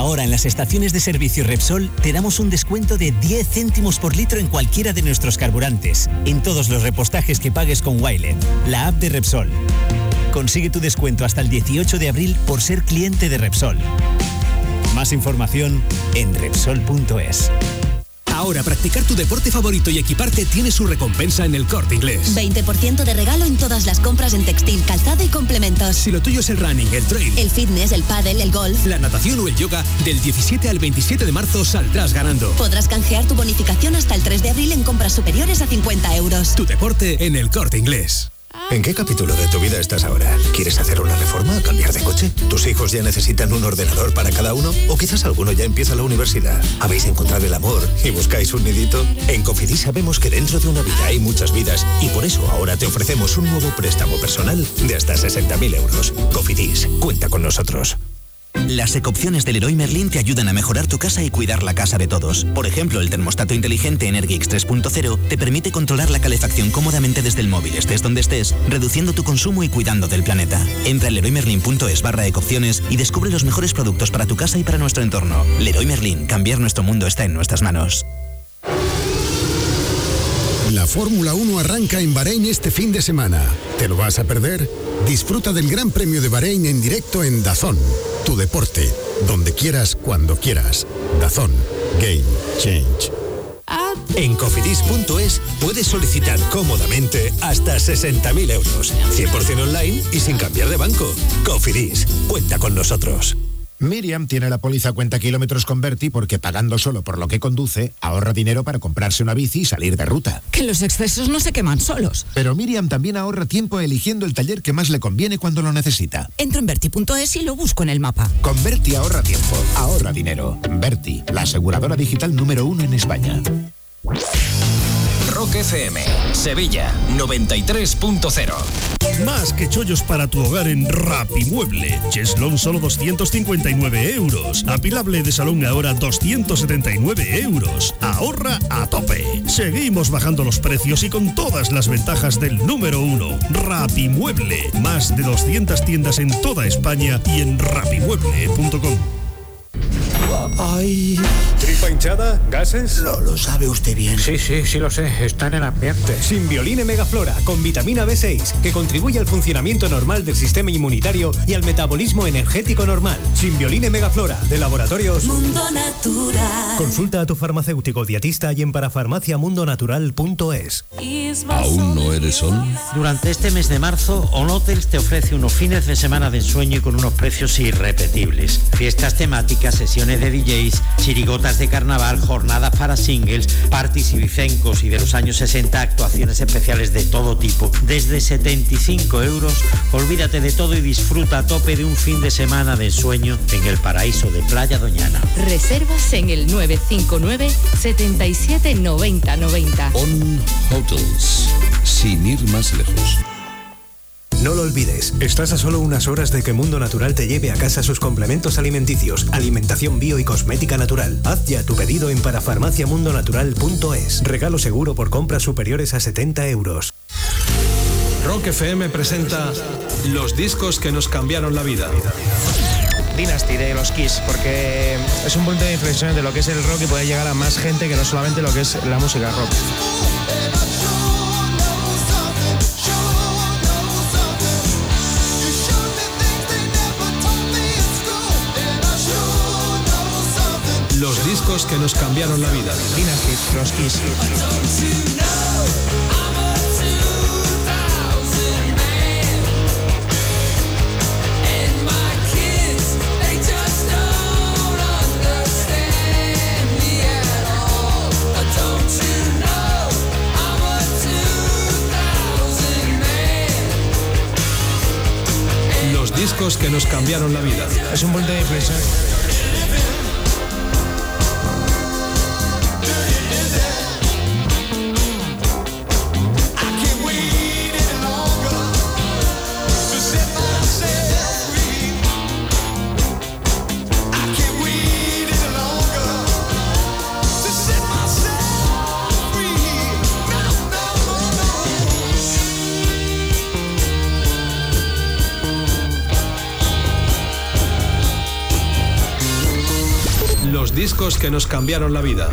Ahora en las estaciones de servicio Repsol te damos un descuento de 10 céntimos por litro en cualquiera de nuestros carburantes, en todos los repostajes que pagues con Wilet, la app de Repsol. Consigue tu descuento hasta el 18 de abril por ser cliente de Repsol. Más información en Repsol.es. Ahora practicar tu deporte favorito y equiparte tiene su recompensa en el corte inglés. 20% de regalo en todas las compras en textil, calzado y complementos. Si lo tuyo es el running, el trail, El fitness, el pádel, el golf. la natación o el yoga, del 17 al 27 de marzo saldrás ganando. Podrás canjear tu bonificación hasta el 3 de abril en compras superiores a 50 euros. Tu deporte en el corte inglés. ¿En qué capítulo de tu vida estás ahora? ¿Quieres hacer una reforma? ¿Cambiar de coche? ¿Tus hijos ya necesitan un ordenador para cada uno? ¿O quizás alguno ya empieza la universidad? ¿Habéis encontrado el amor y buscáis un nidito? En Cofidis sabemos que dentro de una vida hay muchas vidas y por eso ahora te ofrecemos un nuevo préstamo personal de hasta 60.000 euros. Cofidis, cuenta con nosotros. Las ecopciones del Leroy Merlin te ayudan a mejorar tu casa y cuidar la casa de todos. Por ejemplo, el termostato inteligente Energix 3.0 te permite controlar la calefacción cómodamente desde el móvil, estés donde estés, reduciendo tu consumo y cuidando del planeta. Entra en leroymerlin.es barra ecopciones y descubre los mejores productos para tu casa y para nuestro entorno. Leroy Merlin, cambiar nuestro mundo está en nuestras manos. La Fórmula 1 arranca en Bahrein este fin de semana. ¿Te lo vas a perder? Disfruta del Gran Premio de Bahrein en directo en Dazón. Tu deporte, donde quieras, cuando quieras. Dazón. Game Change. En cofidis.es puedes solicitar cómodamente hasta 60.000 euros, 100% online y sin cambiar de banco. Cofidis, cuenta con nosotros. Miriam tiene la póliza cuenta kilómetros con Berti porque pagando solo por lo que conduce, ahorra dinero para comprarse una bici y salir de ruta. Que los excesos no se queman solos. Pero Miriam también ahorra tiempo eligiendo el taller que más le conviene cuando lo necesita. Entro en Berti.es y lo busco en el mapa. Con Berti ahorra tiempo, ahorra dinero. Berti, la aseguradora digital número uno en España. Rock Sevilla 93.0. Más que chollos para tu hogar en Rapimueble. Cheslon solo 259 euros. Apilable de salón ahora 279 euros. Ahorra a tope. Seguimos bajando los precios y con todas las ventajas del número uno. Rapimueble. Más de 200 tiendas en toda España y en rapimueble.com. Ay. ¿Tripa hinchada? ¿Gases? Lo, lo sabe usted bien. Sí, sí, sí lo sé. Está en el ambiente. Simbioline Megaflora con vitamina B6 que contribuye al funcionamiento normal del sistema inmunitario y al metabolismo energético normal. Simbioline Megaflora de Laboratorios Mundo Natural. Consulta a tu farmacéutico dietista y en parafarmaciamundonatural.es. ¿Aún no eres sol? Durante este mes de marzo, On Hotels te ofrece unos fines de semana de ensueño y con unos precios irrepetibles. Fiestas temáticas, sesiones de DJs, chirigotas de carnaval, jornadas para singles, parties y vicencos y de los años 60 actuaciones especiales de todo tipo. Desde 75 euros, olvídate de todo y disfruta a tope de un fin de semana de sueño en el paraíso de Playa Doñana. Reservas en el 959 77 90 90. On Hotels. Sin ir más lejos. No lo olvides, estás a solo unas horas de que Mundo Natural te lleve a casa sus complementos alimenticios, alimentación bio y cosmética natural. Haz ya tu pedido en parafarmaciamundonatural.es. Regalo seguro por compras superiores a 70 euros. Rock FM presenta los discos que nos cambiaron la vida. Dynasty de los Kiss, porque es un punto de inflexión de lo que es el rock y puede llegar a más gente que no solamente lo que es la música rock. Discos que nos cambiaron la vida. Los discos que nos cambiaron la vida. Es un punto de inflexión. Que nos cambiaron la vida.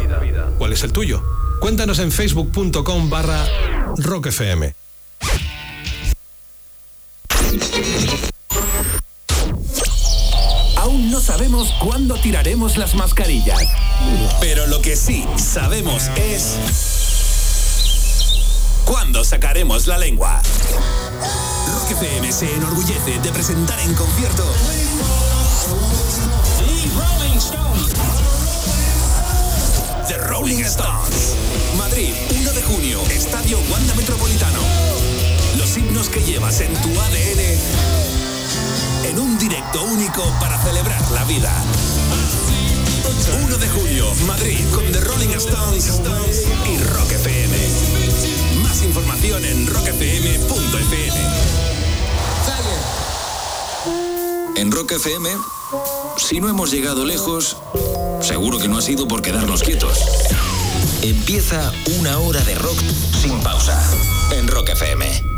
¿Cuál es el tuyo? Cuéntanos en facebook.com barra rockfm. Aún no sabemos cuándo tiraremos las mascarillas. Pero lo que sí sabemos es. ¿Cuándo sacaremos la lengua? Rock FM se enorgullece de presentar en concierto. The Rolling Stones. Madrid, 1 de junio, Estadio Wanda Metropolitano. Los himnos que llevas en tu ADN en un directo único para celebrar la vida. 1 de julio, Madrid, con The Rolling Stones y Rock FM. Más información en rockfm.fm. En Rock FM, si no hemos llegado lejos, seguro que no ha sido por quedarnos quietos. Empieza una hora de rock sin pausa en Rock FM.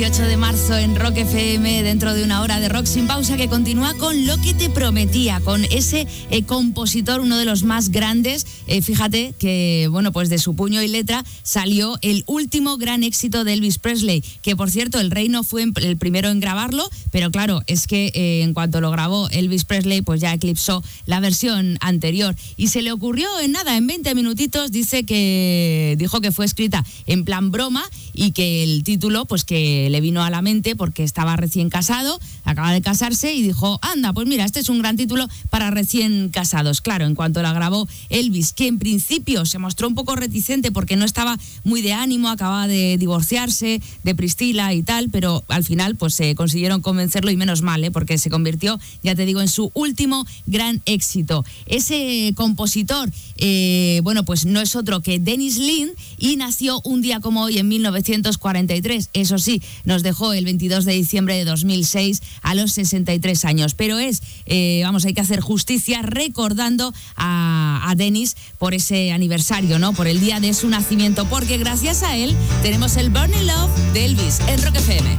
18 de marzo en Rock FM dentro de una hora de rock sin pausa que continúa con lo que te prometía, con ese eh, compositor, uno de los más grandes. Eh, fíjate que, bueno, pues de su puño y letra salió el último gran éxito de Elvis Presley, que por cierto el rey no fue el primero en grabarlo, pero claro, es que eh, en cuanto lo grabó Elvis Presley, pues ya eclipsó la versión anterior. Y se le ocurrió en nada, en 20 minutitos, dice que dijo que fue escrita en plan broma y que el título, pues que le vino a la mente porque estaba recién casado, acaba de casarse y dijo, anda, pues mira, este es un gran título para recién casados. Claro, en cuanto la grabó Elvis, que en principio se mostró un poco reticente porque no estaba muy de ánimo, acababa de divorciarse de Priscila y tal, pero al final pues se consiguieron convencerlo y menos mal, ¿eh? porque se convirtió, ya te digo, en su último gran éxito. Ese compositor, eh, bueno, pues no es otro que Dennis Lynn y nació un día como hoy en 1943. Eso sí, nos dejó el 22 de diciembre de 2006 a los 63 años. Pero es, eh, vamos, hay que hacer justicia recordando a, a Dennis por ese aniversario, ¿no? Por el día de su nacimiento, porque gracias a él tenemos el Burning Love de Elvis en Rock FM.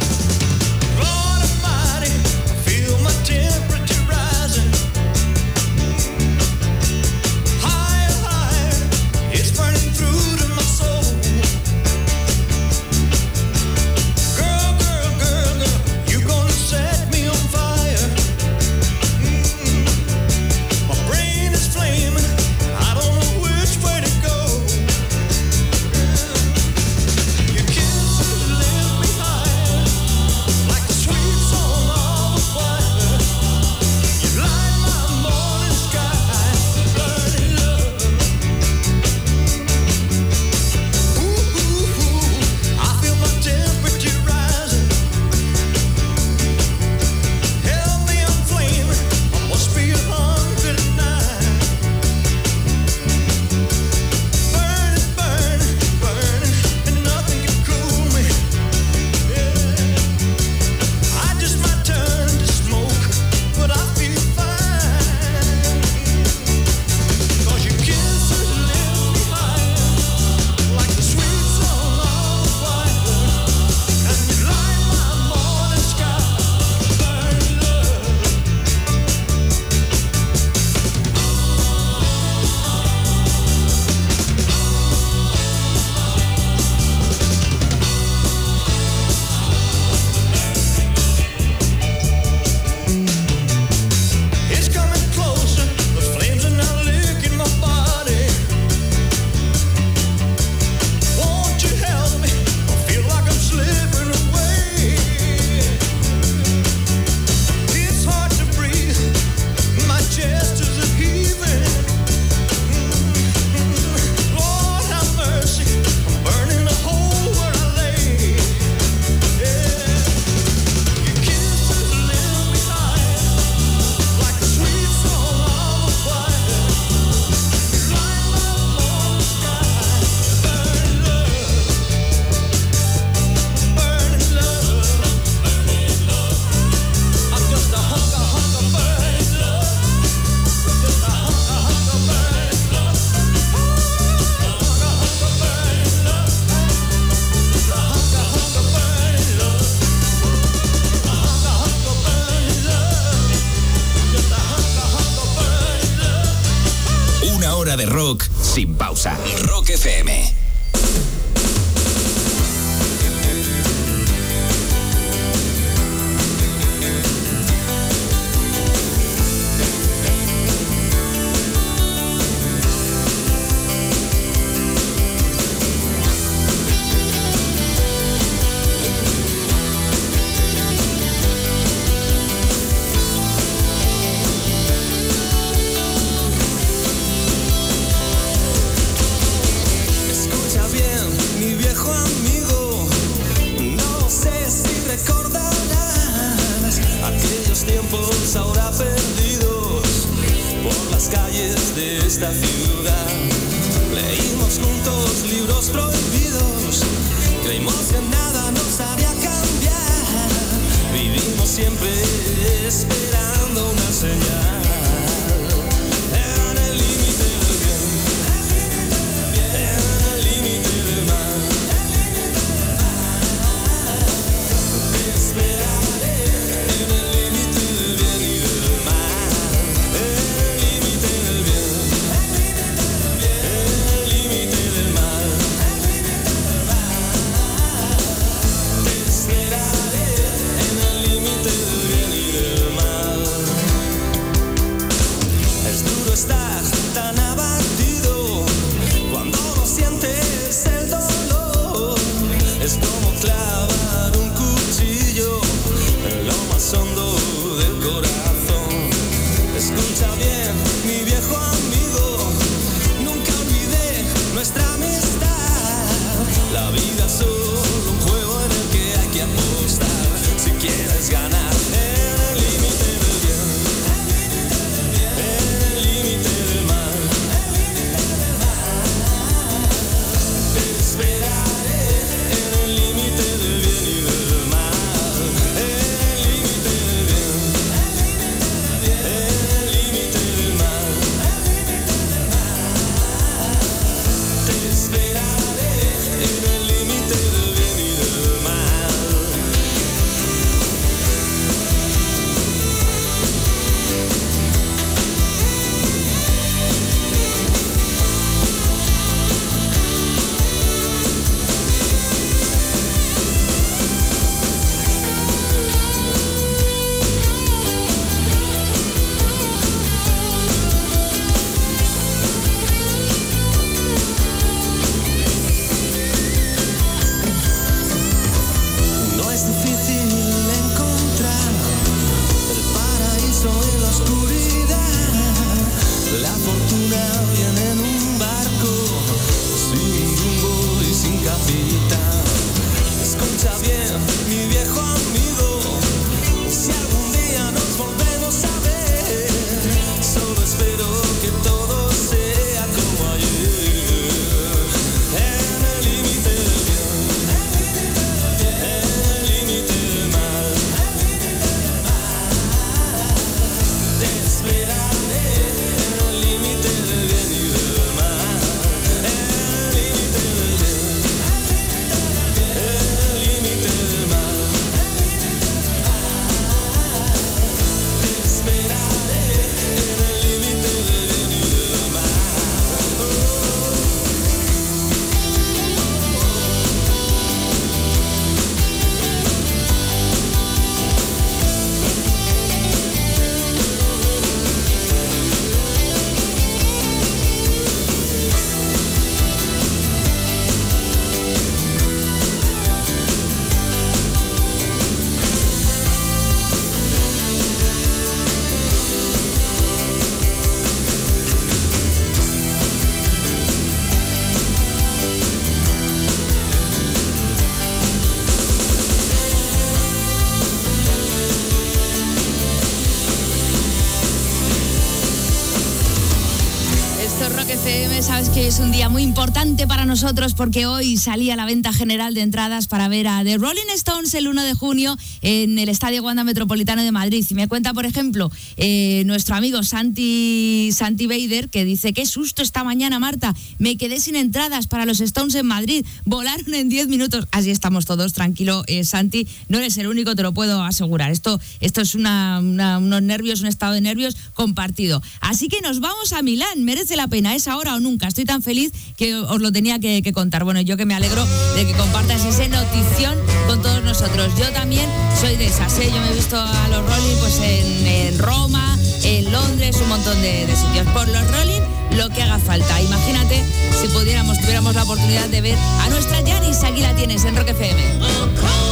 Muy importante para nosotros porque hoy salía la venta general de entradas para ver a The Rolling Stones el 1 de junio en el Estadio Wanda Metropolitano de Madrid. Y me cuenta, por ejemplo, eh, nuestro amigo Santi, Santi Bader, que dice, qué susto esta mañana, Marta, me quedé sin entradas para los Stones en Madrid, volaron en 10 minutos. Así estamos todos, tranquilo, eh, Santi, no eres el único, te lo puedo asegurar. Esto, esto es unos nervios, un estado de nervios compartido. Así que nos vamos a Milán, merece la pena, es ahora o nunca. Estoy tan feliz que os lo tenía que, que contar. Bueno, yo que me alegro de que compartas esa notición con todos nosotros. Yo también soy de esas, ¿eh? yo me he visto a los Rolling pues en, Roma, en Londres, un montón de, de sitios. Por los Rolling, lo que haga falta. Imagínate si pudiéramos, tuviéramos la oportunidad de ver a nuestra Janis, aquí la tienes en Rock FM.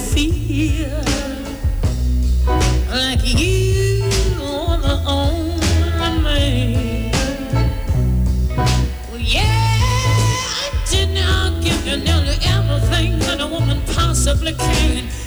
Feel like you are the only man? Well, yeah, I didn't give you nearly everything that a woman possibly can?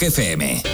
Rock FM.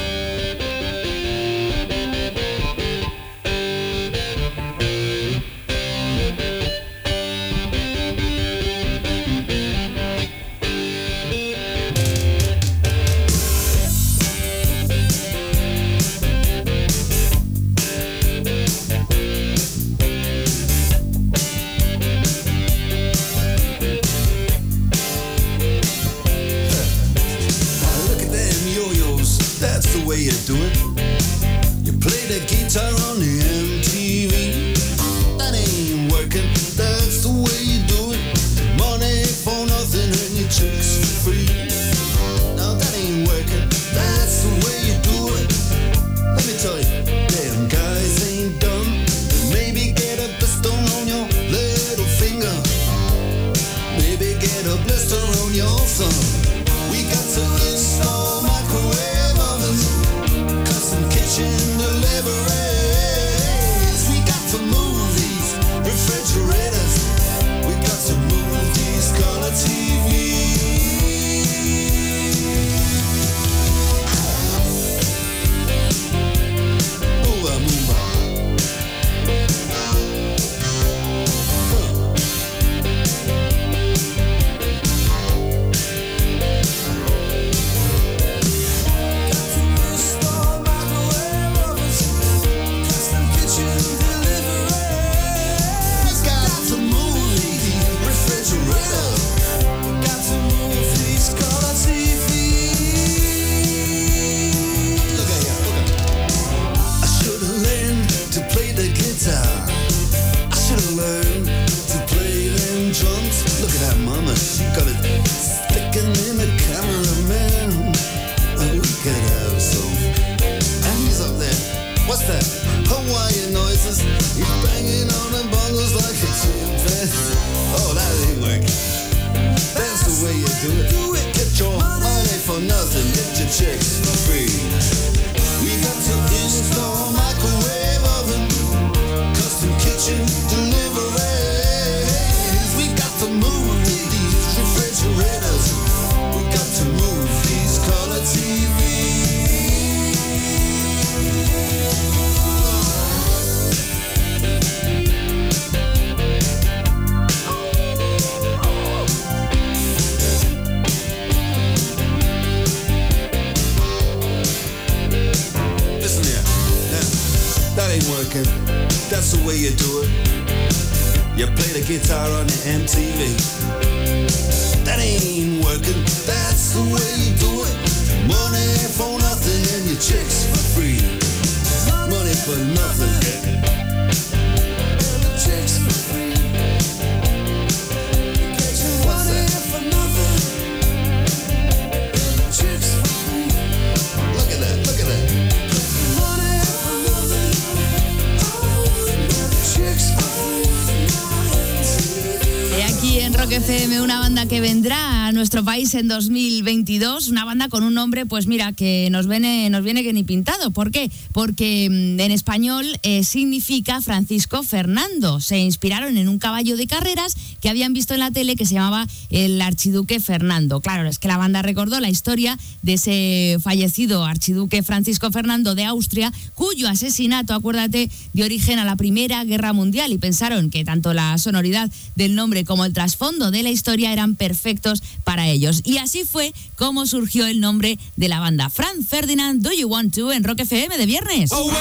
En 2022, una banda con un nombre, pues mira, que nos viene, nos viene que ni pintado. ¿Por qué? Porque mm, en español eh, significa Francisco Fernando. Se inspiraron en un caballo de carreras que habían visto en la tele que se llamaba El Archiduque Fernando. Claro, es que la banda recordó la historia de ese fallecido archiduque Francisco Fernando de Austria, cuyo asesinato, acuérdate, dio origen a la Primera Guerra Mundial y pensaron que tanto la sonoridad del nombre como el trasfondo de la historia eran perfectos para ellos. Y así fue como surgió el nombre de la banda. Franz Ferdinand, Do You Want To? en Rock FM de viernes. Oh.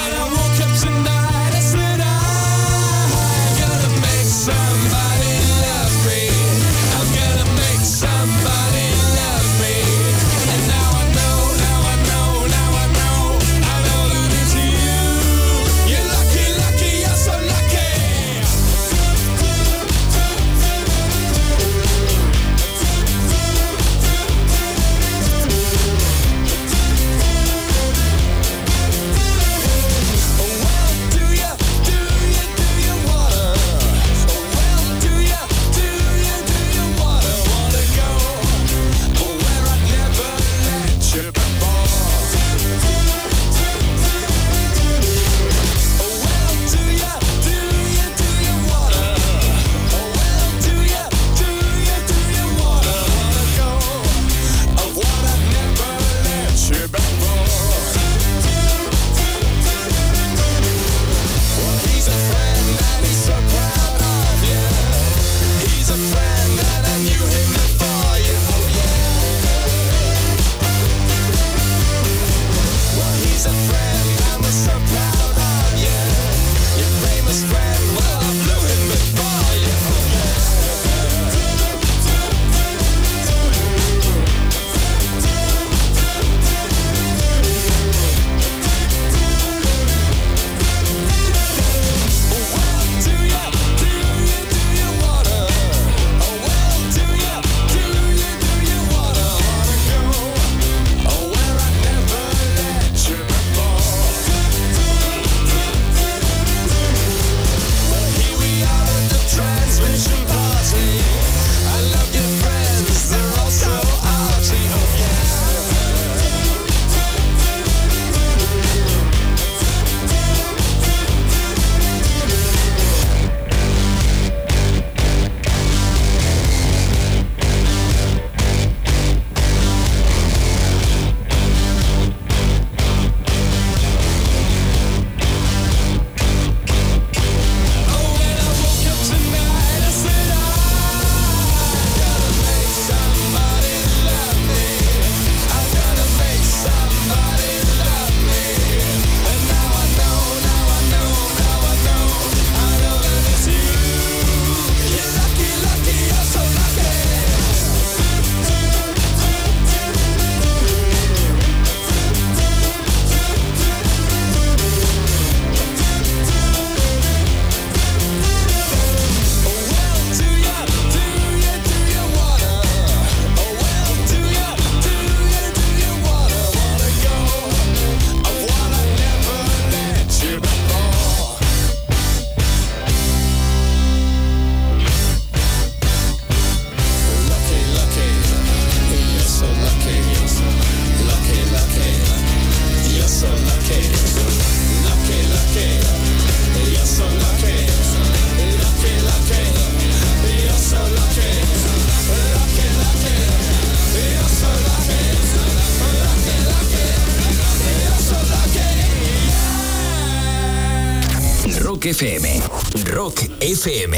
FM.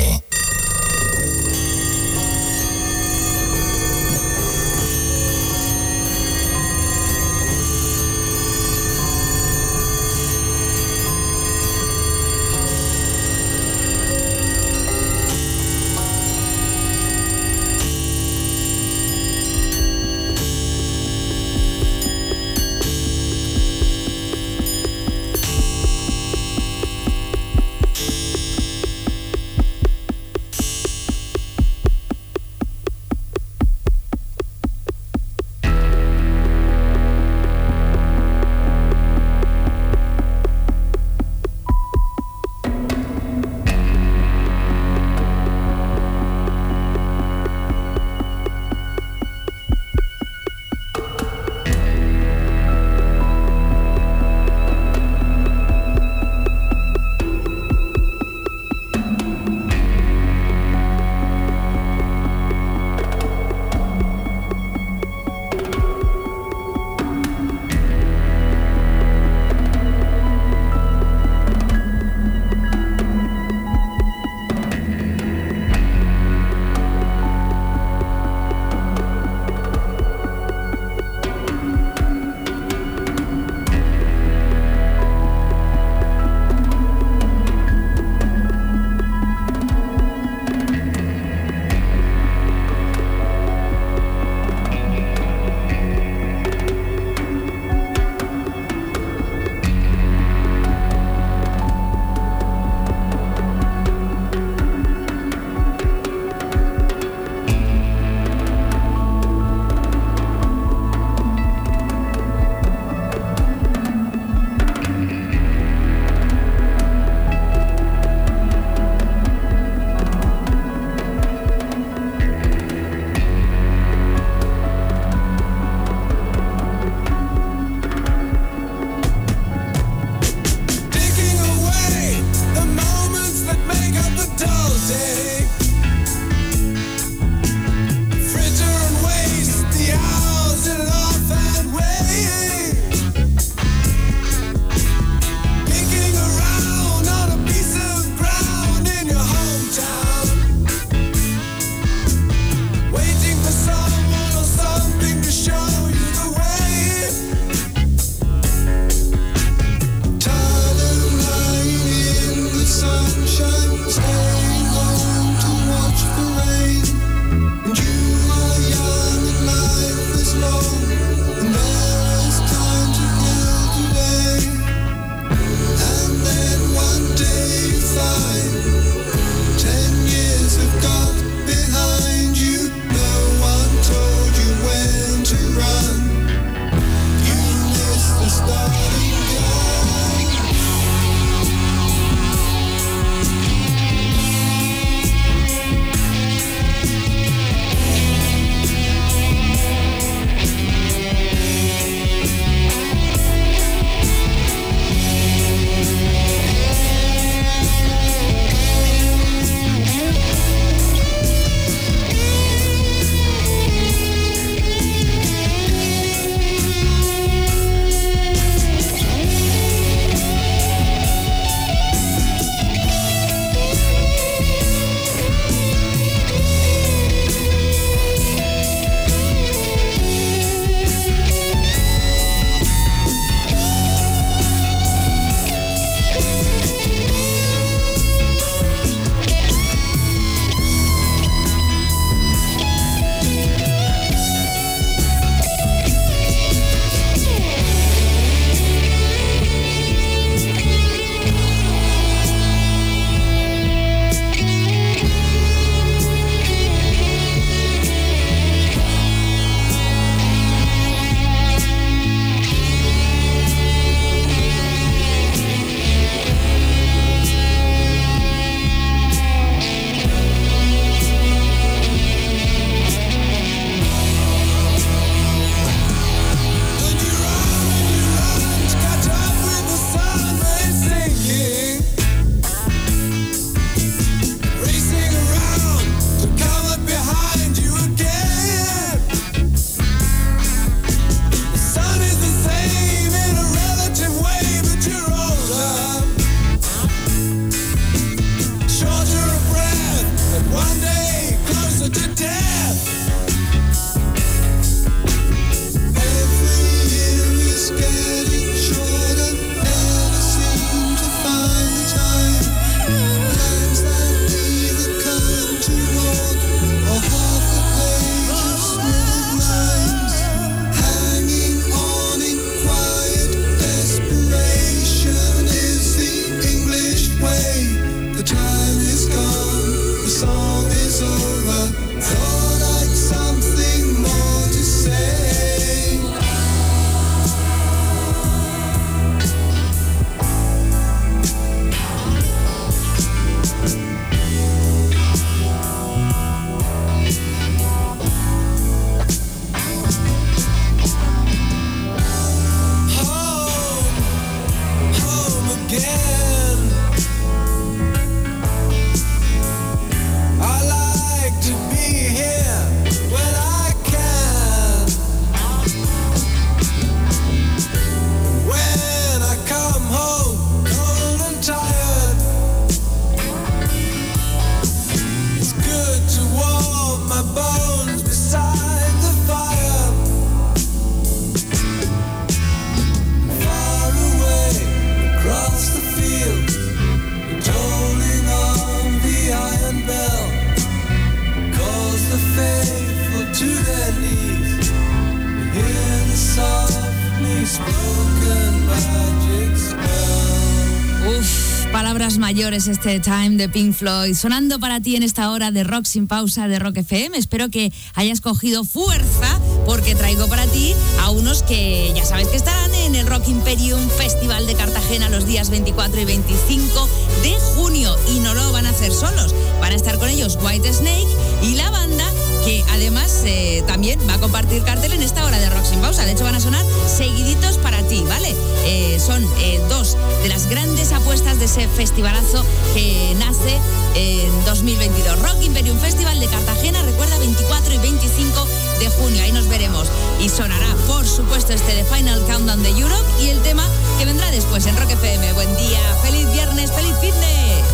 Mayores este Time de Pink Floyd. Sonando para ti en esta hora de Rock sin pausa de Rock FM. Espero que hayas cogido fuerza porque traigo para ti a unos que ya sabes que estarán en el Rock Imperium Festival de Cartagena los días 24 y 25 de junio. Y no lo van a hacer solos. Van a estar con ellos White Snake y la banda que además eh, también va a compartir cartel en esta hora de Rock sin pausa. De hecho, van a sonar seguiditos para ti, ¿vale? Eh, son eh, dos de las grandes apuestas de ese festivalazo que nace en 2022. Rock Imperium Festival de Cartagena, recuerda 24 y 25 de junio, ahí nos veremos. Y sonará, por supuesto, este de Final Countdown de Europe y el tema que vendrá después en Rock FM. Buen día, feliz viernes, feliz fitness.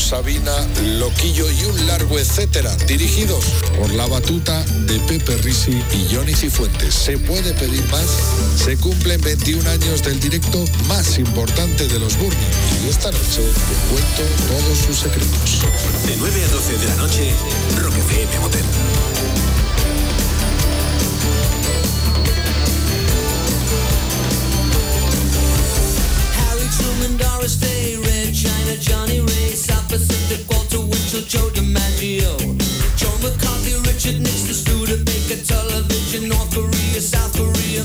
Sabina, Loquillo y un largo etcétera, dirigidos por la batuta de Pepe Risi y Johnny Cifuentes. ¿Se puede pedir más? Se cumplen 21 años del directo más importante de los Burning y esta noche te cuento todos sus secretos. De 9 a 12 de la noche, Rock FM Motel. Truman, Doris Day. China, Johnny Ray, South Pacific, Walter Winchell, Joe DiMaggio, Joe McCarthy, Richard Nixon, Studebaker, television, North Korea, South Korea,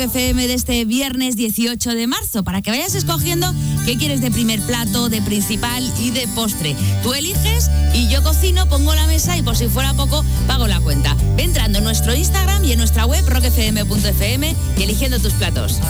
Rock FM de este viernes 18 de marzo, para que vayas escogiendo qué quieres de primer plato, de principal y de postre. Tú eliges y yo cocino, pongo la mesa y por si fuera poco, pago la cuenta. Entrando en nuestro Instagram y en nuestra web rockfm.fm y eligiendo tus platos.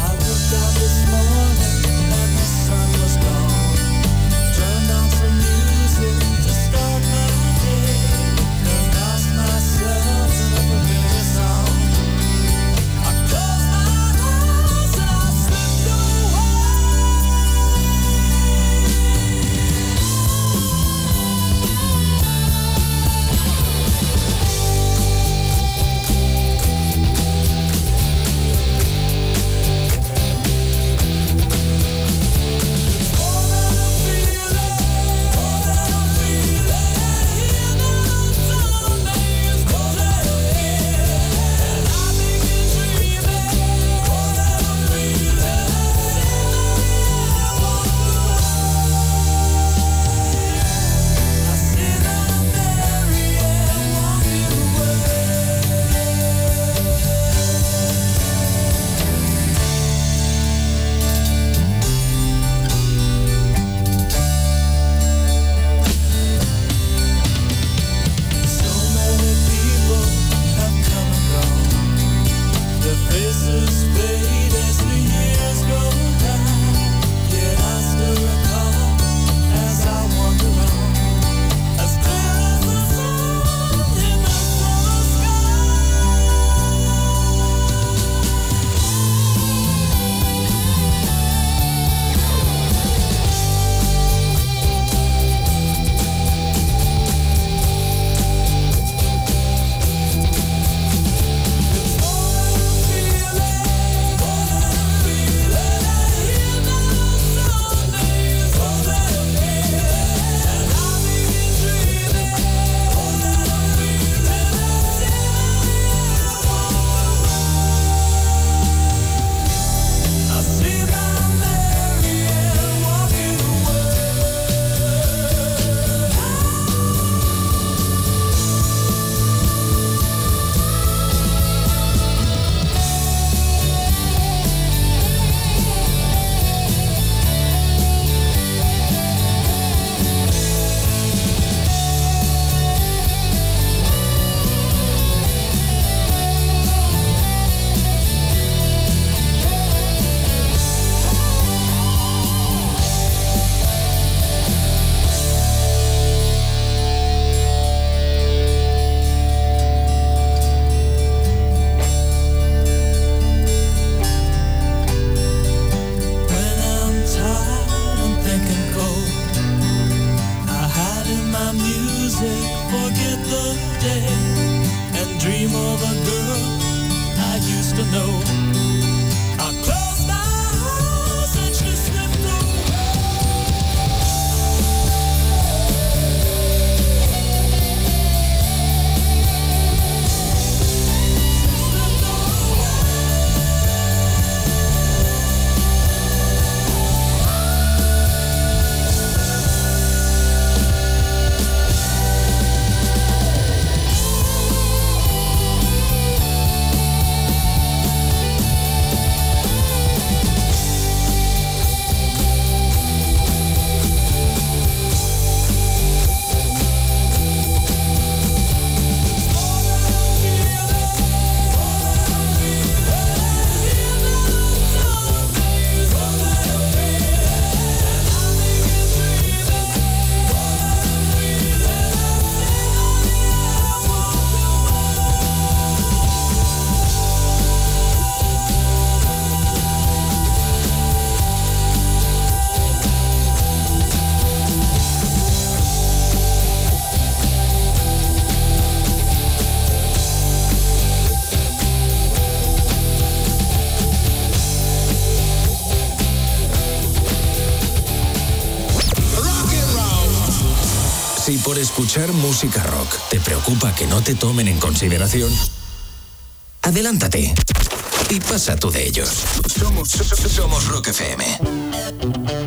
música rock te preocupa que no te tomen en consideración, adelántate y pasa tú de ellos. Somos Rock FM.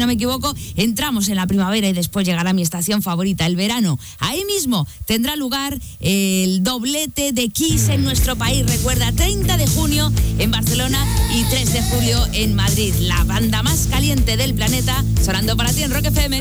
no me equivoco, entramos en la primavera y después llegará mi estación favorita, el verano. Ahí mismo tendrá lugar el doblete de Kiss en nuestro país. Recuerda, 30 de junio en Barcelona y 3 de julio en Madrid. La banda más caliente del planeta, sonando para ti en Rock FM.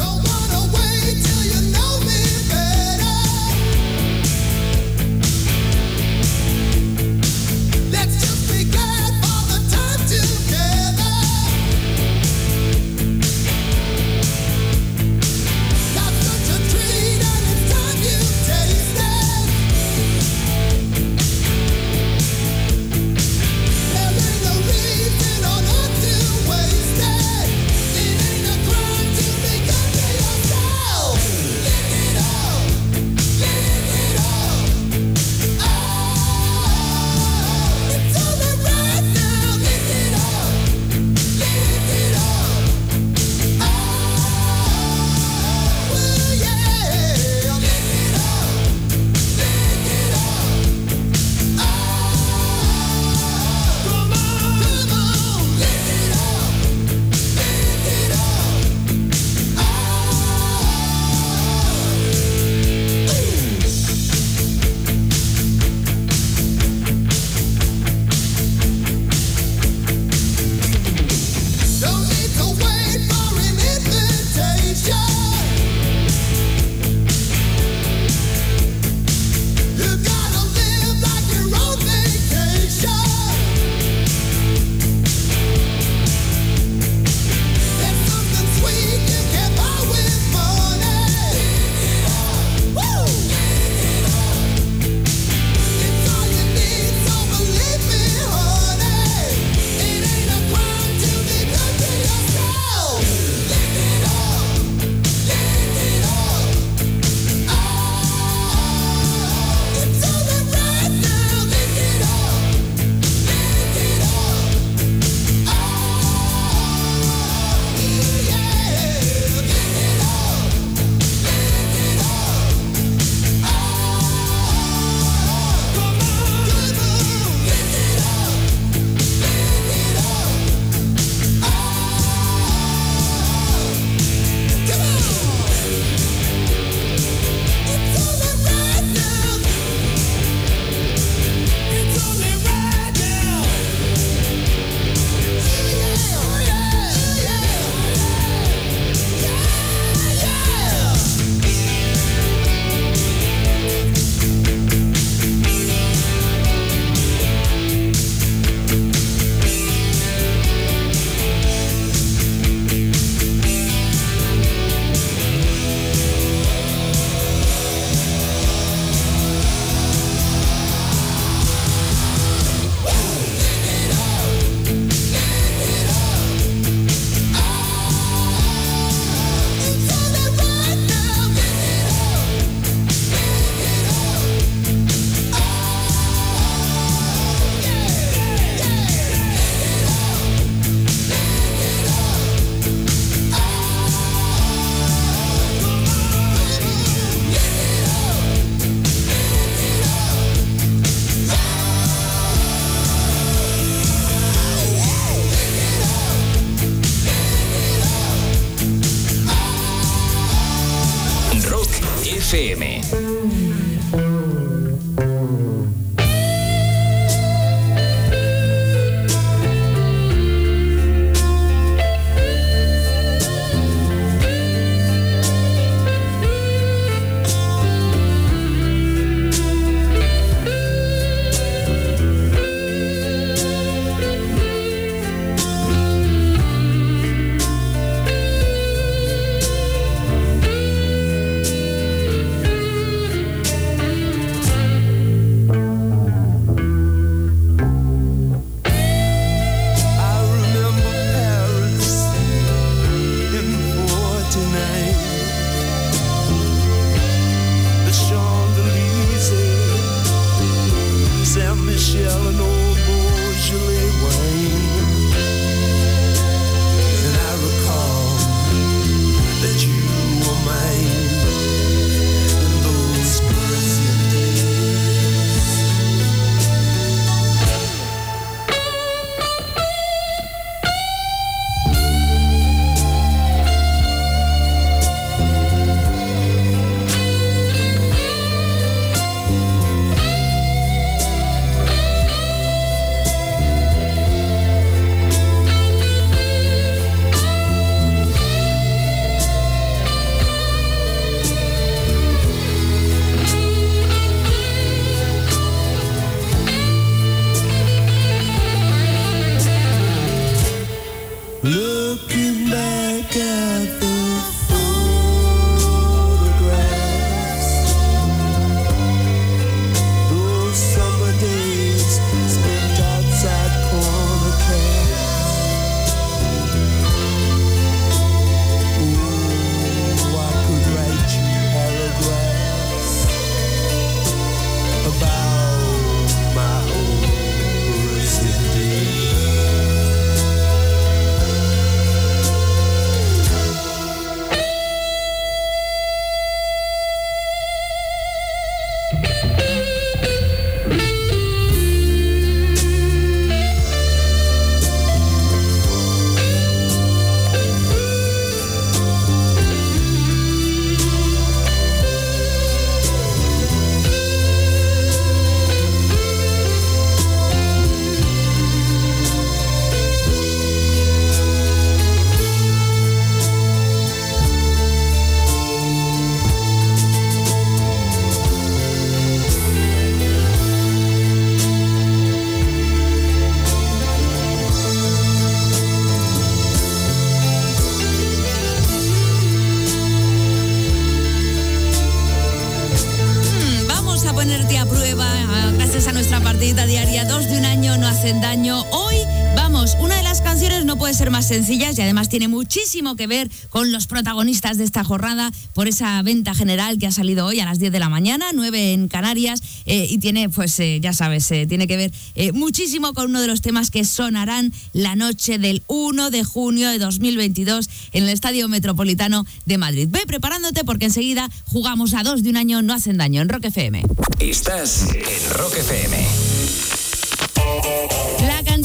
Sencillas y además tiene muchísimo que ver con los protagonistas de esta jornada por esa venta general que ha salido hoy a las 10 de la mañana, 9 en Canarias, eh, y tiene, pues eh, ya sabes, eh, tiene que ver muchísimo con uno de los temas que sonarán la noche del 1 de junio de 2022 en el Estadio Metropolitano de Madrid. Ve preparándote porque enseguida jugamos a dos de un año no hacen daño en Rock FM. Estás en Rock FM.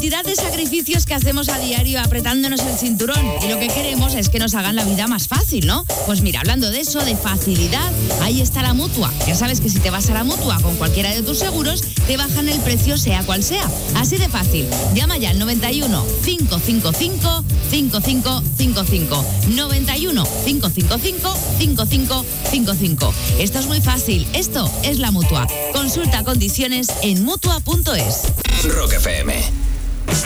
Cantidad de sacrificios que hacemos a diario apretándonos el cinturón y lo que queremos es que nos hagan la vida más fácil, ¿no? Pues mira, hablando de eso, de facilidad, ahí está la mutua. Ya sabes que si te vas a la mutua con cualquiera de tus seguros, te bajan el precio sea cual sea. Así de fácil. Llama ya al 91 555 5555. 91 555 5555. Esto es muy fácil. Esto es la mutua. Consulta condiciones en mutua.es. Rock FM.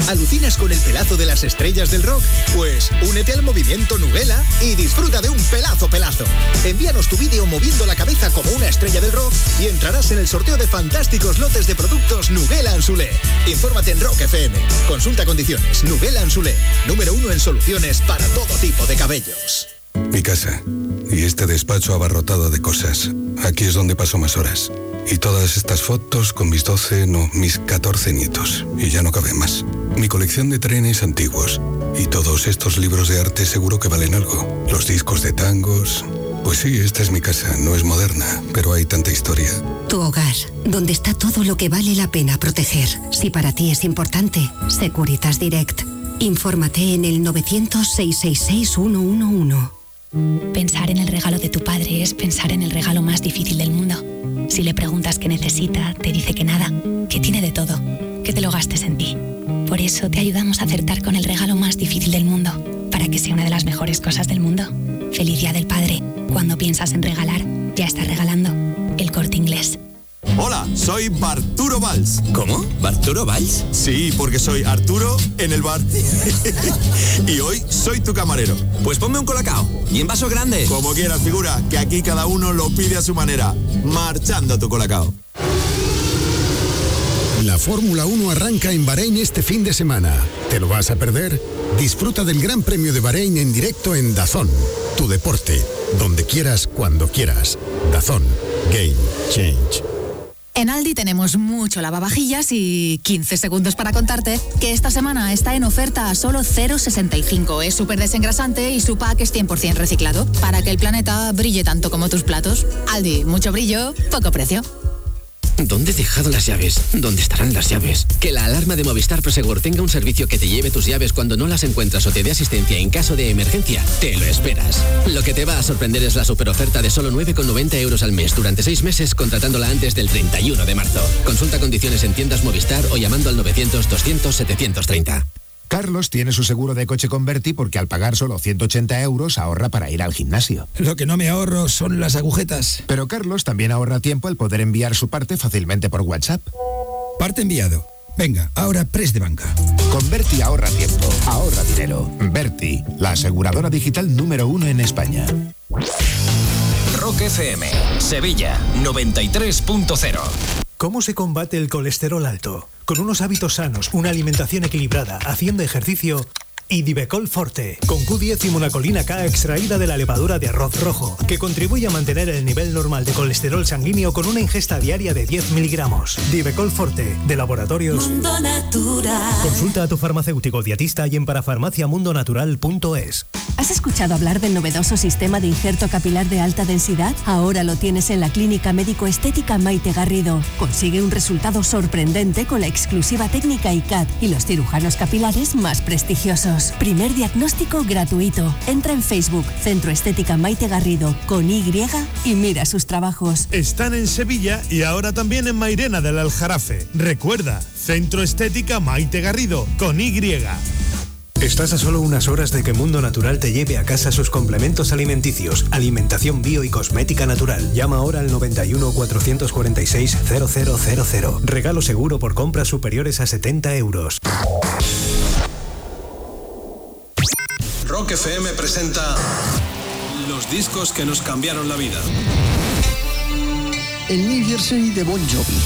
¿Alucinas con el pelazo de las estrellas del rock? Pues únete al movimiento Nuguela y disfruta de un pelazo pelazo. Envíanos tu vídeo moviendo la cabeza como una estrella del rock y entrarás en el sorteo de fantásticos lotes de productos Nuguela Anzulé. Infórmate en Rock FM. Consulta condiciones. Nuguela Anzulé. Número uno en soluciones para todo tipo de cabellos. Mi casa. Y este despacho abarrotado de cosas. Aquí es donde paso más horas. Y todas estas fotos con mis 12, no, mis 14 nietos. Y ya no cabe más. Mi colección de trenes antiguos. Y todos estos libros de arte seguro que valen algo. Los discos de tangos. Pues sí, esta es mi casa. No es moderna, pero hay tanta historia. Tu hogar, donde está todo lo que vale la pena proteger. Si para ti es importante, Securitas Direct. Infórmate en el 900-666-111. Pensar en el regalo de tu padre es pensar en el regalo más difícil del mundo. Si le preguntas qué necesita, te dice que nada, que tiene de todo, que te lo gastes en ti. Por eso te ayudamos a acertar con el regalo más difícil del mundo, para que sea una de las mejores cosas del mundo. Feliz Día del Padre. Cuando piensas en regalar, ya estás regalando. El corte inglés. Hola, soy Barturo Valls. ¿Cómo? ¿Barturo Valls? Sí, porque soy Arturo en el bar. y hoy soy tu camarero. Pues ponme un colacao. Y en vaso grande. Como quieras, figura, que aquí cada uno lo pide a su manera. Marchando tu colacao. La Fórmula 1 arranca en Bahrein este fin de semana. ¿Te lo vas a perder? Disfruta del Gran Premio de Bahrein en directo en Dazón. Tu deporte, donde quieras, cuando quieras. Dazón. Game Change. En Aldi tenemos mucho lavavajillas y 15 segundos para contarte que esta semana está en oferta a solo 0,65. Es súper desengrasante y su pack es 100% reciclado para que el planeta brille tanto como tus platos. Aldi, mucho brillo, poco precio. ¿Dónde he dejado las llaves? ¿Dónde estarán las llaves? Que la alarma de Movistar Prosegur tenga un servicio que te lleve tus llaves cuando no las encuentras o te dé asistencia en caso de emergencia. Te lo esperas. Lo que te va a sorprender es la superoferta de solo 9,90 euros al mes durante 6 meses contratándola antes del 31 de marzo. Consulta condiciones en tiendas Movistar o llamando al 900 200 730. Carlos tiene su seguro de coche con Berti porque al pagar solo 180 euros ahorra para ir al gimnasio. Lo que no me ahorro son las agujetas. Pero Carlos también ahorra tiempo al poder enviar su parte fácilmente por WhatsApp. Parte enviado. Venga, ahora press de banca. Con Berti ahorra tiempo, ahorra dinero. Berti, la aseguradora digital número uno en España. Rock Sevilla 93.0. ¿Cómo se combate el colesterol alto? Con unos hábitos sanos, una alimentación equilibrada, haciendo ejercicio y Divecol Forte, con Q10 y monacolina K extraída de la levadura de arroz rojo, que contribuye a mantener el nivel normal de colesterol sanguíneo con una ingesta diaria de 10 miligramos. Divecol Forte, de laboratorios. Mundo Natural. Consulta a tu farmacéutico dietista y en parafarmaciamundonatural.es. ¿Has escuchado hablar del novedoso sistema de injerto capilar de alta densidad? Ahora lo tienes en la Clínica Médico Estética Maite Garrido. Consigue un resultado sorprendente con la exclusiva técnica ICAT y los cirujanos capilares más prestigiosos. Primer diagnóstico gratuito. Entra en Facebook, Centro Estética Maite Garrido, con Y y mira sus trabajos. Están en Sevilla y ahora también en Mairena del Aljarafe. Recuerda, Centro Estética Maite Garrido, con Y. Estás a solo unas horas de que Mundo Natural te lleve a casa sus complementos alimenticios, alimentación bio y cosmética natural. Llama ahora al 91 446 0000. Regalo seguro por compras superiores a 70 euros. Rock FM presenta los discos que nos cambiaron la vida. el New Jersey de Bon Jovi.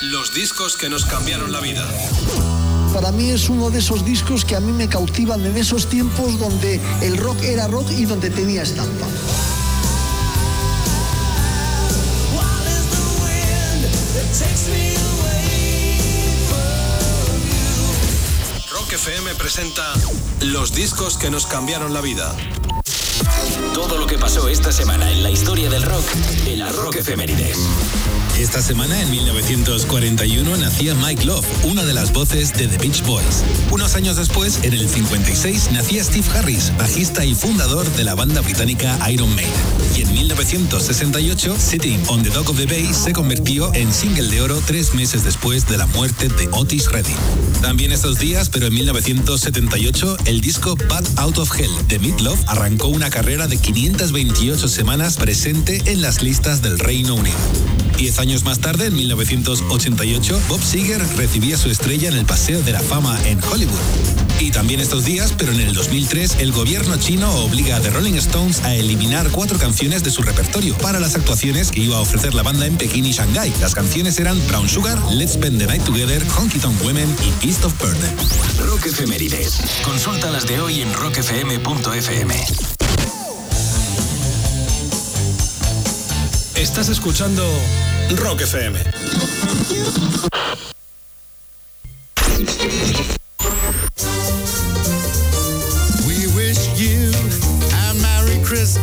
Los discos que nos cambiaron la vida. Para mí es uno de esos discos que a mí me cautivan en esos tiempos donde el rock era rock y donde tenía estampa. Rock FM presenta Los discos que nos cambiaron la vida. Todo lo que pasó esta semana en la historia del rock en la Rock Efemérides. Esta semana, en 1941, nacía Mike Love, una de las voces de The Beach Boys. Unos años después, en el 56, nacía Steve Harris, bajista y fundador de la banda británica Iron Maiden. Y en 1968, Sitting on the Dock of the Bay se convirtió en single de oro tres meses después de la muerte de Otis Redding. También estos días, pero en 1978, el disco Bad Out of Hell de Meat Love arrancó una carrera de 528 semanas presente en las listas del Reino Unido. Diez años más tarde, en 1988, Bob Seger recibía su estrella en el Paseo de la Fama en Hollywood. Y también estos días, pero en el 2003, el gobierno chino obliga a The Rolling Stones a eliminar cuatro canciones de su repertorio para las actuaciones que iba a ofrecer la banda en Pekín y Shanghái. Las canciones eran Brown Sugar, Let's Spend the Night Together, Honky Tonk Women y Beast of Burden. Rock Efemérides. Consulta las de hoy en rockfm.fm. Estás escuchando Rock FM.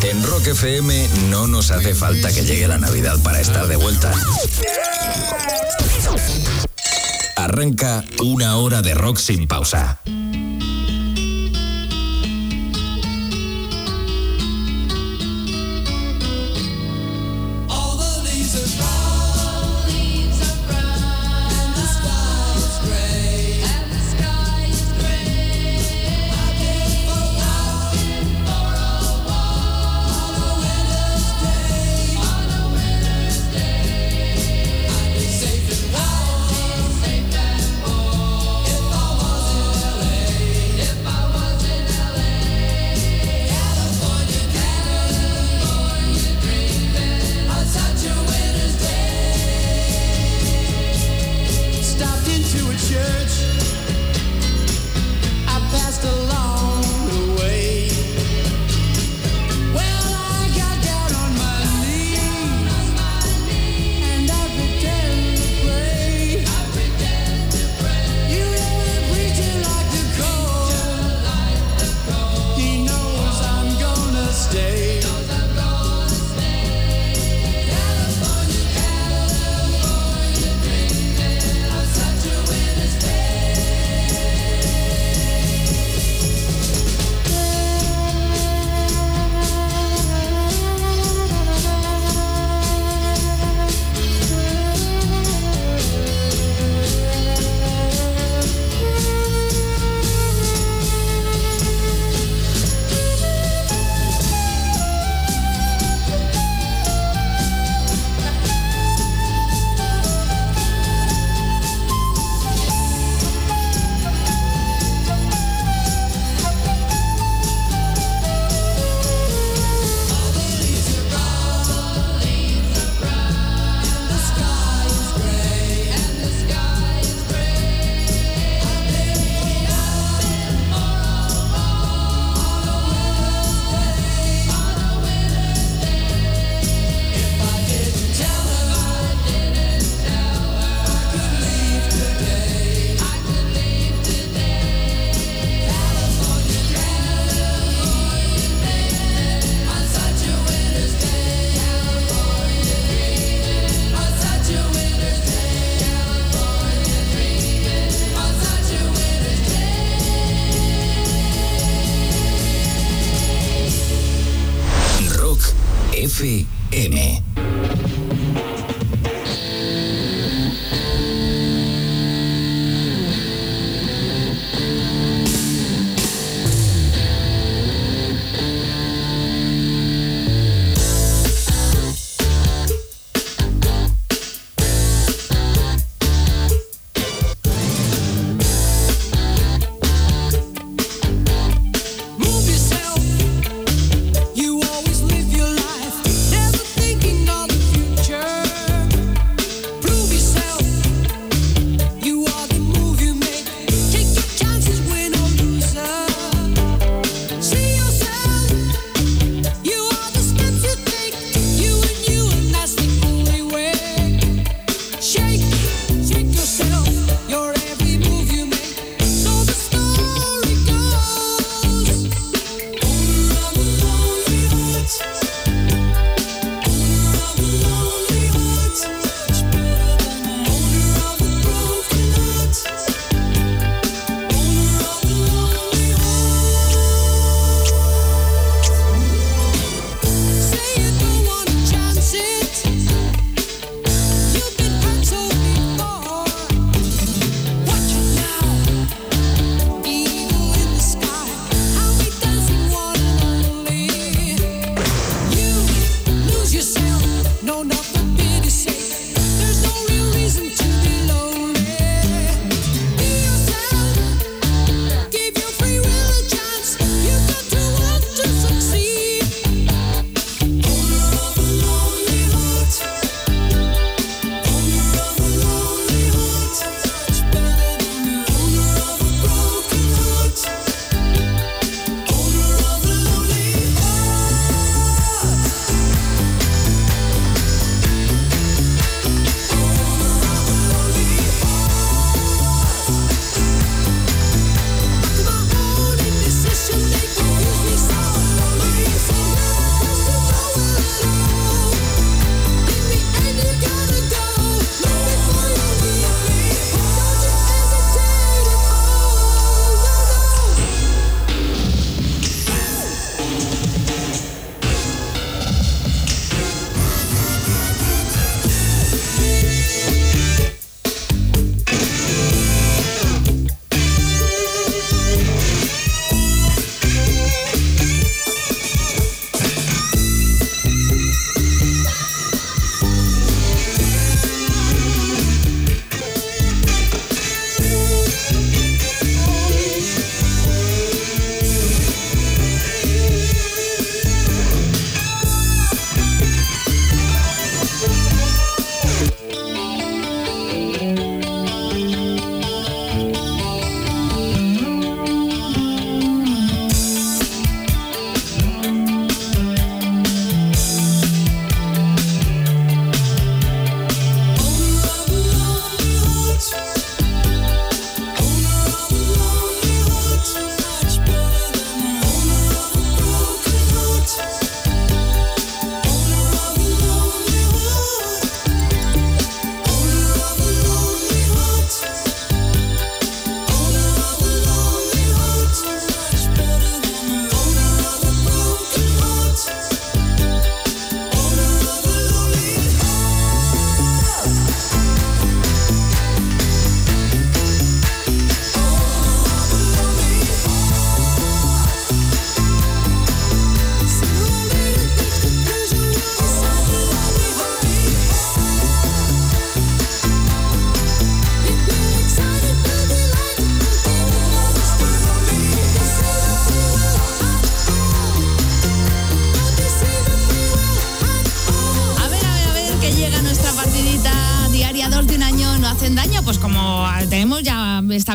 En Rock FM no nos hace falta que llegue la Navidad para estar de vuelta. Arranca una hora de rock sin pausa.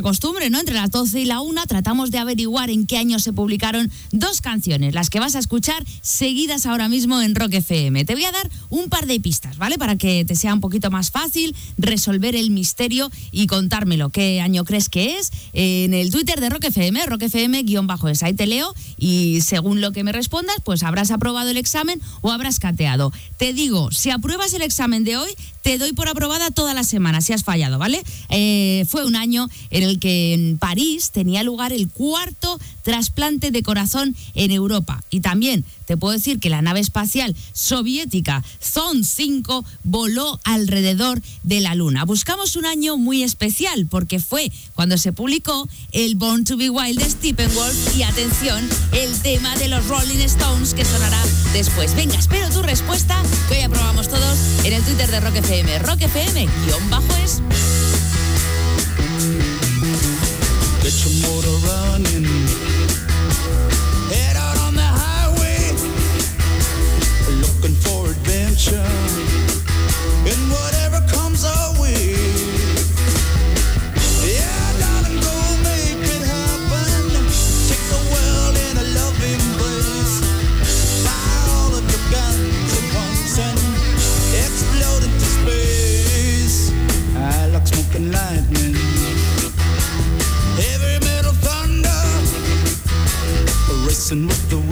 Esta ¿no? Entre las 12 y la 1 tratamos de averiguar en qué año se publicaron dos canciones, las que vas a escuchar seguidas ahora mismo en Rock FM. Te voy a dar un par de pistas, ¿vale? Para que te sea un poquito más fácil resolver el misterio y contármelo. ¿Qué año crees que es? En el Twitter de Rock FM, Rock FM-es. Ahí te leo y según lo que me respondas, pues habrás aprobado el examen o habrás cateado. Te digo, si apruebas el examen de hoy, te doy por aprobada toda la semana si has fallado, ¿vale? Eh, fue un año en el que en París tenía lugar el cuarto trasplante de corazón en Europa. Y también te puedo decir que la nave espacial soviética Zone 5 voló alrededor de la Luna. Buscamos un año muy especial porque fue cuando se publicó el Born to Be Wild de Steppenwolf y atención, el tema de los Rolling Stones que sonará después. Venga, espero tu respuesta que hoy aprobamos todos en el Twitter de Rock FM. Rock FM, guion bajo es. Head out on the highway. Looking for adventure. Racing with the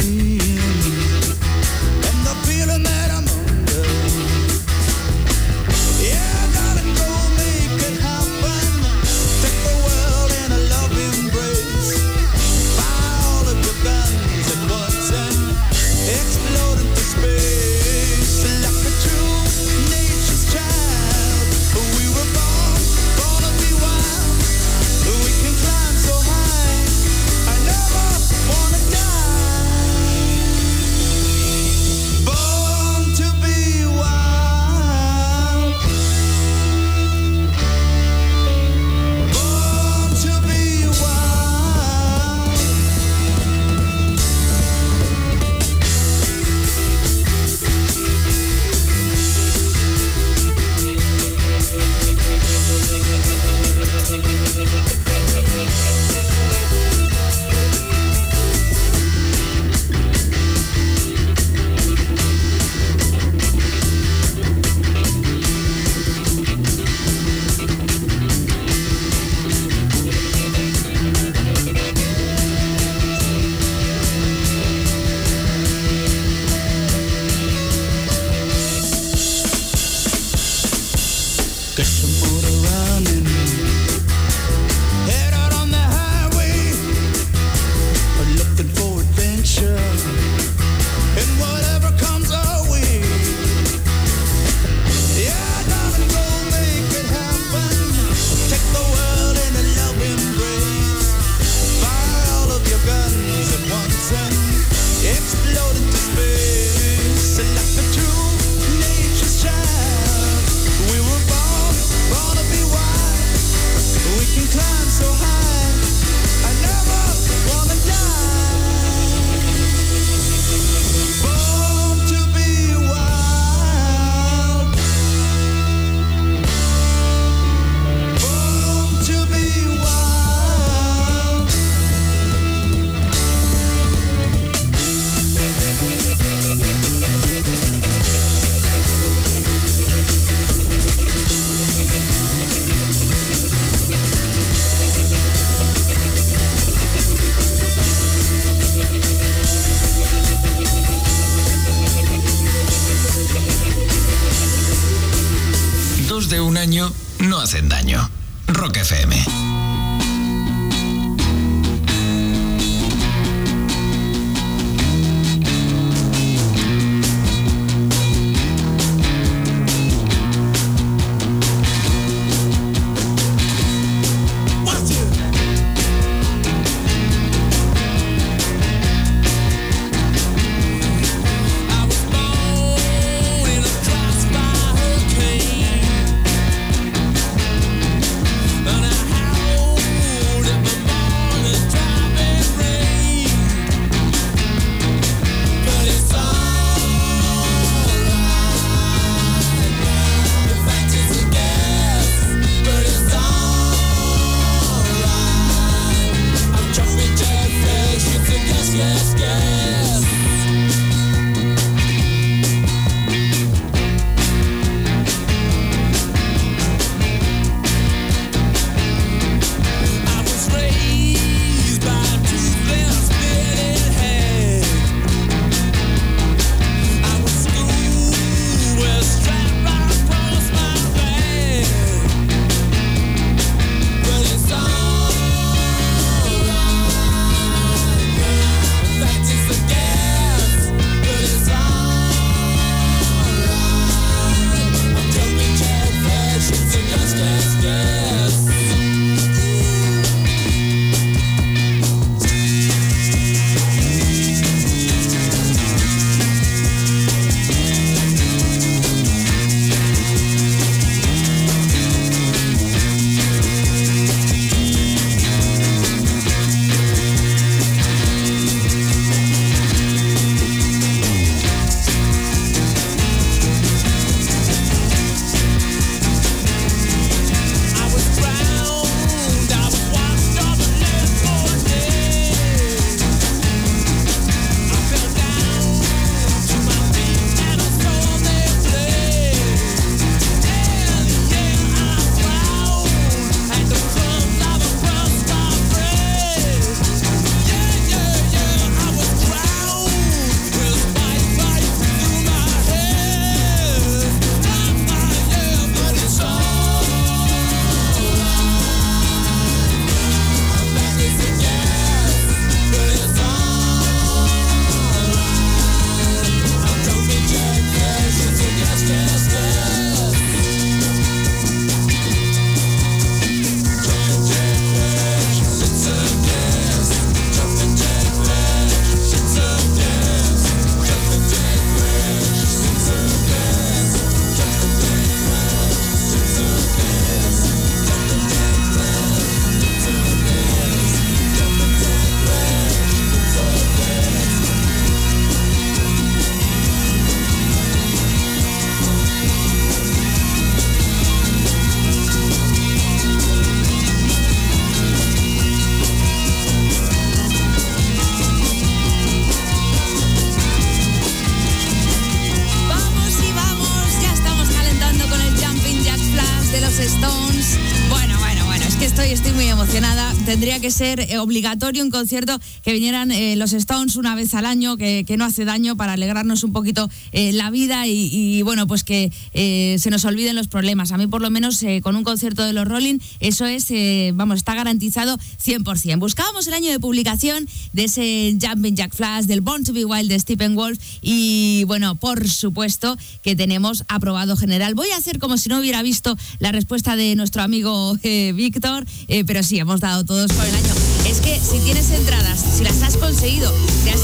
ser eh, obligatorio un concierto que vinieran eh, los Stones una vez al año, que, que no hace daño para alegrarnos un poquito eh, la vida y, bueno, pues que eh, se nos olviden los problemas. A mí por lo menos eh, con un concierto de los Rolling, eso es, eh, vamos, está garantizado 100%. Buscábamos el año de publicación de ese Jumping Jack Flash, del Born to be Wild de Stephen Wolf y bueno, por supuesto que tenemos aprobado general. Voy a hacer como si no hubiera visto la respuesta de nuestro amigo Víctor, pero sí, hemos dado todos por el año. Es que si tienes entradas, si las has conseguido, si has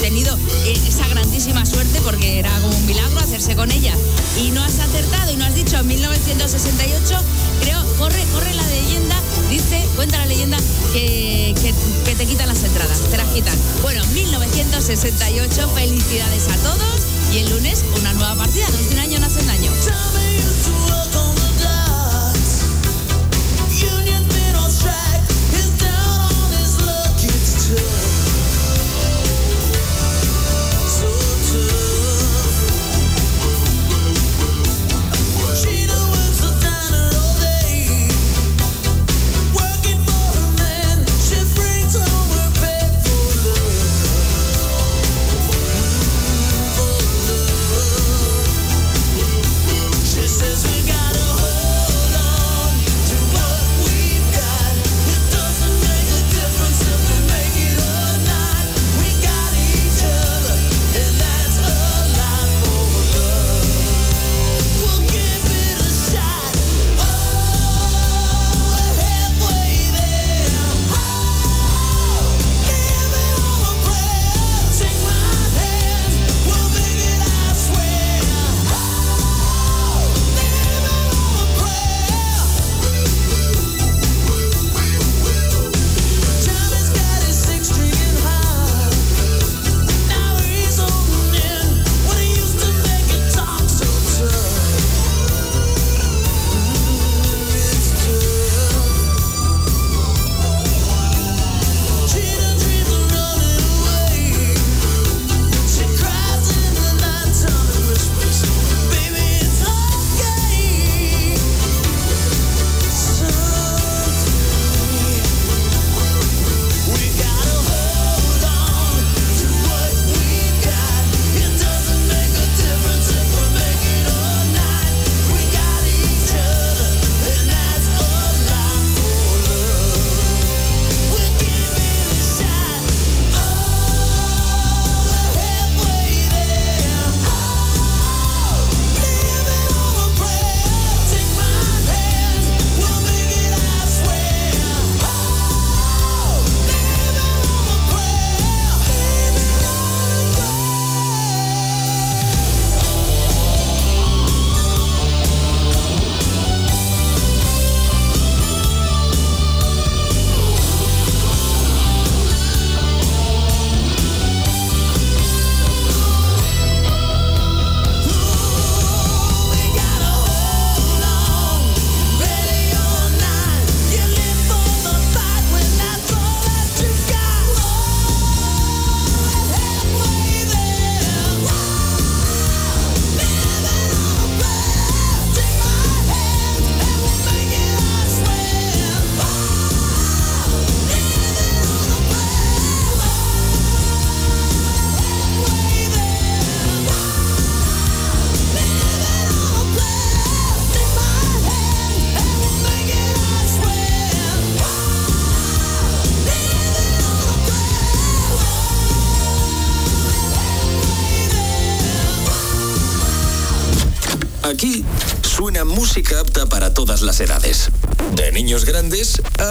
tenido eh, esa grandísima suerte, porque era como un milagro hacerse con ellas, y no has acertado y no has dicho 1968, creo, corre, corre la leyenda, dice, cuenta la leyenda que, te quitan las entradas, te las quitan. Bueno, 1968, felicidades a todos y el lunes una nueva partida, los de un año no hacen daño. She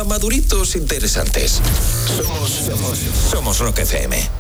maduritos interesantes. Somos, somos, somos Rock FM.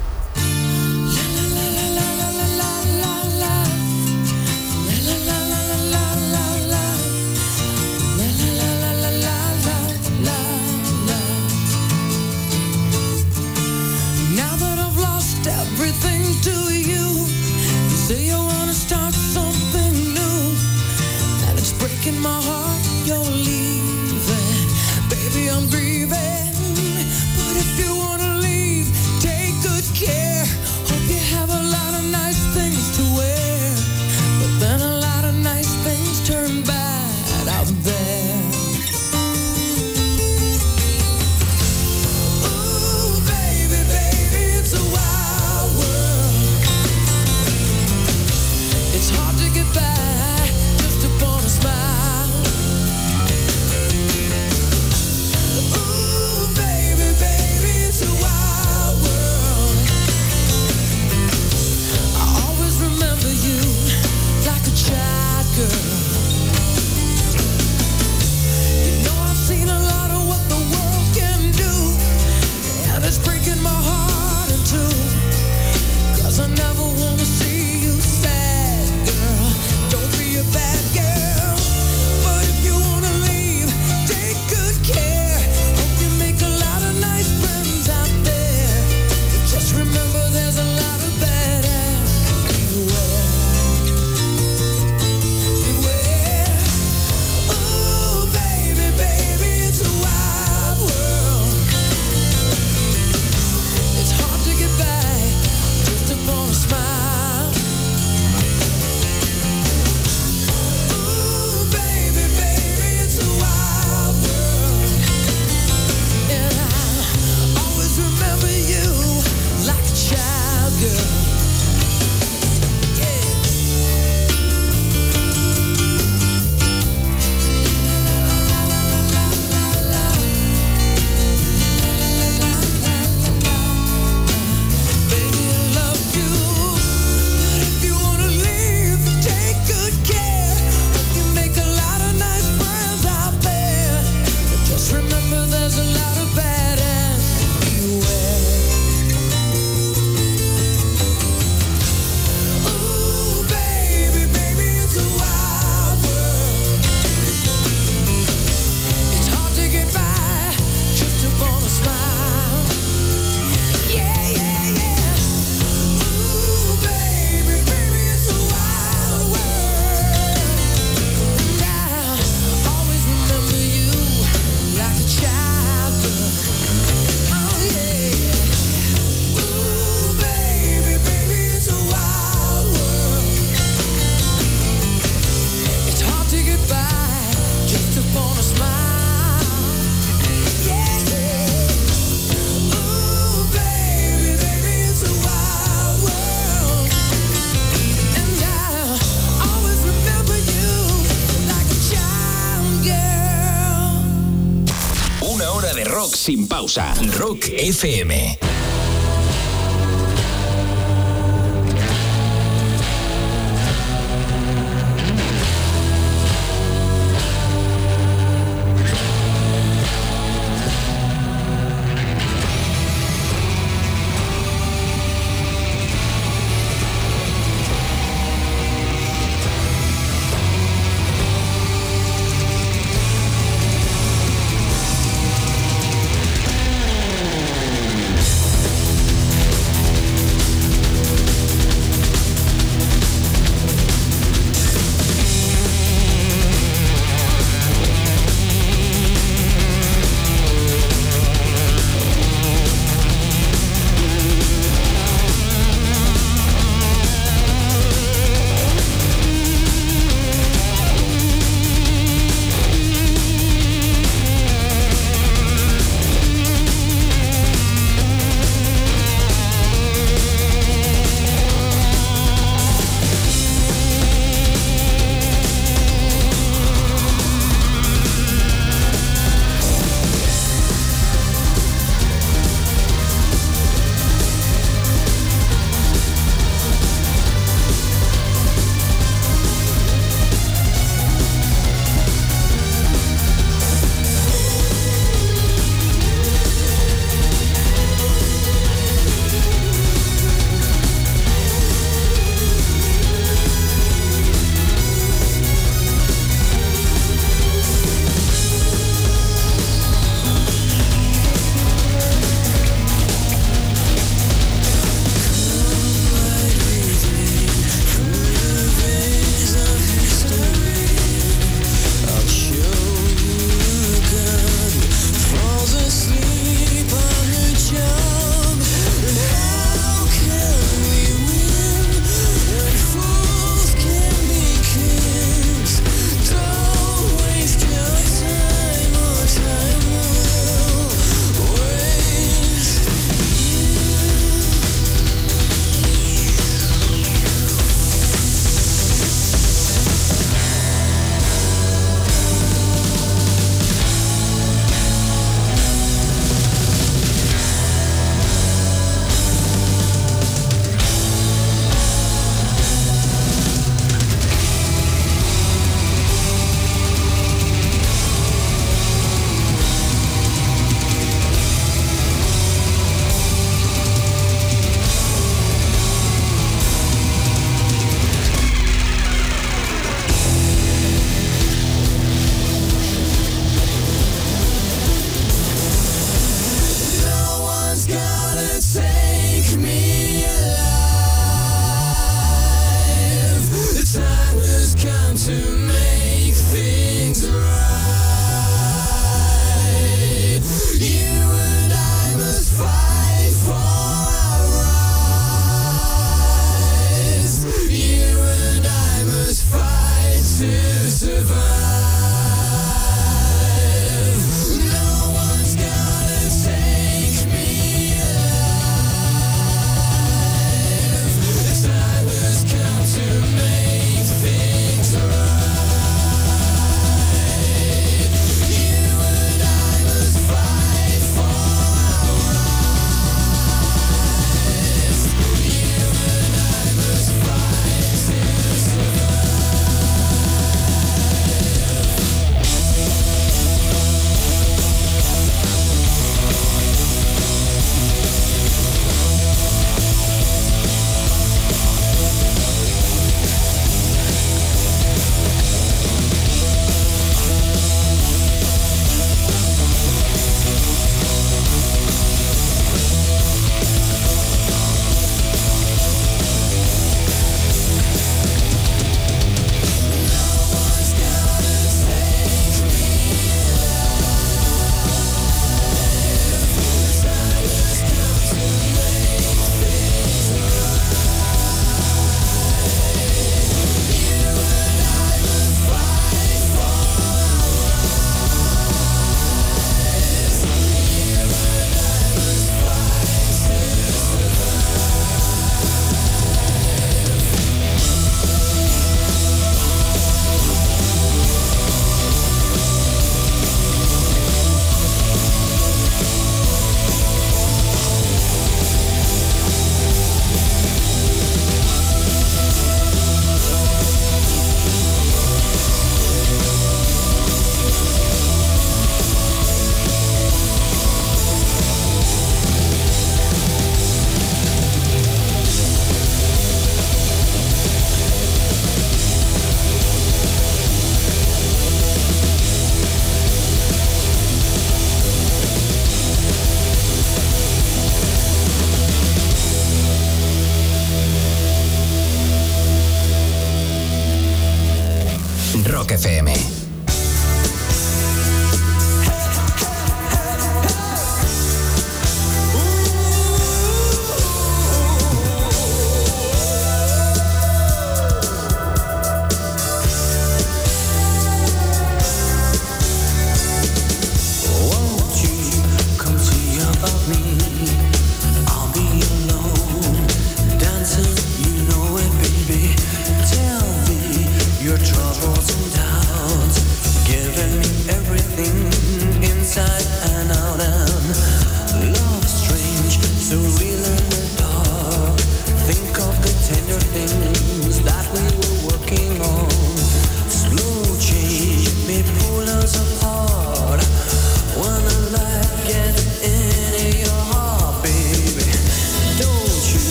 Sin pausa. Rock FM.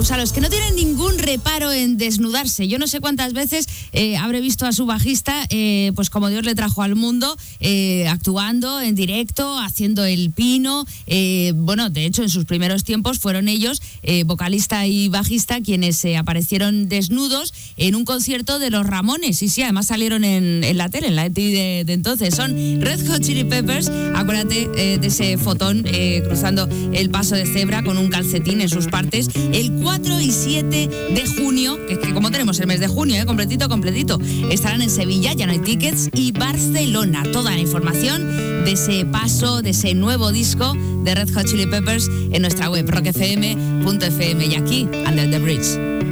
Sin pausa, los que no tienen ningún reparo en desnudarse. Yo no sé cuántas veces eh, habré visto a su bajista, eh, pues como Dios le trajo al mundo, eh, actuando en directo, haciendo el pino. Bueno, de hecho, en sus primeros tiempos fueron ellos, vocalista y bajista, quienes aparecieron desnudos en un concierto de los Ramones. Y sí, además salieron en, la tele, en la ETI de, de entonces. Son Red Hot Chili Peppers. Acuérdate eh, de ese fotón eh, cruzando el paso de cebra con un calcetín en sus partes. El 4 y 7 de junio, que es que como tenemos el mes de junio, eh, completito, completito, estarán en Sevilla, ya no hay tickets, y Barcelona. Toda la información de ese paso, de ese nuevo disco de Red Hot Chili Peppers en nuestra web rockfm.fm y aquí, Under the Bridge.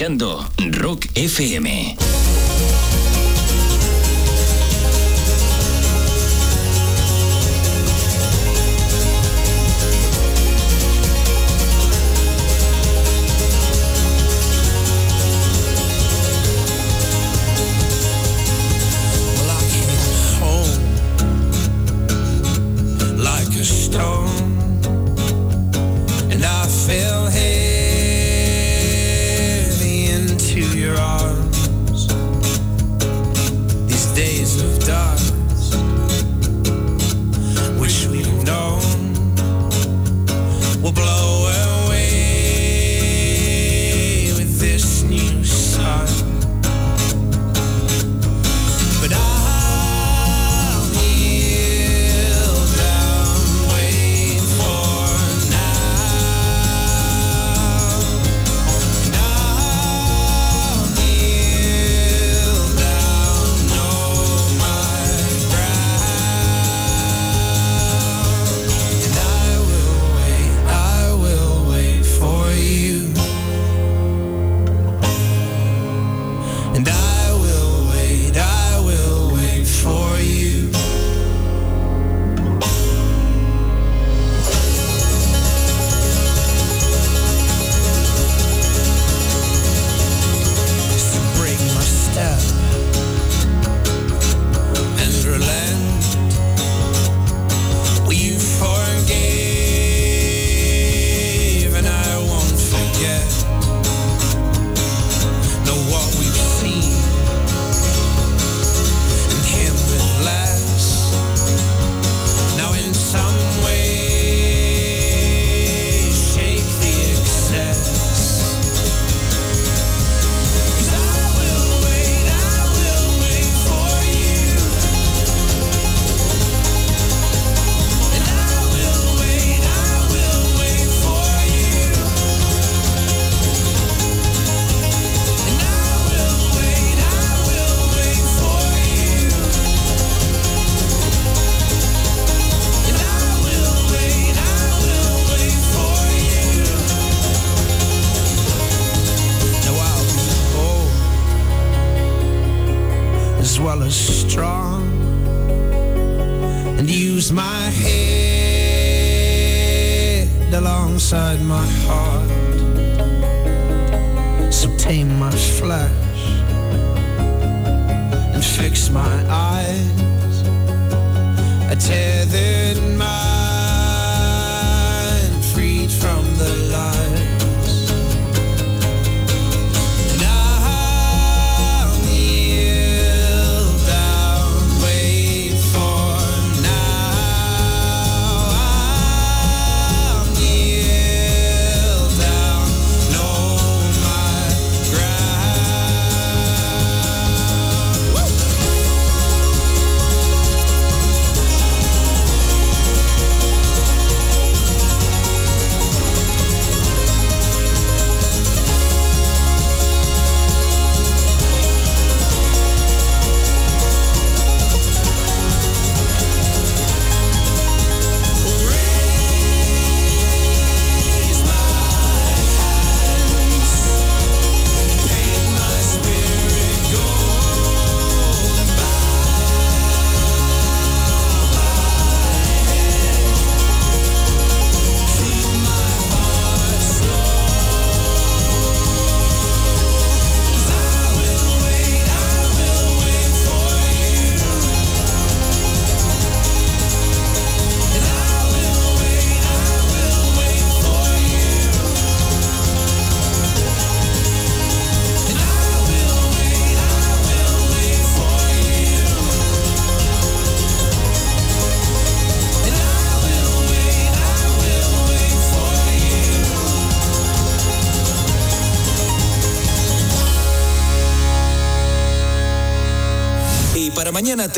Escuchando Rock FM.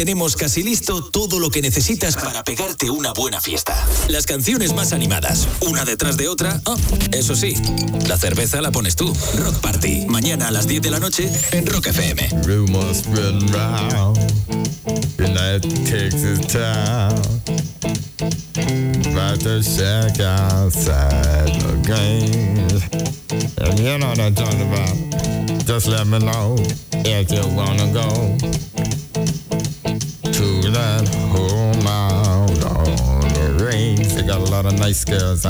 tenemos casi listo todo lo que necesitas para pegarte una buena fiesta. Las canciones más animadas, una detrás de otra. Oh, eso sí, la cerveza la pones tú. Rock Party, mañana a las 10 de la noche en Rock FM. Rumors run round, and that takes its time. About to check outside the game. And you know what I'm talking about. Just let me know if you wanna go. to that home out on the range. They got a lot of nice girls.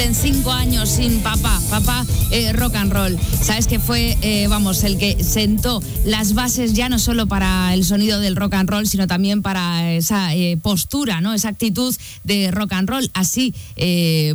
Cumplen cinco años sin papá, papá eh, rock and roll. Sabes que fue, eh, vamos, el que sentó las bases ya no solo para el sonido del rock and roll, sino también para esa eh, postura, ¿no? Esa actitud de rock and roll. Así,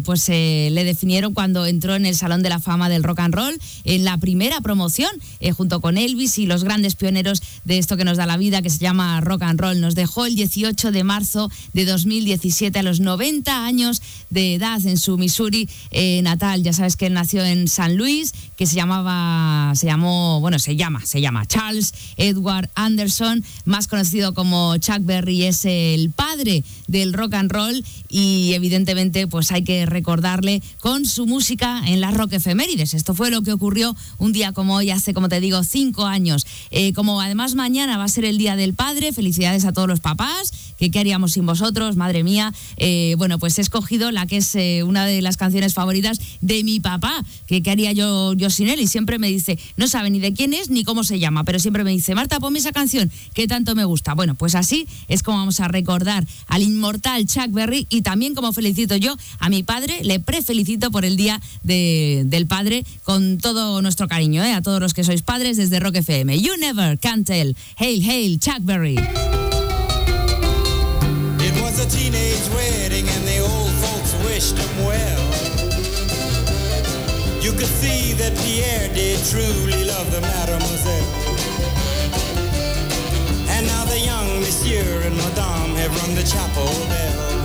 pues le definieron cuando entró en el Salón de la Fama del Rock and Roll en la primera promoción, junto con Elvis y los grandes pioneros de esto que nos da la vida, que se llama rock and roll. Nos dejó el 18 de marzo de 2017 a los 90 años de edad en su Missouri eh, natal. Ya sabes que él nació en San Luis, que se llamaba, se llamó, bueno, se llama, se llama Charles Edward Anderson, más conocido como Chuck Berry, es el padre del rock and roll y evidentemente pues hay que recordarle con su música en las rock efemérides. Esto fue lo que ocurrió un día como hoy, hace como te digo, cinco años. Eh, como además mañana va a ser el Día del Padre, felicidades a todos los papás, que qué haríamos sin vosotros, madre mía. Eh, bueno, pues he escogido la que es eh, una de las canciones favoritas de mi papá, que qué haría yo, yo sin él, y siempre me dice, no sabe ni de quién es ni cómo se llama, pero siempre me dice, Marta, ponme esa canción que tanto me gusta. Bueno, pues así es como vamos a recordar al inmortal Chuck Berry y también como felicito yo a mi padre, le prefelicito por el Día del Padre con todo nuestro cariño, ¿eh? a todos los que sois padres desde Rock FM. You never can tell. Hail, hail, Chuck Berry. was a teenage wedding and the old folks wished him well. You could see that Pierre did truly love the mademoiselle. And now the young monsieur and madame have rung the chapel bell.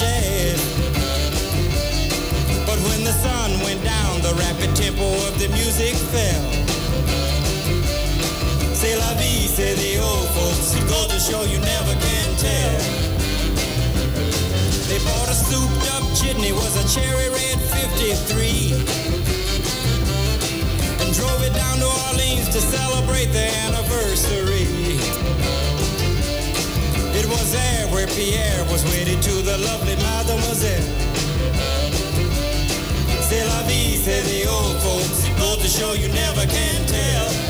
jazz. But when the sun went down, the rapid tempo of the music fell. C'est la vie, say the old folks. It goes to show you never can tell. They bought a souped up chitney, was a cherry red 53. And drove it down to Orleans to celebrate their anniversary. Was there where Pierre was wedded to the lovely mademoiselle. C'est la vie, say the old folks. Goes to show you never can tell.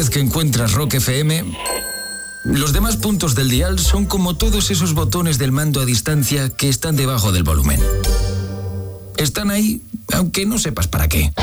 Vez que encuentras Rock FM, los demás puntos del dial son como todos esos botones del mando a distancia que están debajo del volumen. Están ahí, aunque no sepas para qué.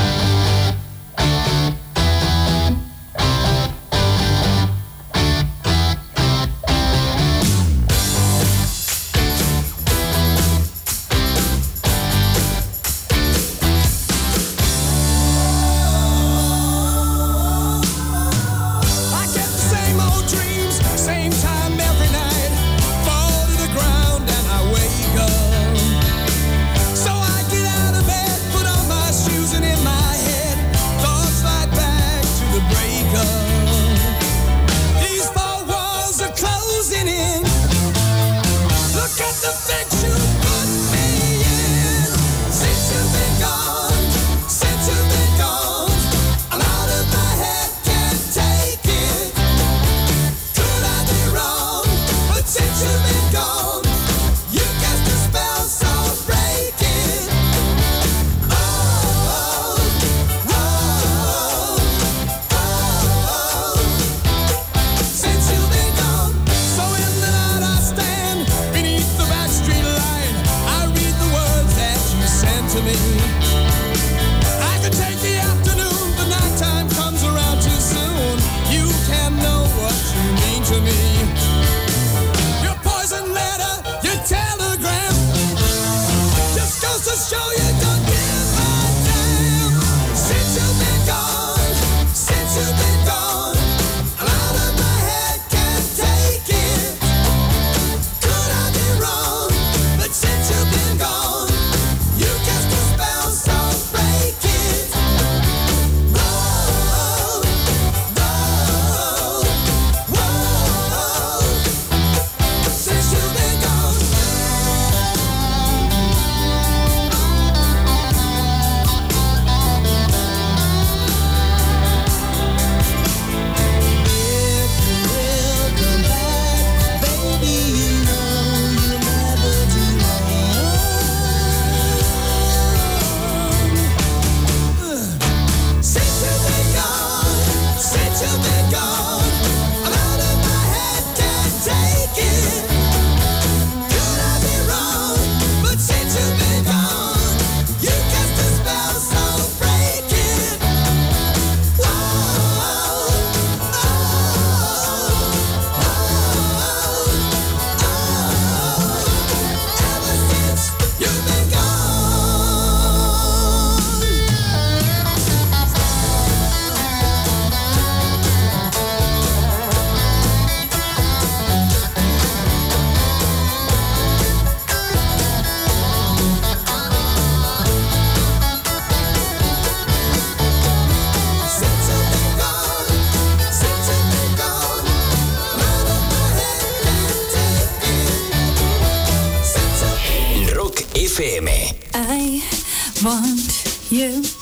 You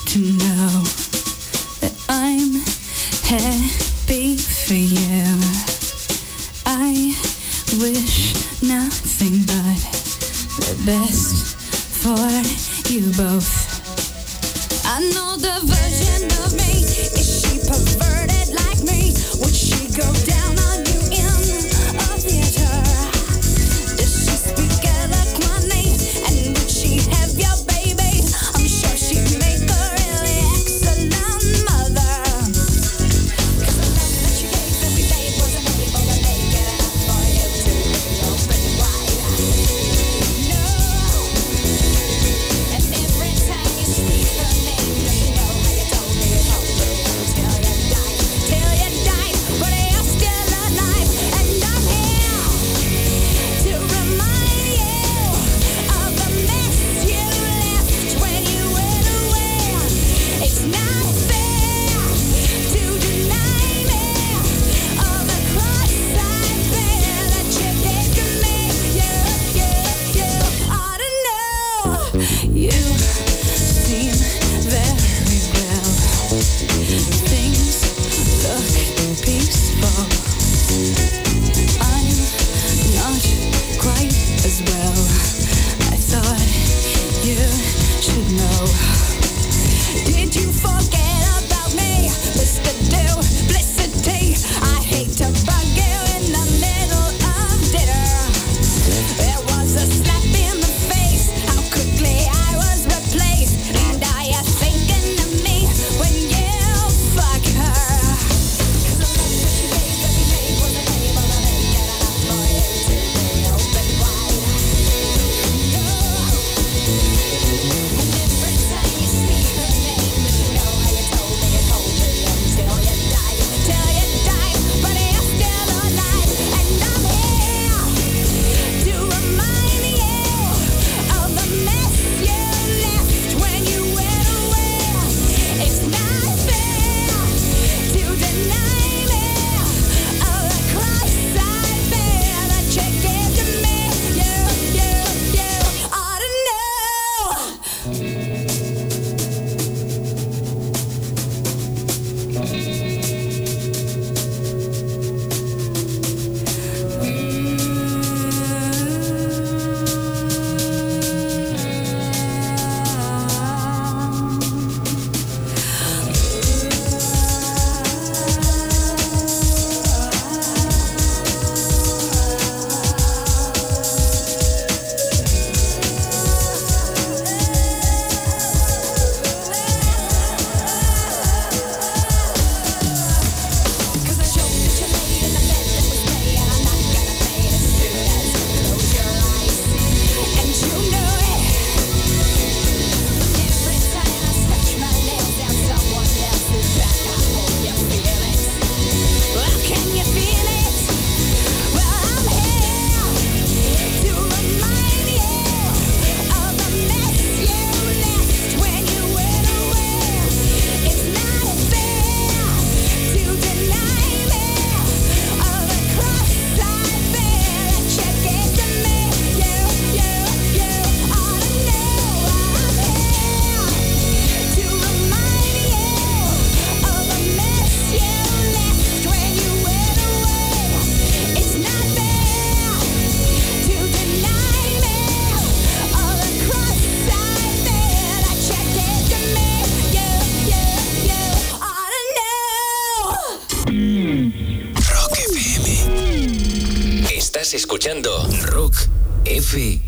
FM.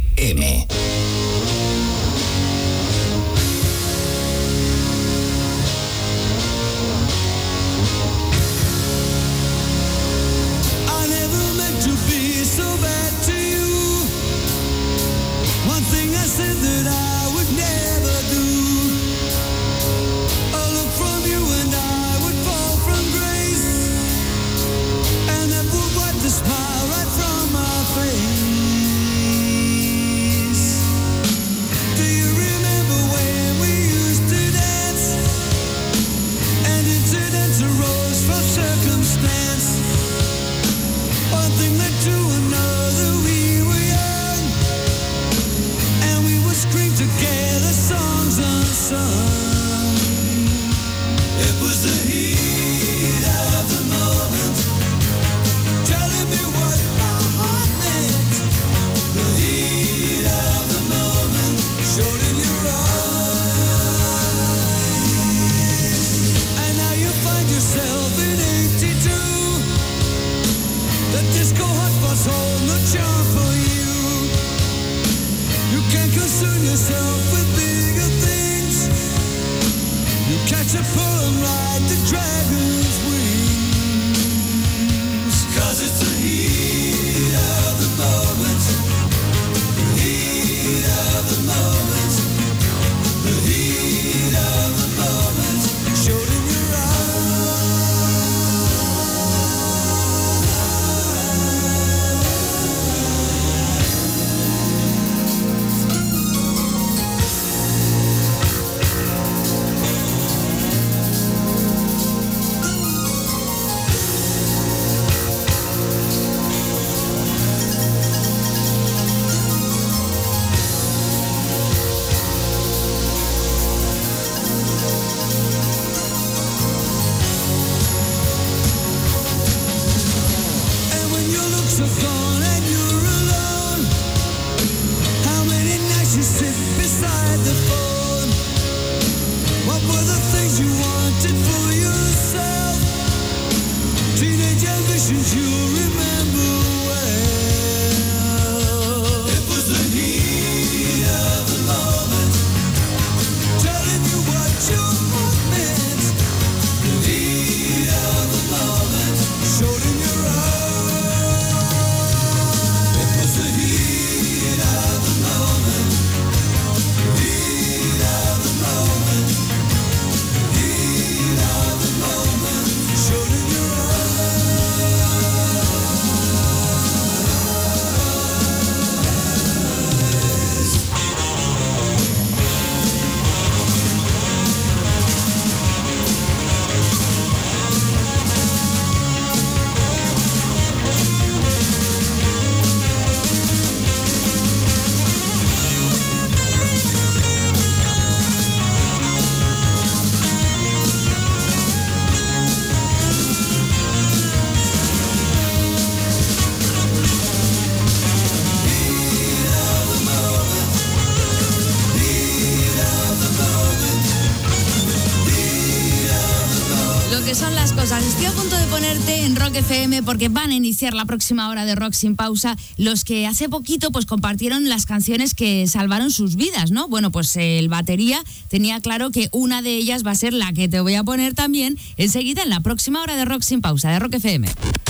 FM porque van a iniciar la próxima hora de Rock sin pausa los que hace poquito pues compartieron las canciones que salvaron sus vidas, ¿no? Bueno, pues el batería tenía claro que una de ellas va a ser la que te voy a poner también enseguida en la próxima hora de Rock sin pausa de Rock FM.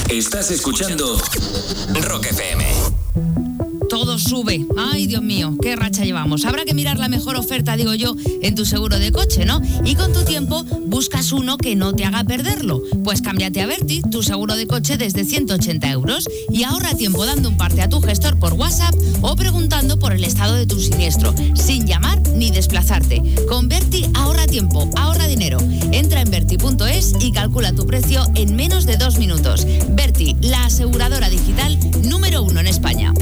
Estás escuchando Rock FM. Todo sube. Ay, Dios mío, qué racha llevamos. Habrá que mirar la mejor oferta, digo yo, en tu seguro de coche, ¿no? Y con tu tiempo buscas uno que no te haga perderlo. Pues cámbiate a Berti, tu seguro de coche desde 180 euros y ahorra tiempo dando un parte a tu gestor por WhatsApp o preguntando por el estado de tu siniestro, sin llamar ni desplazarte. Con Berti ahorra tiempo, ahorra dinero. Entra en Berti.es y calcula tu precio en menos de dos minutos. Berti, la aseguradora digital número uno en España.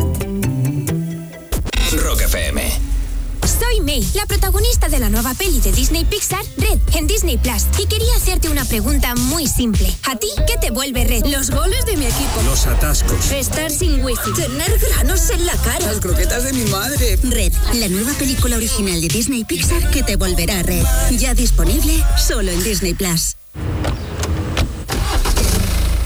La protagonista de la nueva peli de Disney Pixar, Red, en Disney Plus. Y quería hacerte una pregunta muy simple. ¿A ti qué te vuelve Red? Los goles de mi equipo. Los atascos. Estar sin wifi. Tener granos en la cara. Las croquetas de mi madre. Red, la nueva película original de Disney Pixar que te volverá Red. Ya disponible solo en Disney Plus.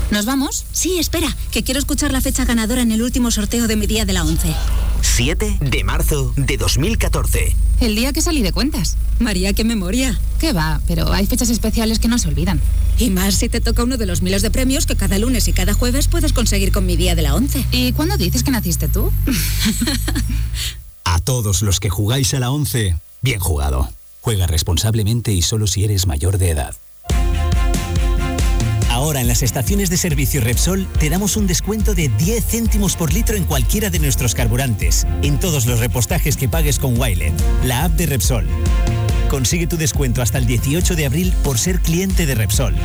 ¿Nos vamos? Sí, espera, que quiero escuchar la fecha ganadora en el último sorteo de mi día de la 11. 7 de marzo de 2014. El día que salí de cuentas. María, qué memoria. ¿Qué va? Pero hay fechas especiales que no se olvidan. Y más si te toca uno de los miles de premios que cada lunes y cada jueves puedes conseguir con mi día de la 11. ¿Y cuándo dices que naciste tú? A todos los que jugáis a la 11, bien jugado. Juega responsablemente y solo si eres mayor de edad. Ahora en las estaciones de servicio Repsol te damos un descuento de 10 céntimos por litro en cualquiera de nuestros carburantes, en todos los repostajes que pagues con Wilet, la app de Repsol. Consigue tu descuento hasta el 18 de abril por ser cliente de Repsol.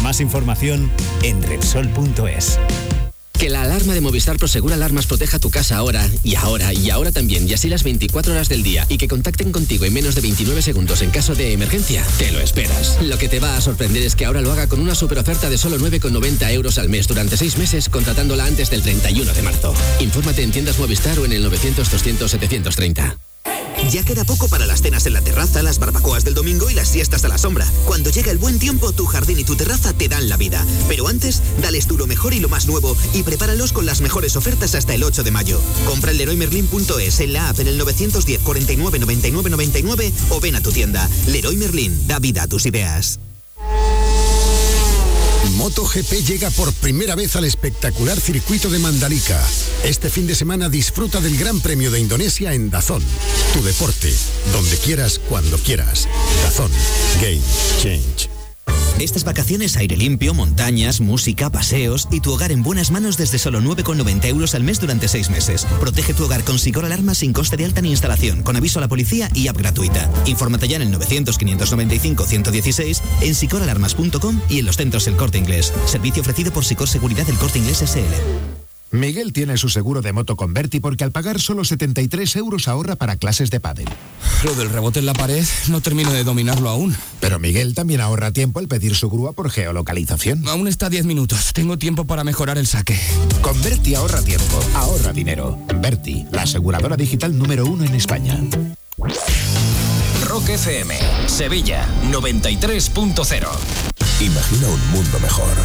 Más información en Repsol.es. Que la alarma de Movistar Prosegur Alarmas proteja tu casa ahora, y ahora, y ahora también, y así las 24 horas del día, y que contacten contigo en menos de 29 segundos en caso de emergencia, te lo esperas. Lo que te va a sorprender es que ahora lo haga con una super oferta de solo 9,90 euros al mes durante 6 meses, contratándola antes del 31 de marzo. Infórmate en tiendas Movistar o en el 900-200-730. Ya queda poco para las cenas en la terraza, las barbacoas del domingo y las siestas a la sombra. Cuando llega el buen tiempo, tu jardín y tu terraza te dan la vida. Pero antes, dales tú lo mejor y lo más nuevo y prepáralos con las mejores ofertas hasta el 8 de mayo. Compra en leroymerlin.es, en la app en el 910 49 99 99 o ven a tu tienda. Leroy Merlin, da vida a tus ideas. MotoGP llega por primera vez al espectacular circuito de Mandalika. Este fin de semana disfruta del Gran Premio de Indonesia en Dazón. Tu deporte, donde quieras, cuando quieras. Dazón. Game Change. Estas vacaciones aire limpio, montañas, música, paseos y tu hogar en buenas manos desde solo 9,90 euros al mes durante 6 meses. Protege tu hogar con Sigor Alarma sin coste de alta ni instalación, con aviso a la policía y app gratuita. Infórmate ya en el 900-595-116, en sicoralarmas.com y en los centros El Corte Inglés. Servicio ofrecido por Sicor Seguridad del Corte Inglés SL. Miguel tiene su seguro de moto Converti porque al pagar solo 73 euros ahorra para clases de pádel. Lo del rebote en la pared no termino de dominarlo aún. Pero Miguel también ahorra tiempo al pedir su grúa por geolocalización. Aún está a 10 minutos. Tengo tiempo para mejorar el saque. Converti ahorra tiempo, ahorra dinero. Verti, la aseguradora digital número uno en España. Rock FM, Sevilla 93.0. Imagina un mundo mejor,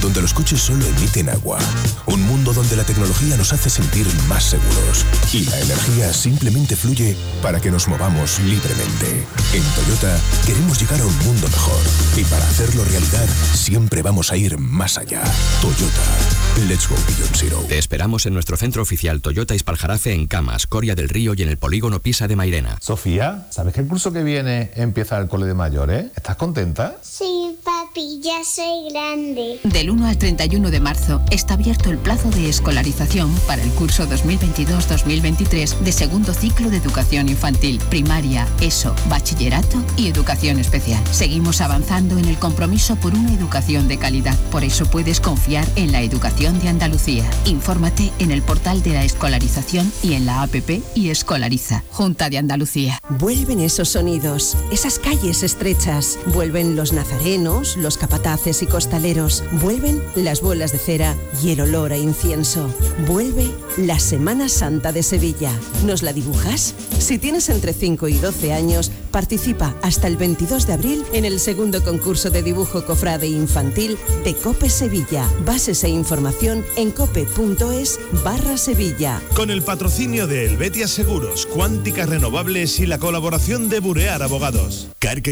donde los coches solo emiten agua. Un mundo donde la tecnología nos hace sentir más seguros y la energía simplemente fluye para que nos movamos libremente. En Toyota queremos llegar a un mundo mejor y para hacerlo realidad siempre vamos a ir más allá. Toyota, let's go Beyond Zero. Te esperamos en nuestro centro oficial Toyota Ispaljarafe en Camas, Coria del Río y en el polígono Pisa de Mairena. Sofía, ¿sabes que el curso que viene empieza el cole de mayores? ¿Estás contenta? Sí, papi, ya soy grande. Del 1 al 31 de marzo está abierto el plazo de escolarización para el curso 2022-2023 de segundo ciclo de educación infantil, primaria, ESO, bachillerato y educación especial. Seguimos avanzando en el compromiso por una educación de calidad. Por eso puedes confiar en la educación de Andalucía. Infórmate en el portal de la escolarización y en la APP y Escolariza, Junta de Andalucía. Vuelven esos sonidos, esas calles estrechas. Vuelven los nazarenos, los capataces y costaleros. Vuelven las bolas de cera y el olor a incienso. Vuelve la Semana Santa de Sevilla. ¿Nos la dibujas? Si tienes entre 5 y 12 años, participa hasta el 22 de abril en el segundo concurso de dibujo cofrade infantil de Cope Sevilla. Bases e información en cope.es barra Sevilla. Con el patrocinio de Helvetia Seguros, Cuánticas Renovables y la colaboración de Burear Abogados.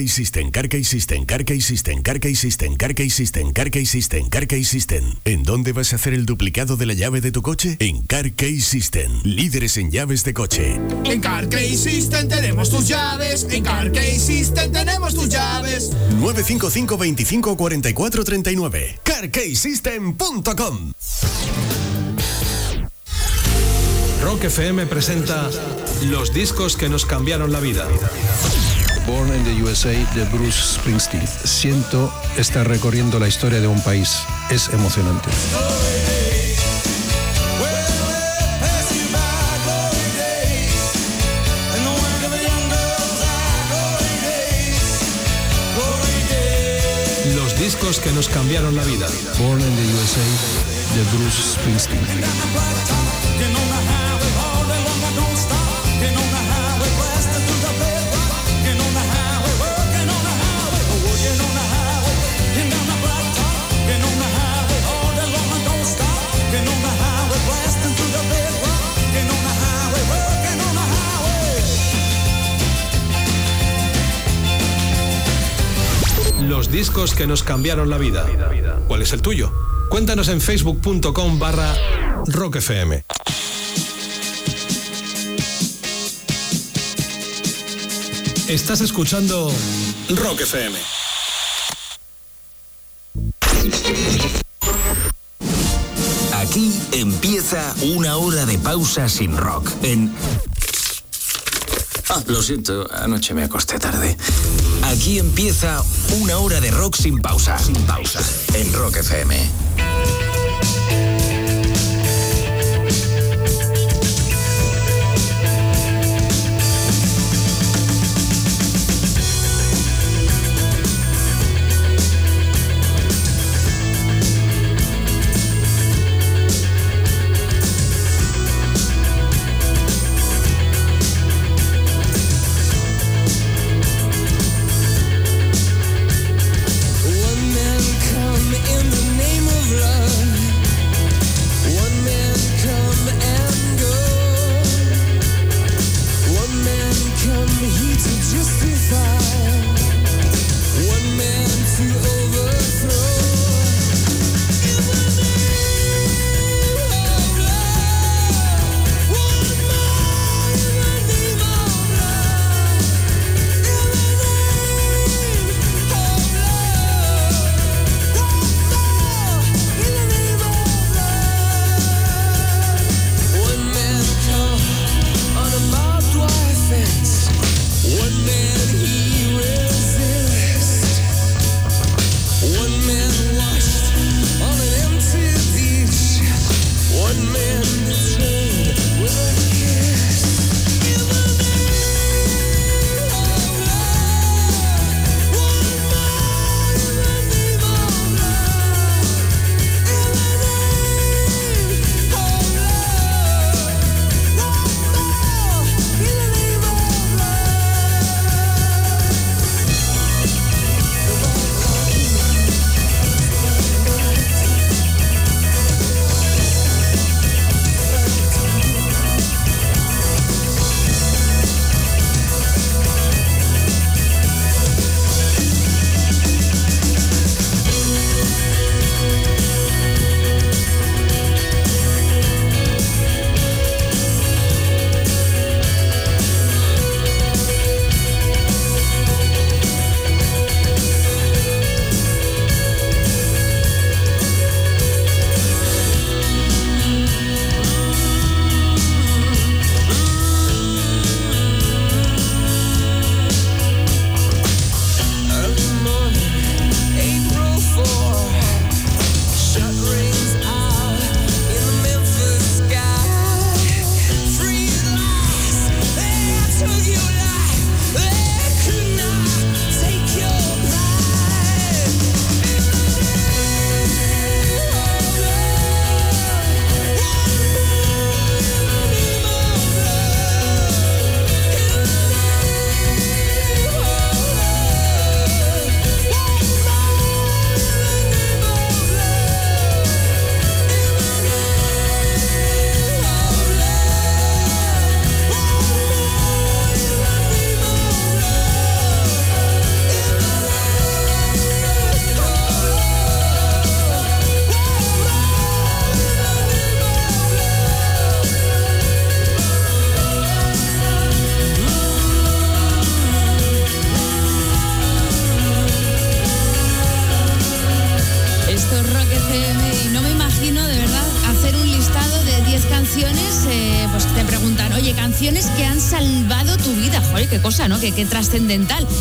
System, Carkey System, Carkey System, Carkey System, Carkey System, Carkey System, Carkey System. ¿En dónde vas a hacer el duplicado de la llave de tu coche? En Carkey System, líderes en llaves de coche. En Carkey System tenemos tus llaves. En Carkey System tenemos tus llaves. 955 25 44 39. CarkeySystem.com Rock FM presenta los discos que nos cambiaron la vida. Born in the USA de Bruce Springsteen. Siento estar recorriendo la historia de un país. Es emocionante. Los discos que nos cambiaron la vida. Born in the USA los discos que nos cambiaron la vida. ¿Cuál es el tuyo? Cuéntanos en facebook.com barra rockfm. Estás escuchando Rock FM. Aquí empieza una hora de pausa sin rock. En. Ah, lo siento, anoche me acosté tarde. Aquí empieza una hora de rock sin pausa. Sin pausa. En Rock FM.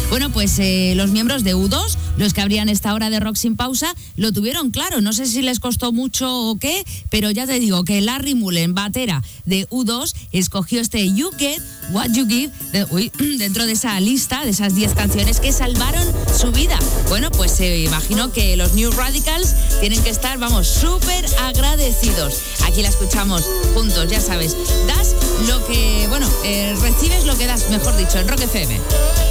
Bueno, pues eh, los miembros de U2, los que abrían esta hora de rock sin pausa, lo tuvieron claro. No sé si les costó mucho o qué, pero ya te digo que Larry Mullen, batera de U2, escogió este You Get What You Give dentro de esa lista, de esas 10 canciones que salvaron su vida. Bueno, pues se imagino que los New Radicals tienen que estar, vamos, súper agradecidos. Aquí la escuchamos juntos, ya sabes. Das lo que, bueno, eh, recibes lo que das, mejor dicho, en Rock FM.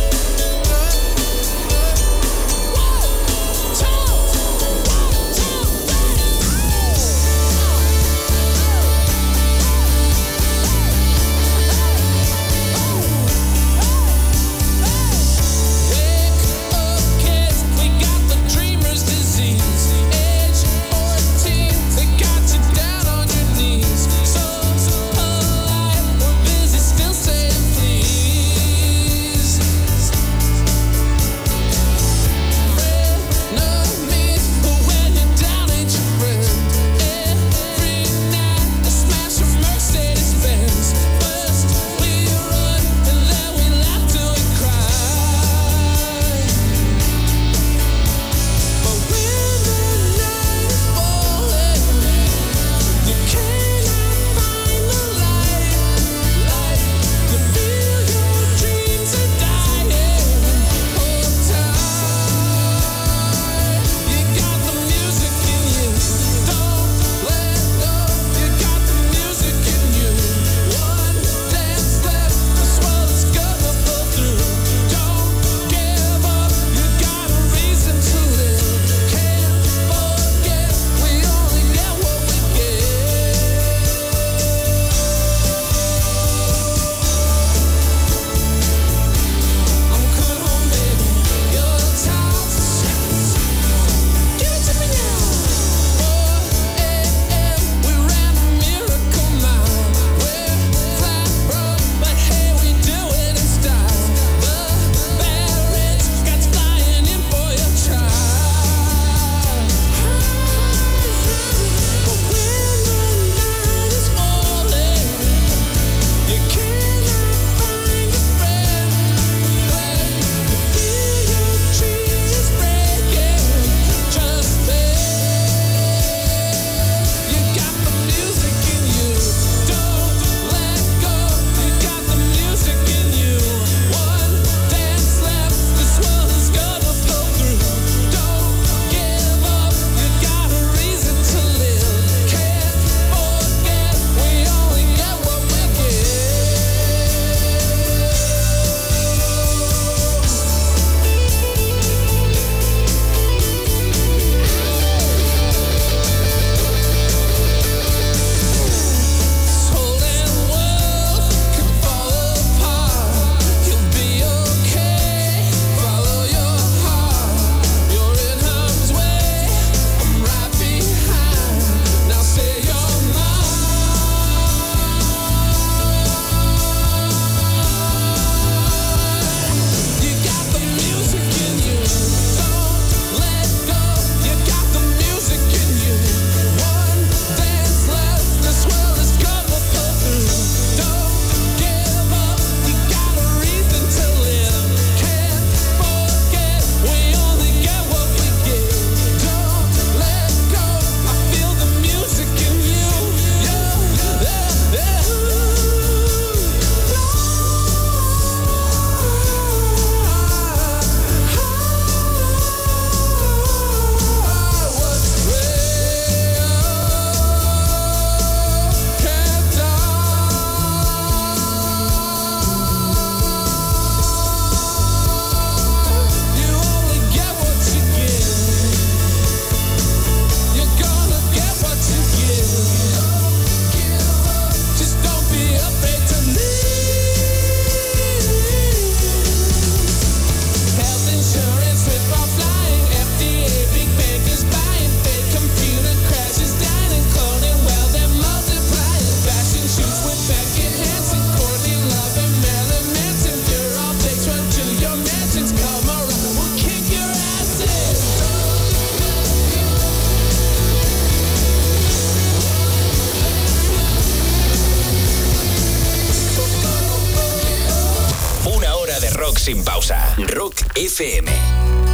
Rock FM.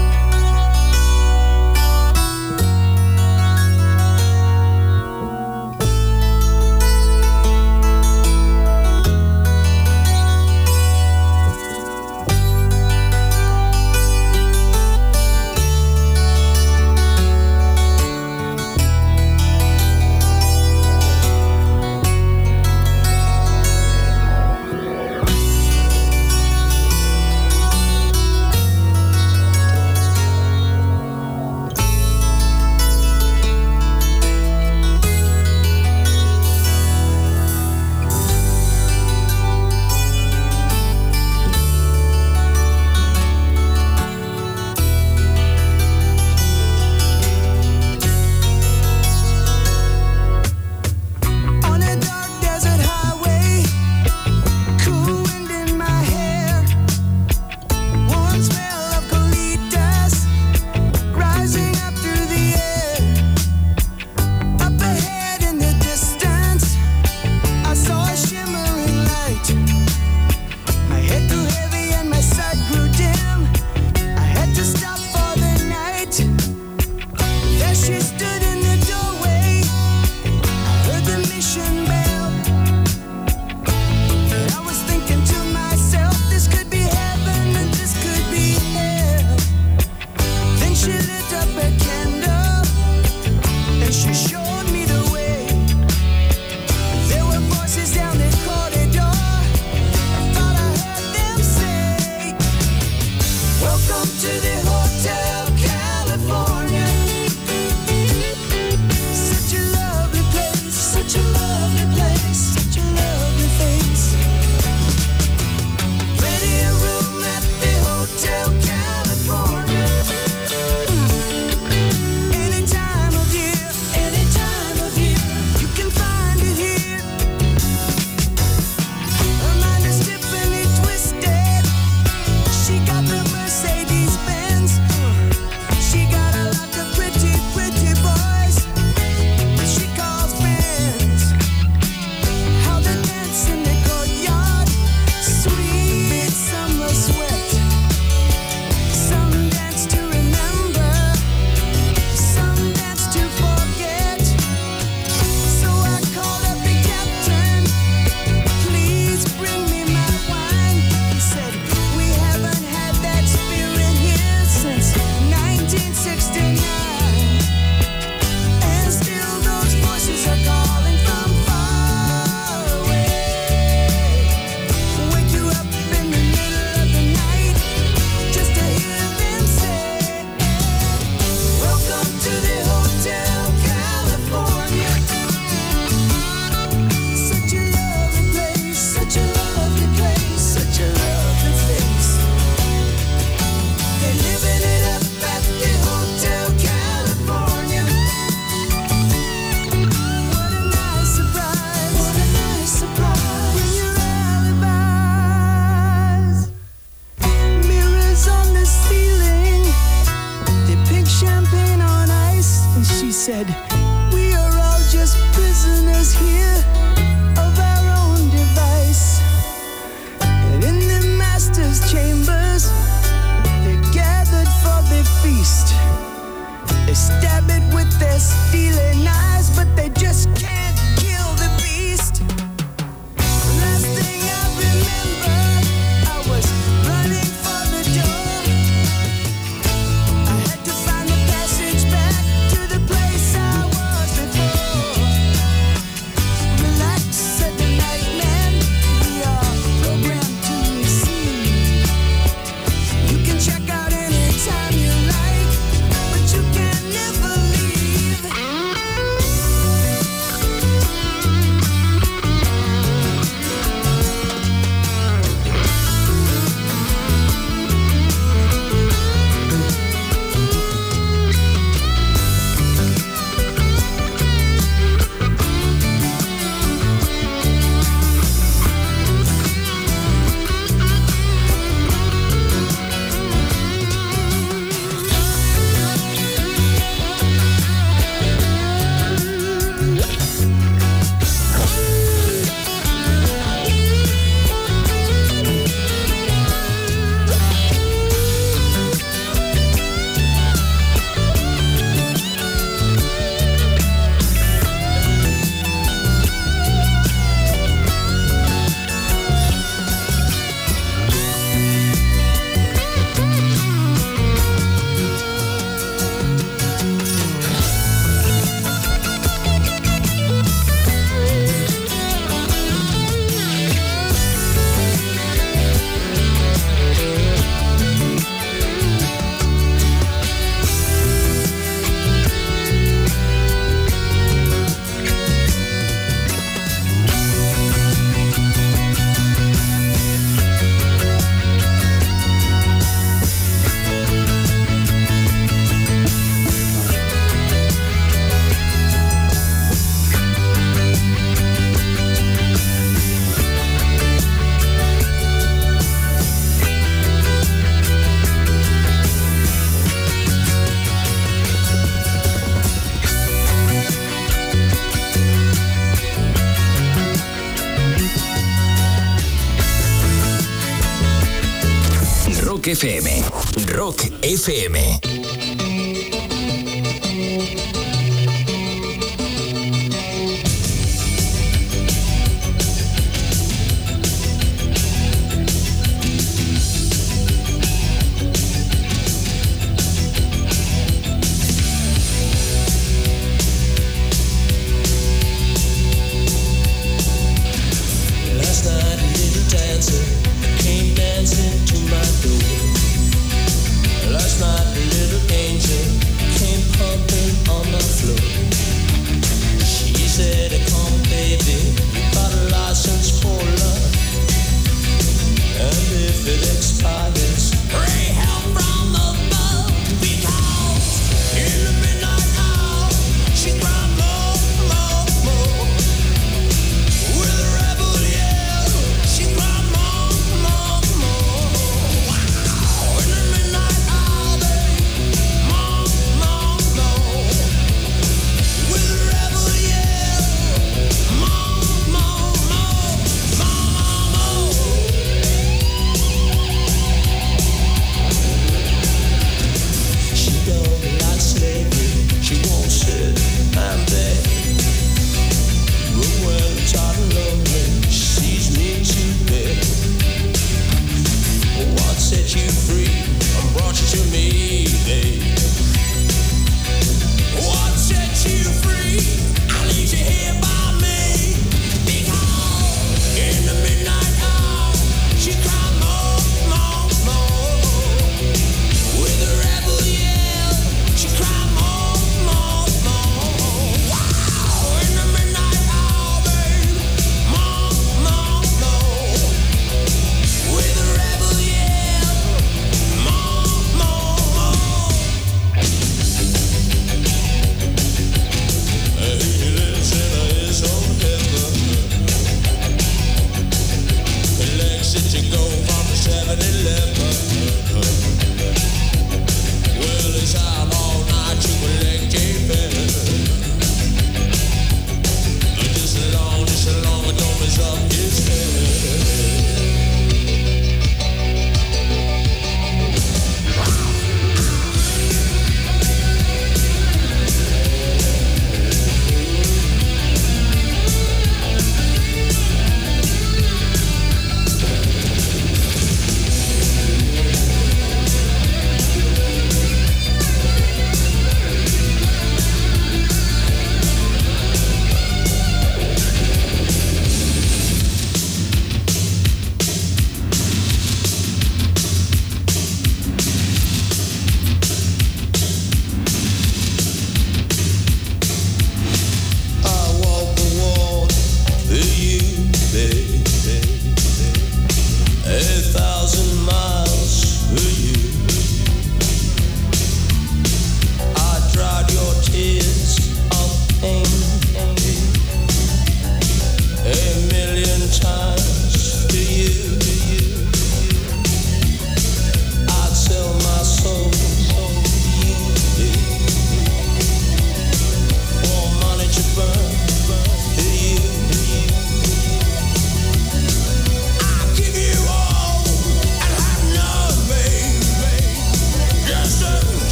FM.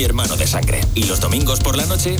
mi hermano de sangre. Y los domingos por la noche,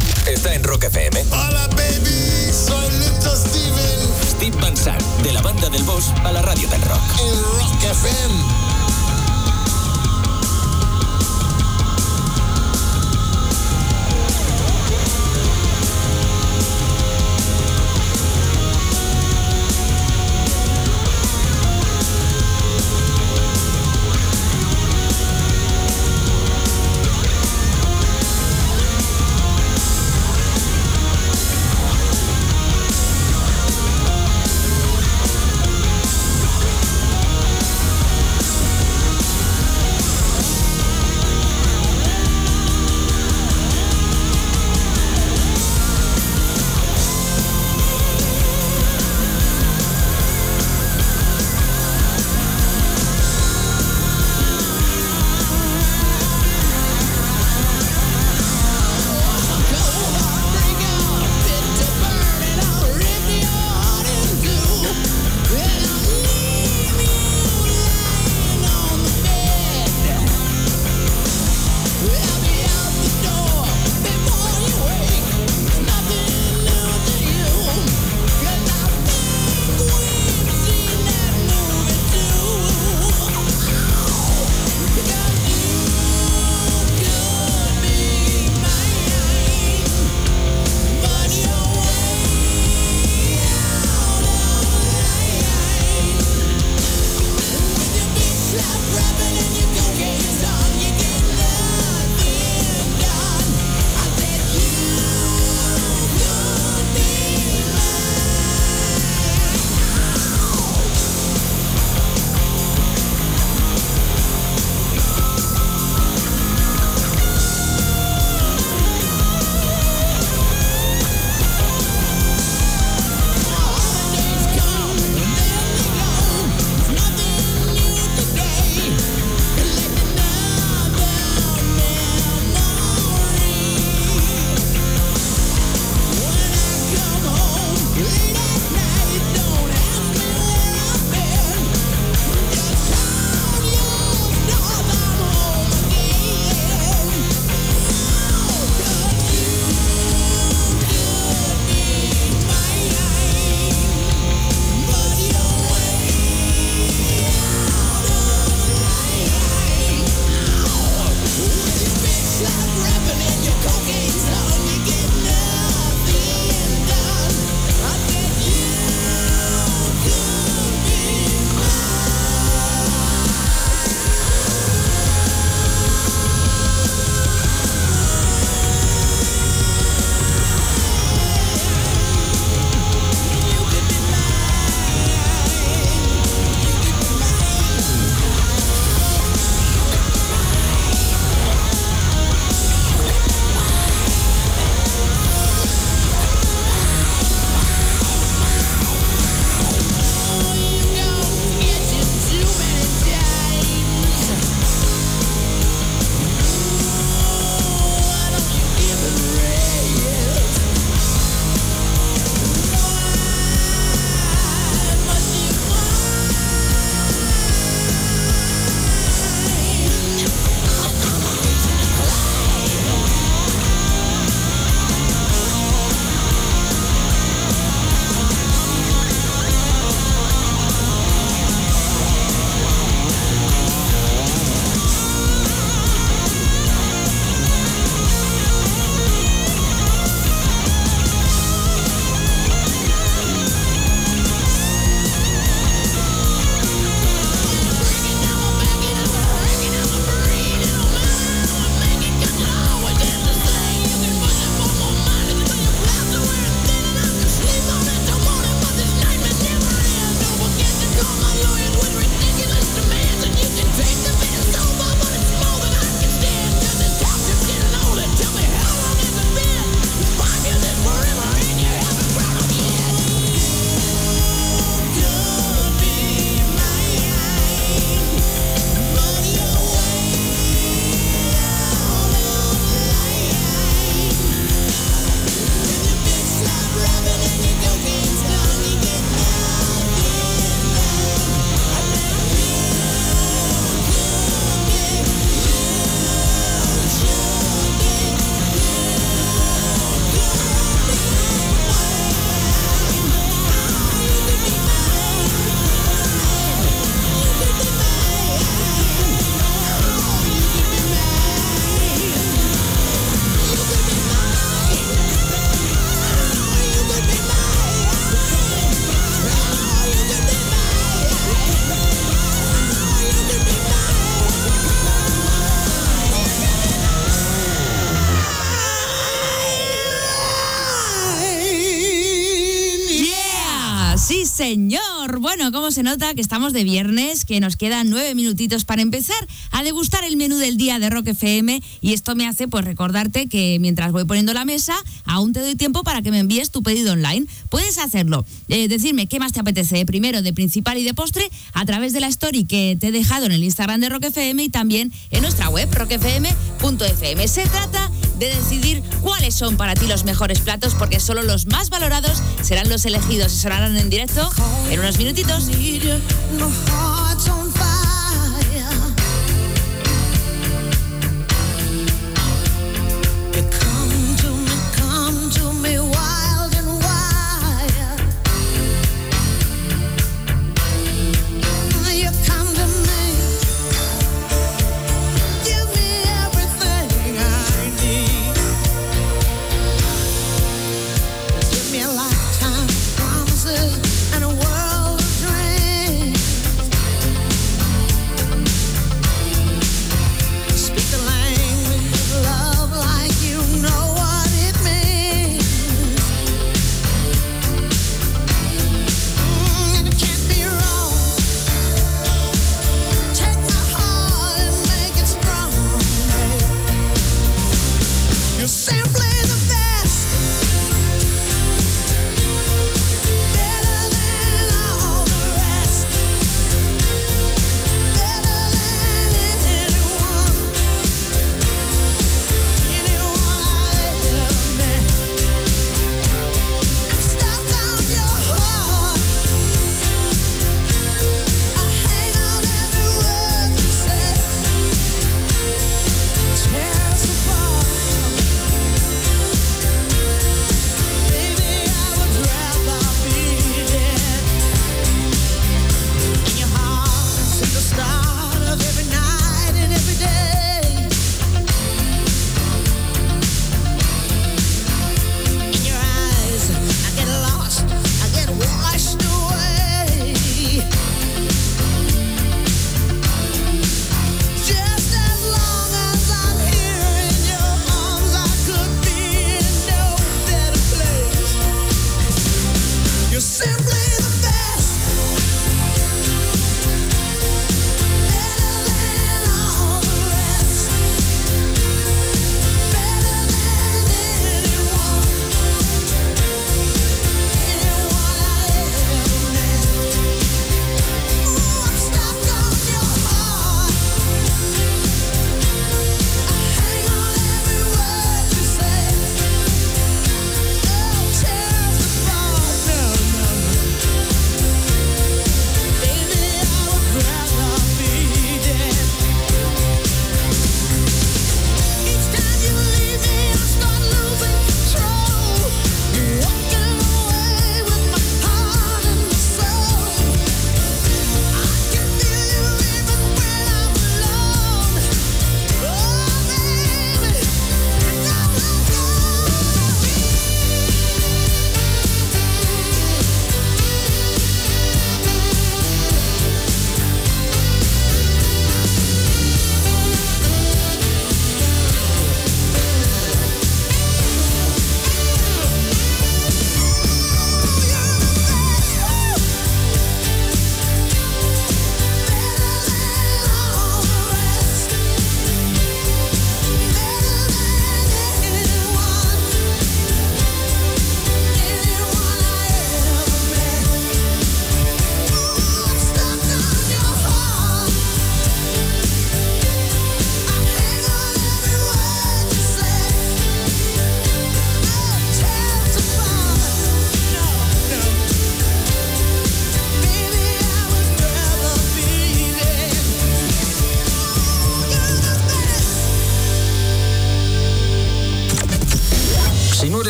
Bueno, ¿cómo se nota que estamos de viernes? Que nos quedan nueve minutitos para empezar a degustar el menú del día de Rock FM. Y esto me hace pues recordarte que mientras voy poniendo la mesa, aún te doy tiempo para que me envíes tu pedido online. Puedes hacerlo. Eh, decirme qué más te apetece, primero de principal y de postre, a través de la story que te he dejado en el Instagram de Rock FM y también en nuestra web, rockfm.fm. Se trata de decidir cuáles son para ti los mejores platos, porque solo los más valorados serán los elegidos y sonarán en directo en unos minutitos.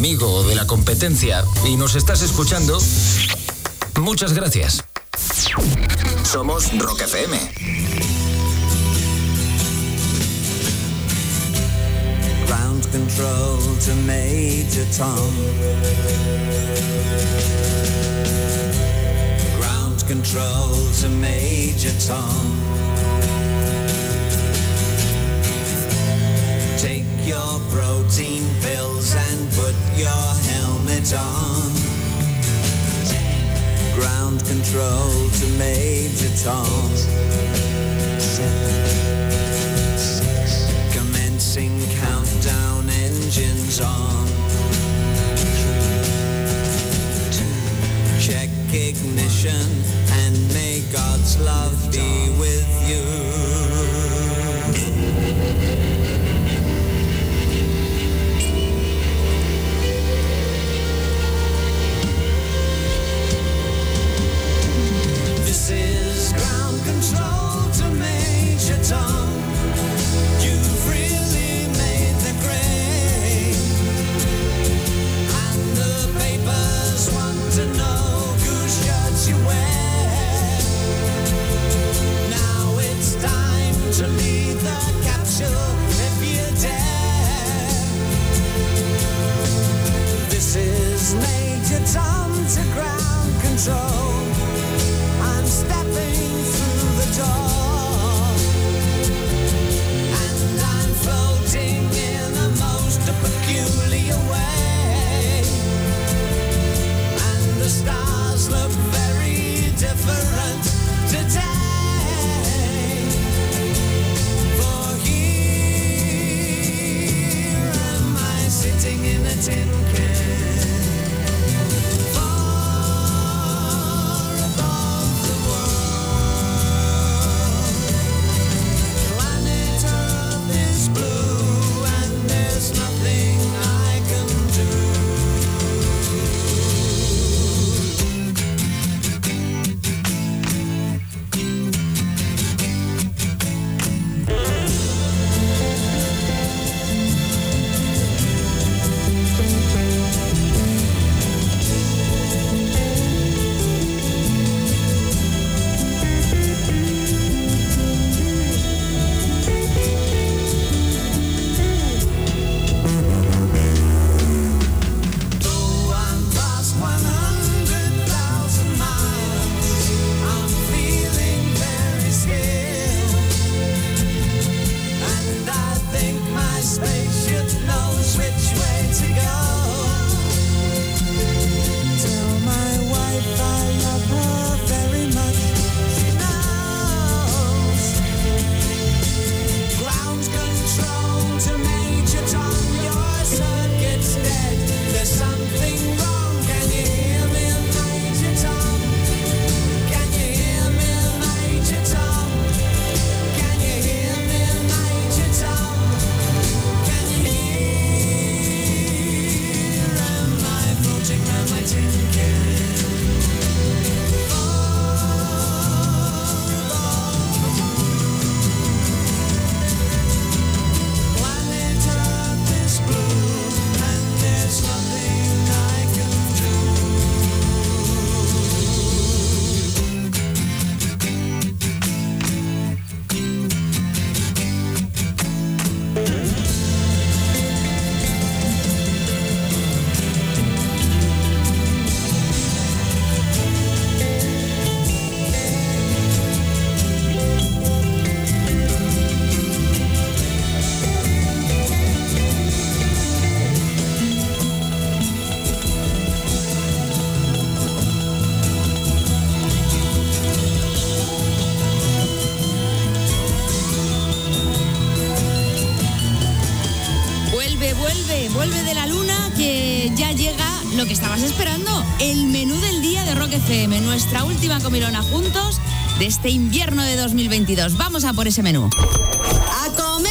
Amigo o de la competencia y nos estás escuchando, muchas gracias. Somos Rock FM. Ground control to Major Tom. Ground control to Major Tom. Take your protein put your helmet on. Ground control to Major Tom. Commencing countdown, engines on. Check ignition and may God's love be with you. Comilona juntos de este invierno de 2022. Vamos a por ese menú. ¡A comer!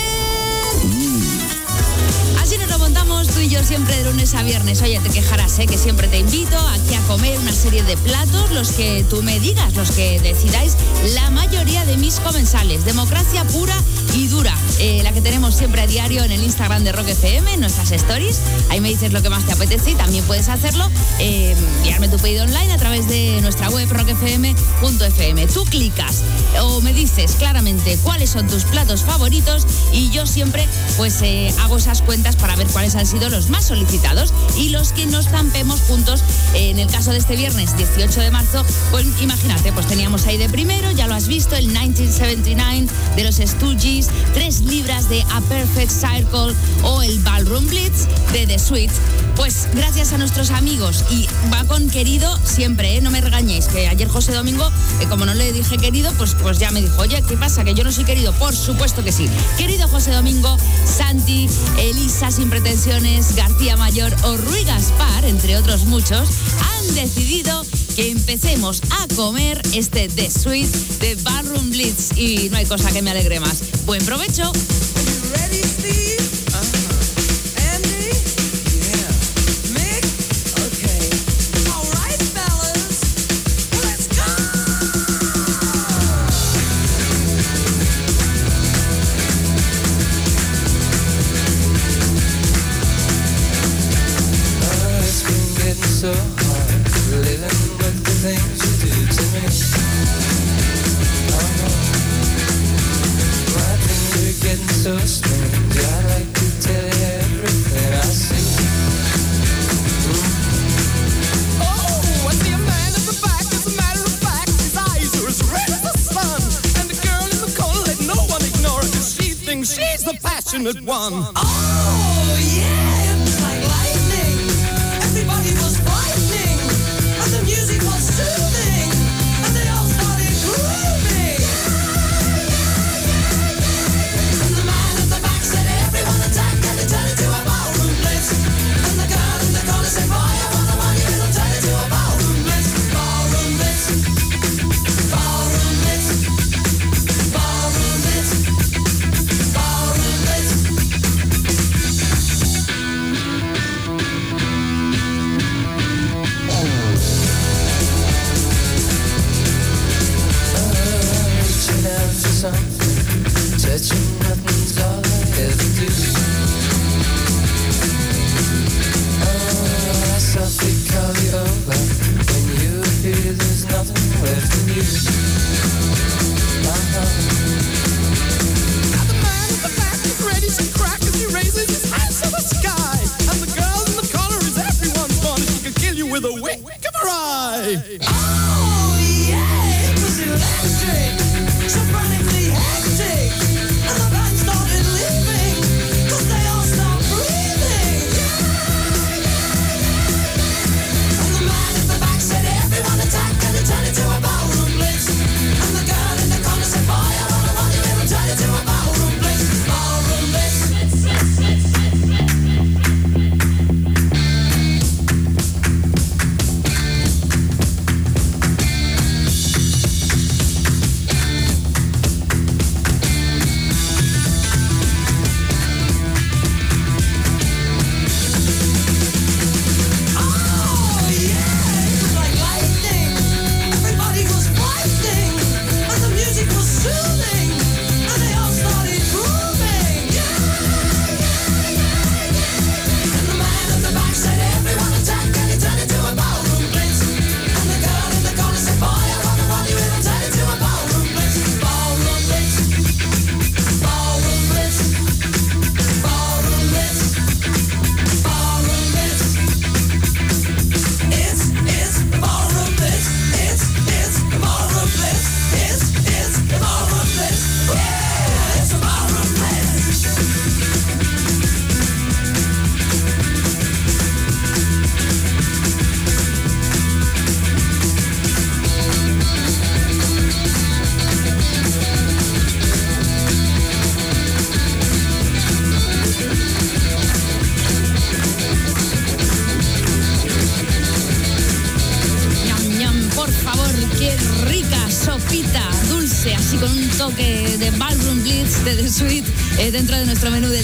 Así nos lo montamos tú y yo siempre de lunes a viernes. Oye, te quejarás, ¿eh? que siempre te invito aquí a comer una serie de platos, los que tú me digas, los que decidáis, la mayoría de mis comensales. Democracia pura y dura, eh, la que tenemos siempre a diario en el Instagram de Rock FM, nuestras stories. Ahí me dices lo que más te apetece y también puedes hacerlo, eh, enviarme tu pedido online a través de nuestra web rockfm.fm. Tú clicas o me dices claramente cuáles son tus platos favoritos y yo siempre pues eh, hago esas cuentas para ver cuáles han sido los más solicitados y los que nos zampemos juntos. En el caso de este viernes 18 de marzo, pues imagínate, pues teníamos ahí de primero, ya lo has visto, el 1979 de los Stooges, Tres libras de A Perfect Circle o el Ballroom Blitz de The Sweet. Pues gracias a nuestros amigos y va con querido siempre, ¿eh? no me regañéis, que ayer José Domingo, eh, como no le dije querido, pues, pues ya me dijo, oye, ¿qué pasa? Que yo no soy querido. Por supuesto que sí. Querido José Domingo, Santi, Elisa sin pretensiones, García Mayor o Rui Gaspar, entre otros muchos, han decidido que empecemos a comer este The Sweet de Barroom Blitz y no hay cosa que me alegre más. Buen provecho. with one.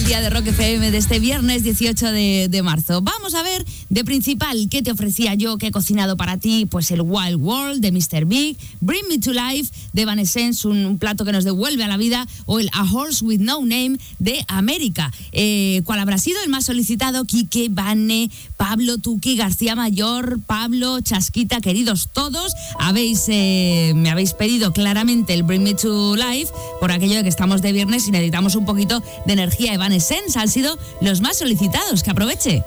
Día de Rock FM de este viernes 18 de, marzo. Vamos a ver de principal qué te ofrecía yo, qué he cocinado para ti, pues el Wild World de Mr. Big, Bring Me to Life de Evanescence, un, un plato que nos devuelve a la vida, o el A Horse with No Name de América. Eh, ¿Cuál habrá sido el más solicitado? Quique, Vane, Pablo, Tuki, García Mayor, Pablo, Chasquita, queridos todos, habéis, eh, me habéis pedido claramente el Bring Me to Life por aquello de que estamos de viernes y necesitamos un poquito de energía. Evanescence han sido los más solicitados. Que aproveche.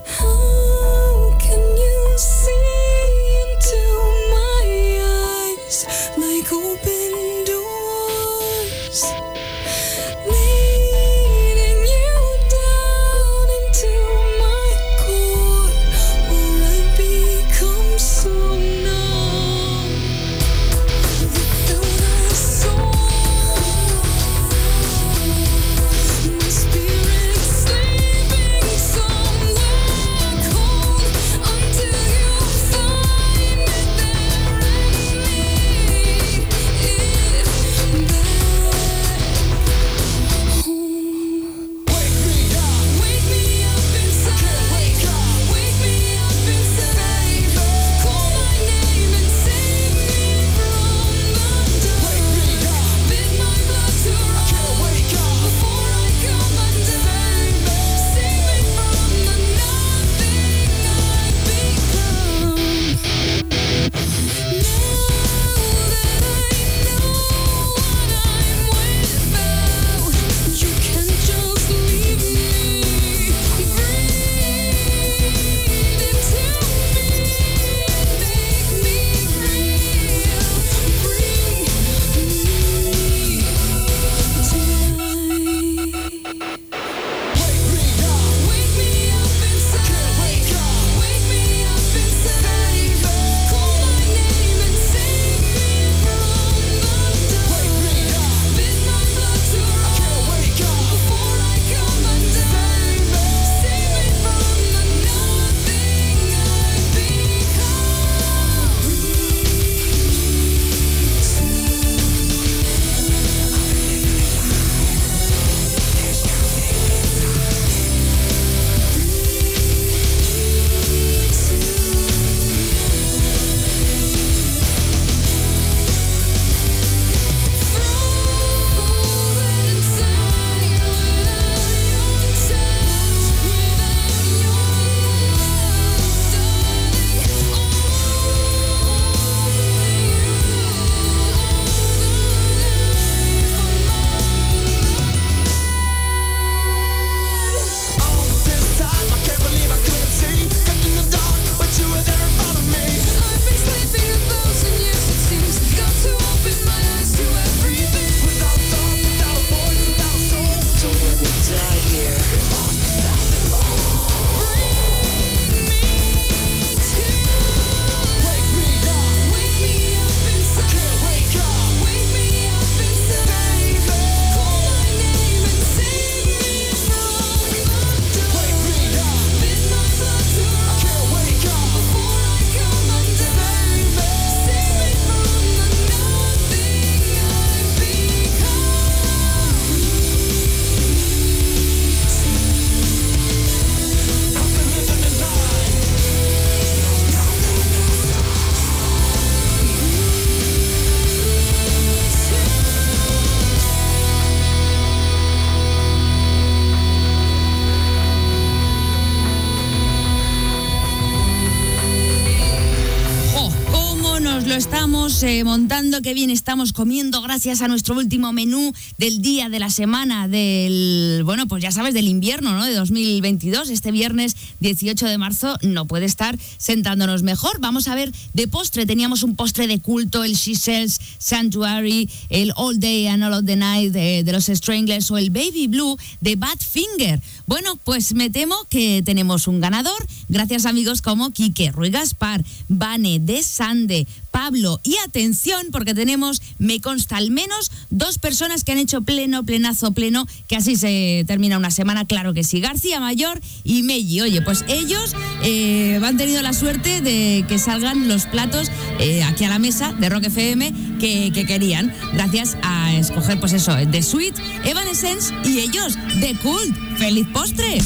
Estamos eh, montando, qué bien estamos comiendo gracias a nuestro último menú del día de la semana del, bueno, pues ya sabes, del invierno, ¿no? De 2022. Este viernes 18 de marzo no puede estar sentándonos mejor. Vamos a ver de postre. Teníamos un postre de culto, el She Sells Sanctuary, el All Day and All of the Night de, los Stranglers o el Baby Blue de Badfinger. Bueno, pues me temo que tenemos un ganador. Gracias amigos como Quique, Rui Gaspar, Vane, De Sande, Pablo y atención porque tenemos, me consta al menos dos personas que han hecho pleno, plenazo, pleno, que así se termina una semana, claro que sí, García Mayor y Melli. Oye, pues ellos eh, han tenido la suerte de que salgan los platos eh, aquí a la mesa de Rock FM que, que querían, gracias a escoger pues eso, The Sweet, Evanescence y ellos, The Cult. ¡Feliz postre!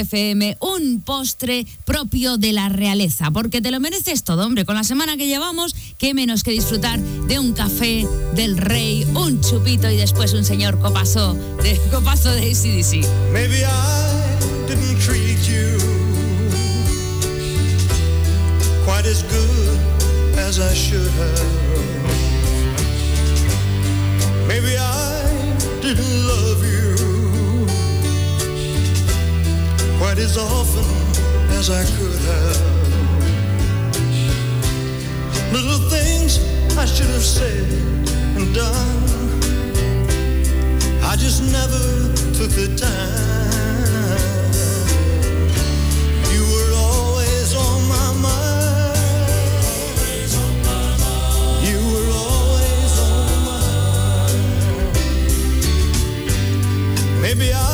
FM, un postre propio de la realeza, porque te lo mereces todo, hombre. Con la semana que llevamos, qué menos que disfrutar de un café del rey, un chupito y después un señor copazo de, copazo de ACDC. Maybe I didn't treat you quite as good as I should have. Maybe I as often as I could have. Little things I should have said and done. I just never took the time. You were always on my mind. You were always on my mind. Maybe I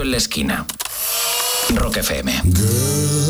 En la esquina. Rock FM.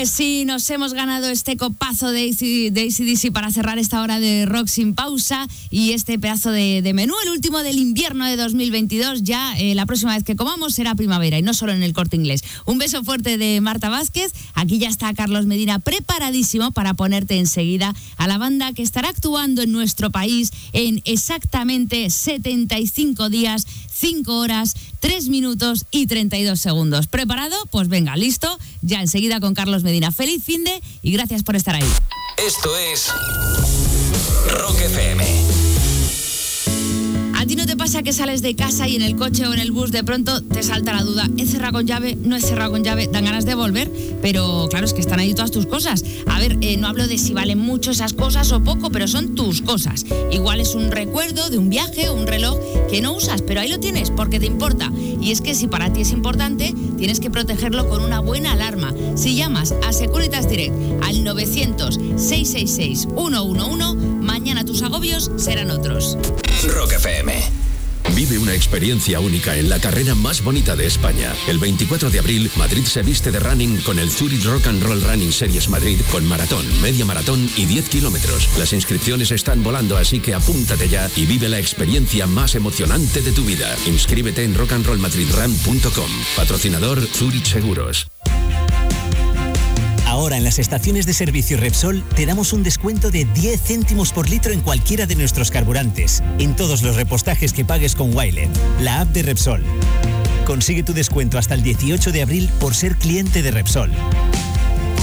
Que sí, nos hemos ganado este copazo de, AC, de ACDC para cerrar esta hora de rock sin pausa y este pedazo de, de menú, el último del invierno de 2022. Ya eh, la próxima vez que comamos será primavera y no solo en el corte inglés. Un beso fuerte de Marta Vázquez. Aquí ya está Carlos Medina preparadísimo para ponerte enseguida a la banda que estará actuando en nuestro país en exactamente 75 días, 5 horas, 3 minutos y 32 segundos. ¿Preparado? Pues venga, listo. Ya enseguida con Carlos Medina. Feliz fin de y gracias por estar ahí. Esto es Rock FM. ¿A ti no te pasa que sales de casa y en el coche o en el bus de pronto te salta la duda? ¿He cerrado con llave? ¿No he cerrado con llave? Dan ganas de volver, pero claro, es que están ahí todas tus cosas. A ver, eh, no hablo de si valen mucho esas cosas o poco, pero son tus cosas. Igual es un recuerdo de un viaje o un reloj que no usas, pero ahí lo tienes porque te importa. Y es que si para ti es importante, tienes que protegerlo con una buena alarma. Si llamas a Securitas Direct al 900-666-111, mañana tus agobios serán otros. Rock FM. Vive una experiencia única en la carrera más bonita de España. El 24 de abril, Madrid se viste de running con el Zurich Rock and Roll Running Series Madrid con maratón, media maratón y 10 kilómetros. Las inscripciones están volando, así que apúntate ya y vive la experiencia más emocionante de tu vida. Inscríbete en rockandrollmadridrun.com. Patrocinador Zurich Seguros. Ahora en las estaciones de servicio Repsol te damos un descuento de 10 céntimos por litro en cualquiera de nuestros carburantes, en todos los repostajes que pagues con Wilet, la app de Repsol. Consigue tu descuento hasta el 18 de abril por ser cliente de Repsol.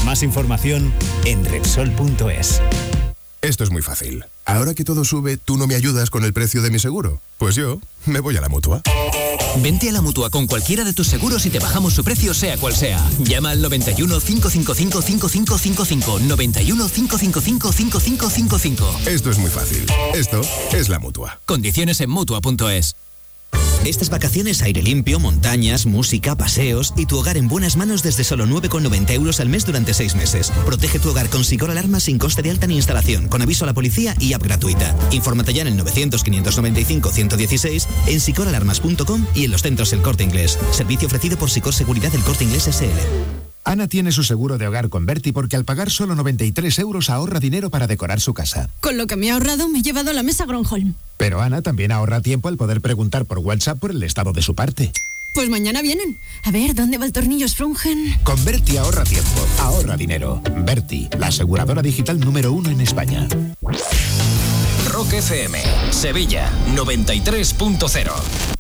Más información en Repsol.es. Esto es muy fácil. Ahora que todo sube, ¿tú no me ayudas con el precio de mi seguro? Pues yo me voy a la mutua. Vente a la mutua con cualquiera de tus seguros y te bajamos su precio, sea cual sea. Llama al 91 555 5555. 91 555 5555. Esto es muy fácil. Esto es la mutua. Condiciones en mutua.es. Estas vacaciones, aire limpio, montañas, música, paseos y tu hogar en buenas manos desde solo 9,90 euros al mes durante seis meses. Protege tu hogar con Sicor Alarma sin coste de alta ni instalación, con aviso a la policía y app gratuita. Infórmate ya en el 900-595-116, en sicoralarmas.com y en los centros El Corte Inglés. Servicio ofrecido por Sicor Seguridad del Corte Inglés SL. Ana tiene su seguro de hogar con Berti porque al pagar solo 93 euros ahorra dinero para decorar su casa. Con lo que me he ahorrado me he llevado la mesa Gronholm. Pero Ana también ahorra tiempo al poder preguntar por WhatsApp por el estado de su parte. Pues mañana vienen. A ver, ¿dónde va el tornillo Sprungen? Con Berti ahorra tiempo, ahorra dinero. Berti, la aseguradora digital número uno en España. Rock FM, Sevilla 93.0.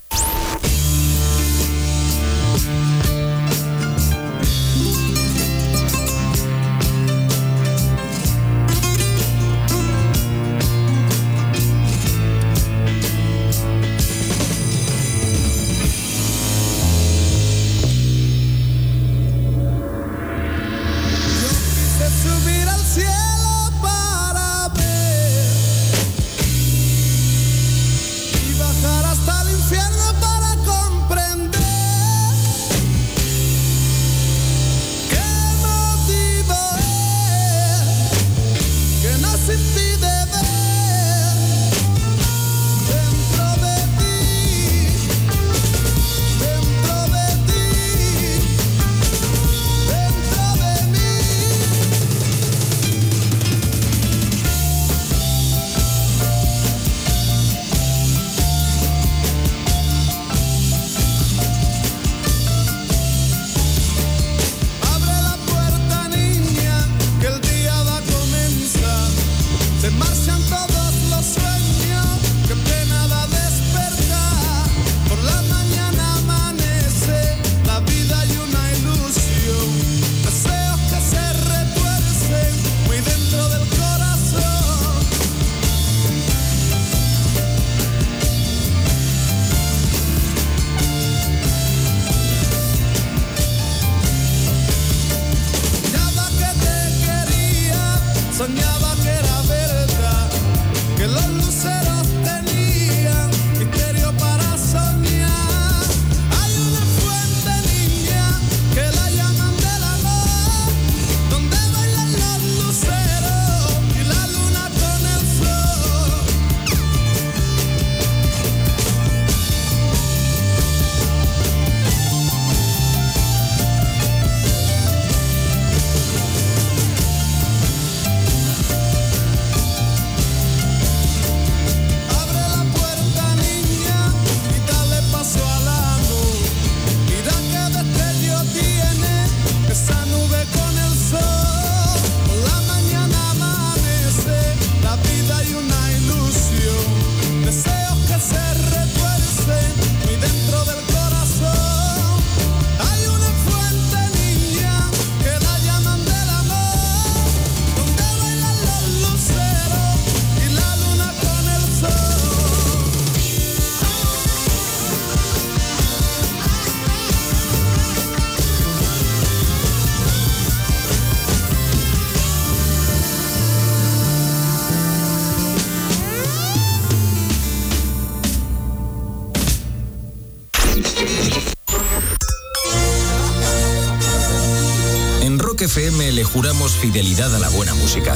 FM le juramos fidelidad a la buena música.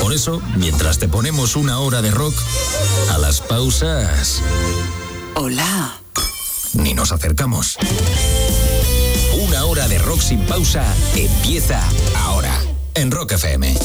Por eso, mientras te ponemos una hora de rock, a las pausas... Hola. Ni nos acercamos. Una hora de rock sin pausa empieza ahora en Rock FM.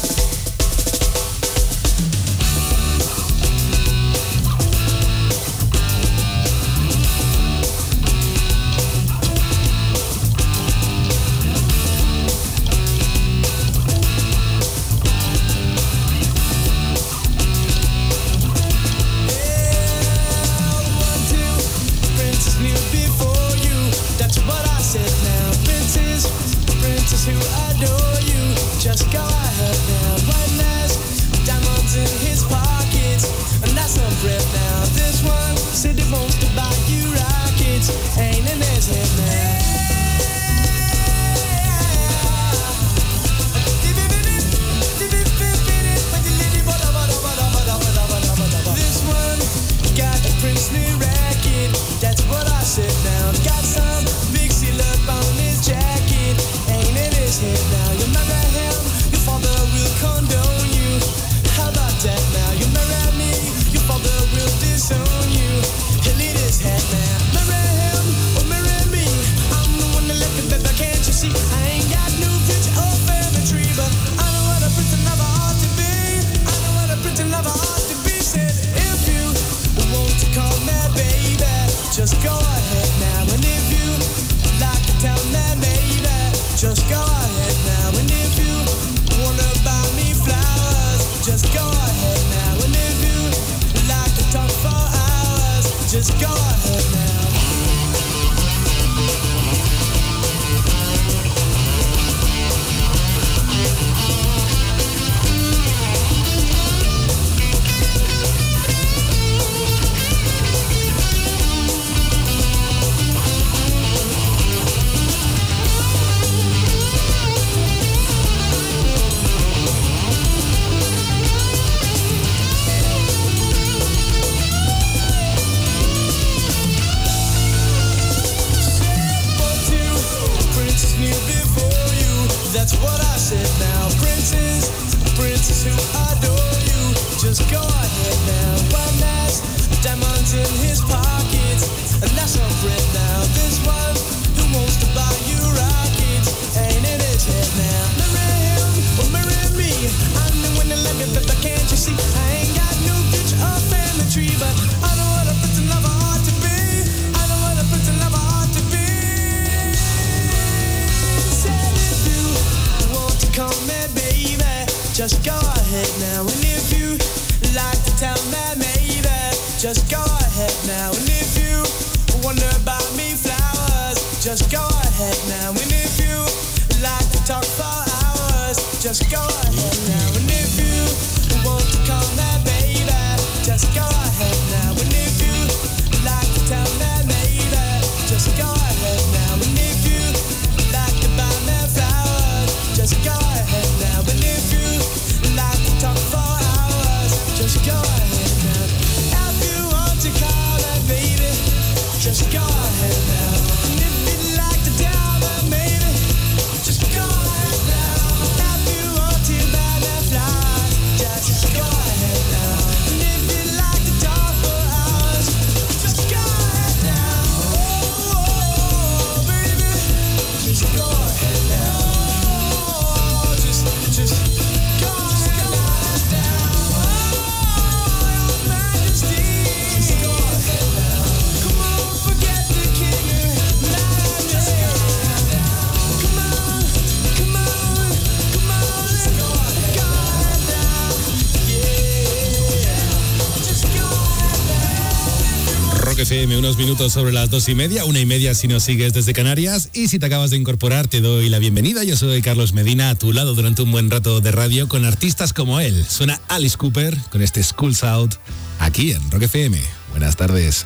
minutos sobre las dos y media, una y media si nos sigues desde Canarias. Y si te acabas de incorporar, te doy la bienvenida. Yo soy Carlos Medina, a tu lado durante un buen rato de radio con artistas como él. Suena Alice Cooper con este Schools Out aquí en Rock FM. Buenas tardes.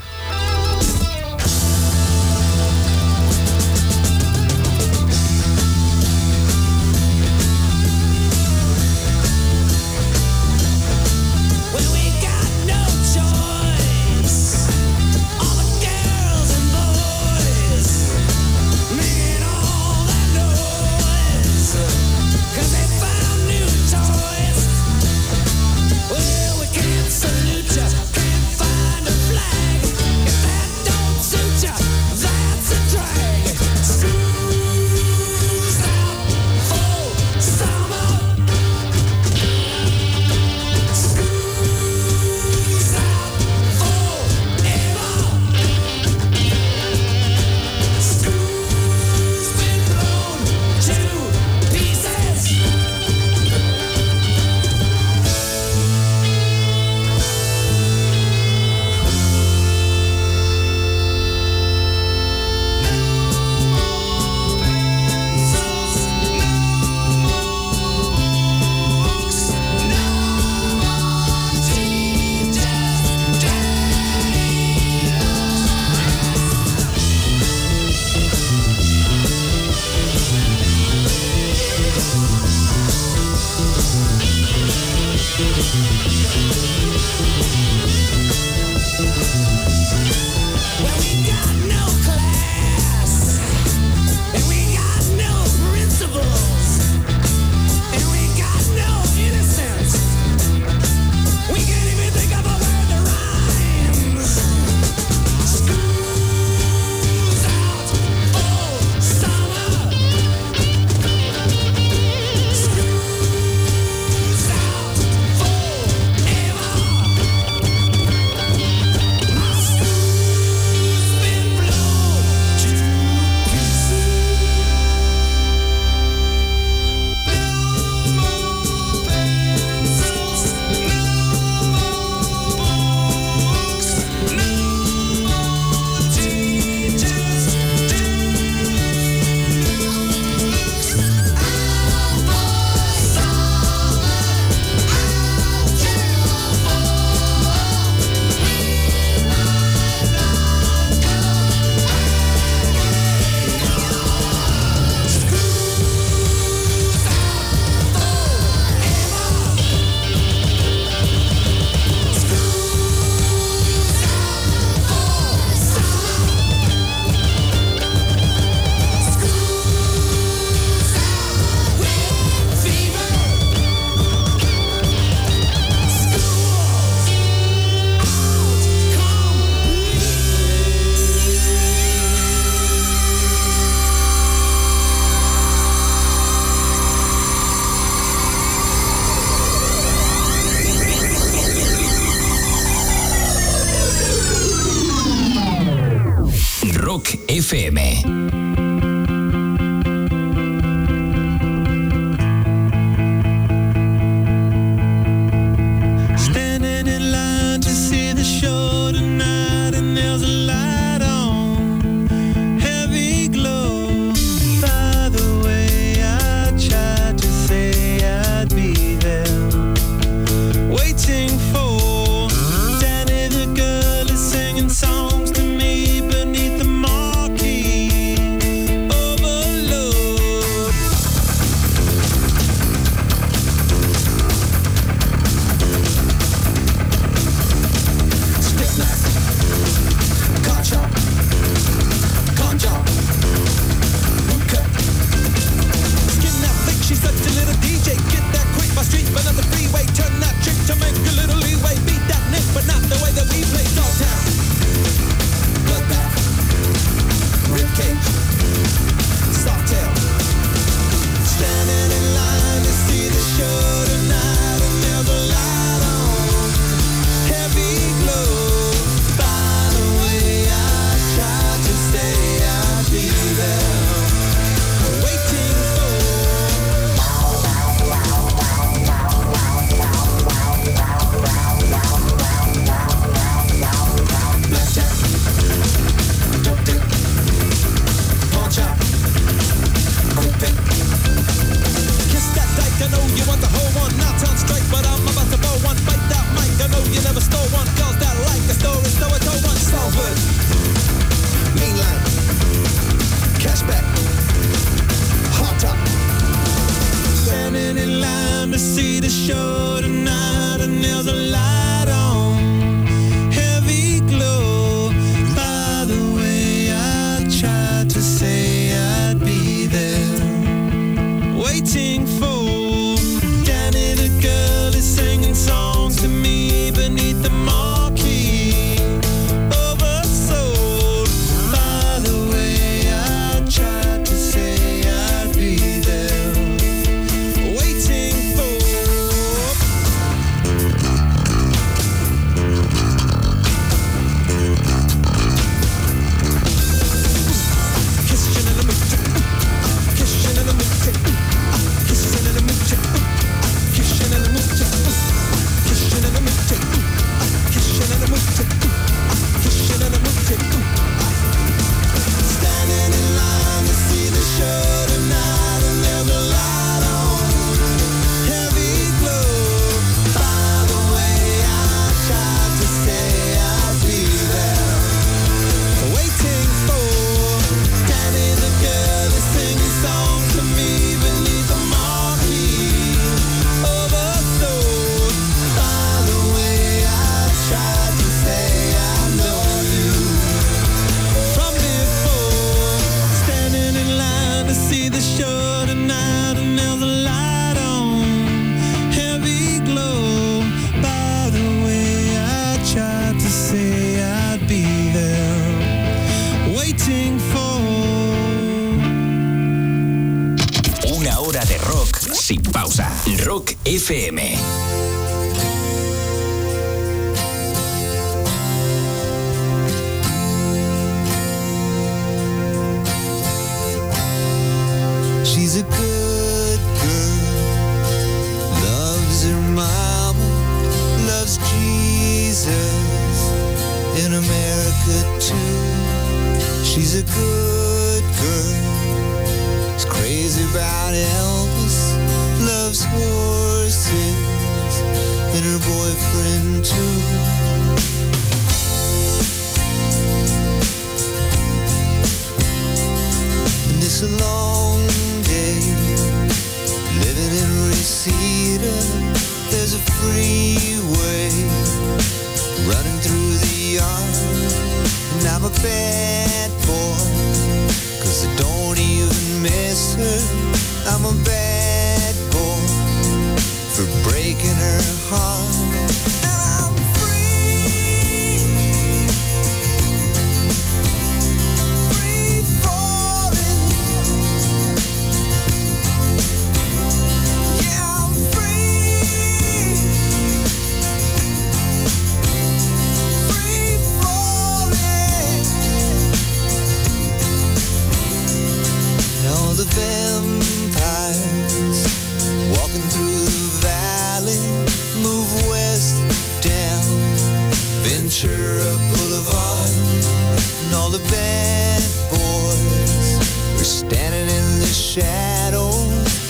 In the shadow,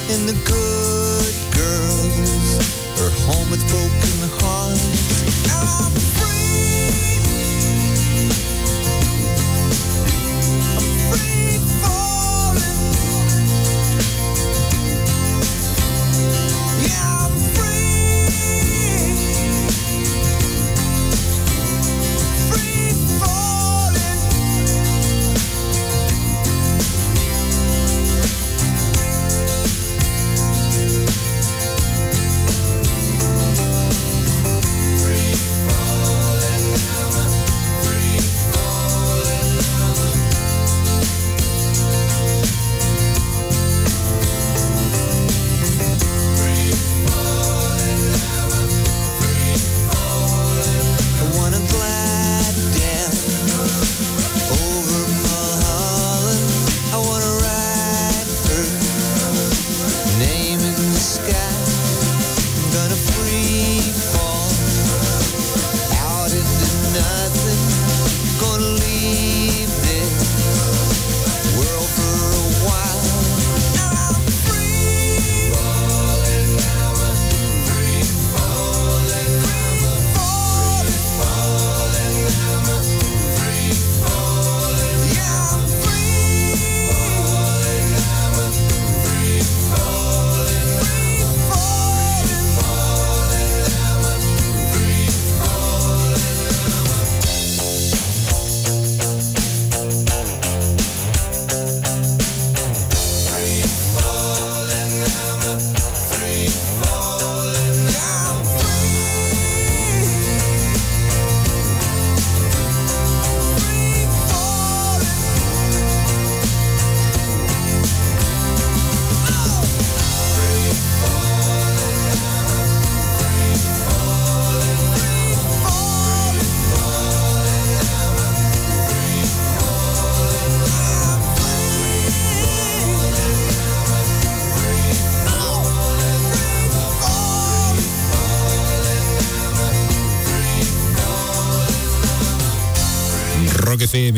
and the good girls. Are home with broken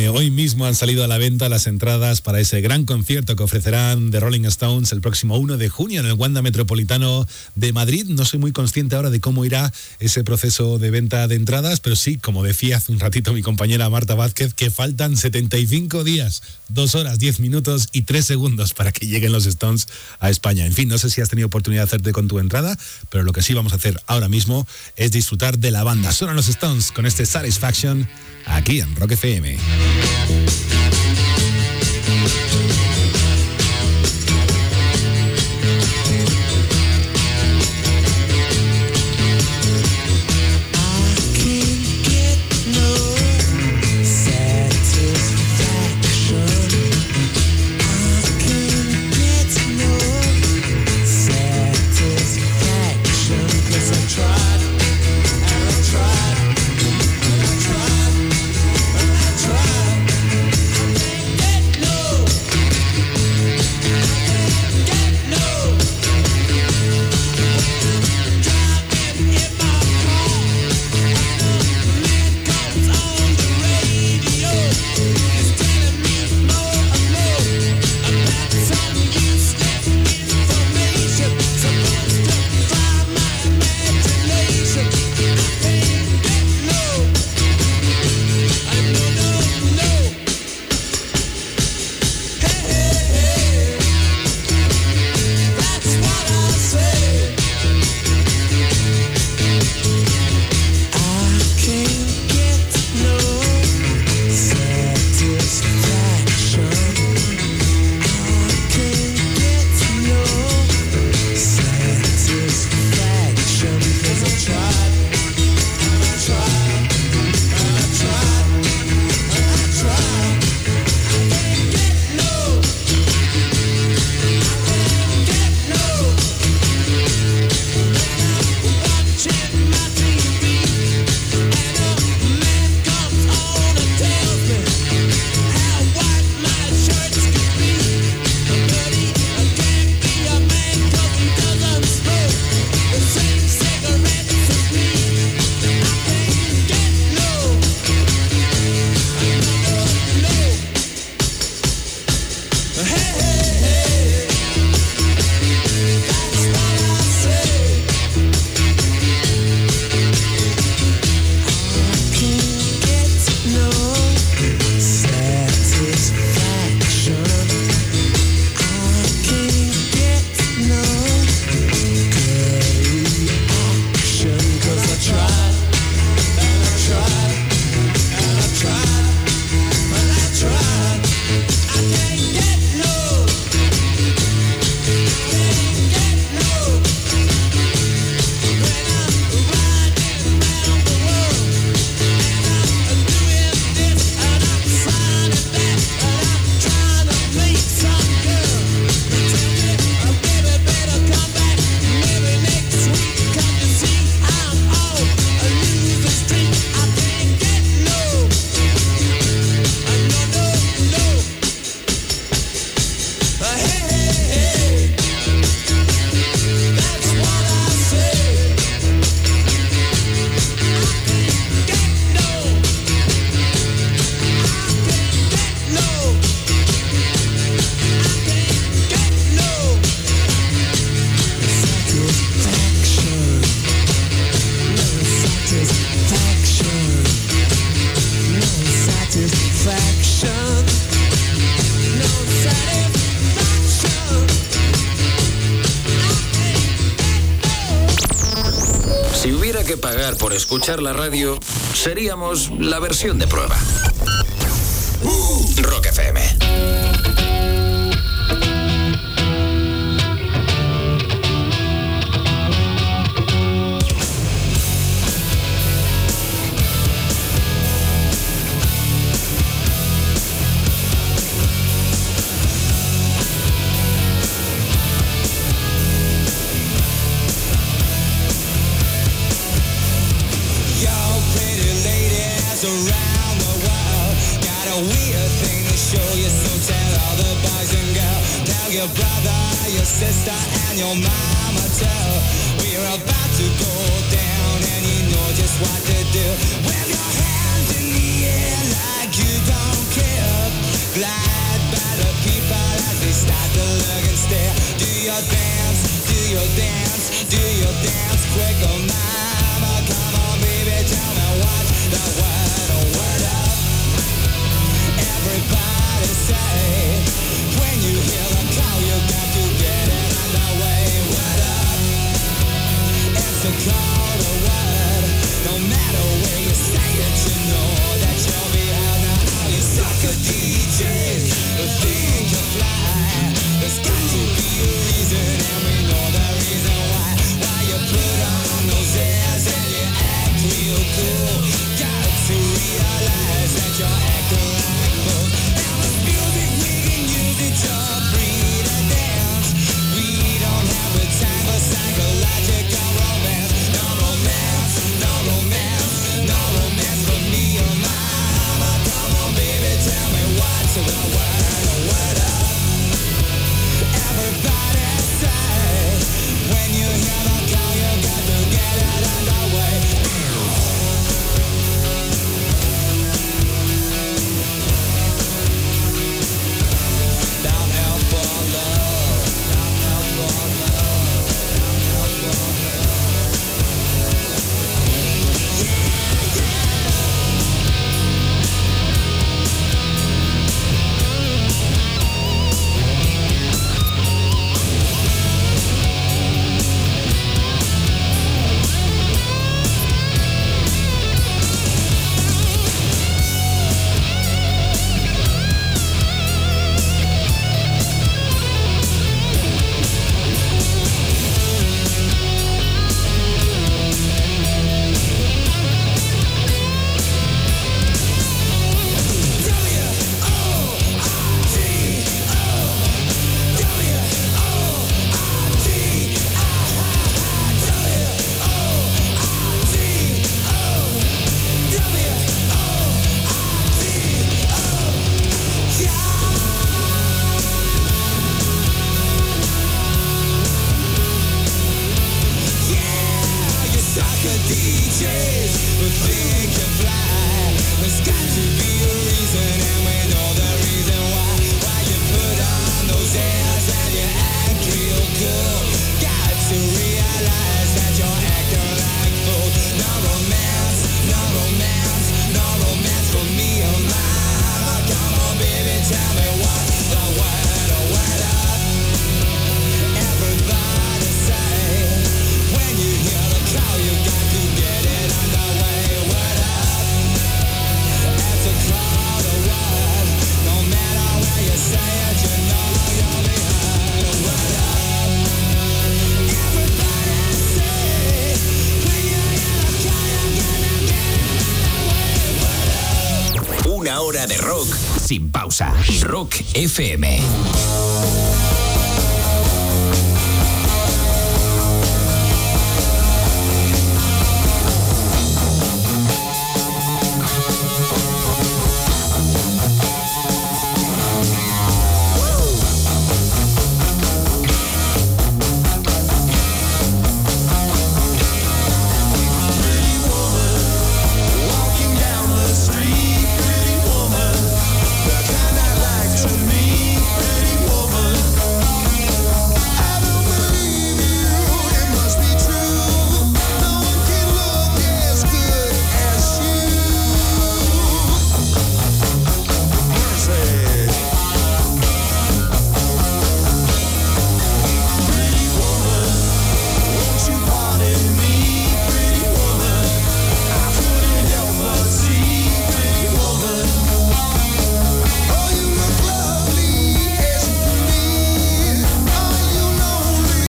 FM. Hoy mismo han salido a la venta las entradas para ese gran concierto que ofrecerán The Rolling Stones el próximo 1 de junio en el Wanda Metropolitano de Madrid. No soy muy consciente ahora de cómo irá ese proceso de venta de entradas, pero sí, como decía hace un ratito mi compañera Marta Vázquez, que faltan 75 días, 2 horas, 10 minutos y 3 segundos para que lleguen los Stones a España. En fin, no sé si has tenido oportunidad de hacerte con tu entrada, pero lo que sí vamos a hacer ahora mismo es disfrutar de la banda. Son los Stones con este Satisfaction aquí en Rock FM. La radio, seríamos la versión de prueba. FM.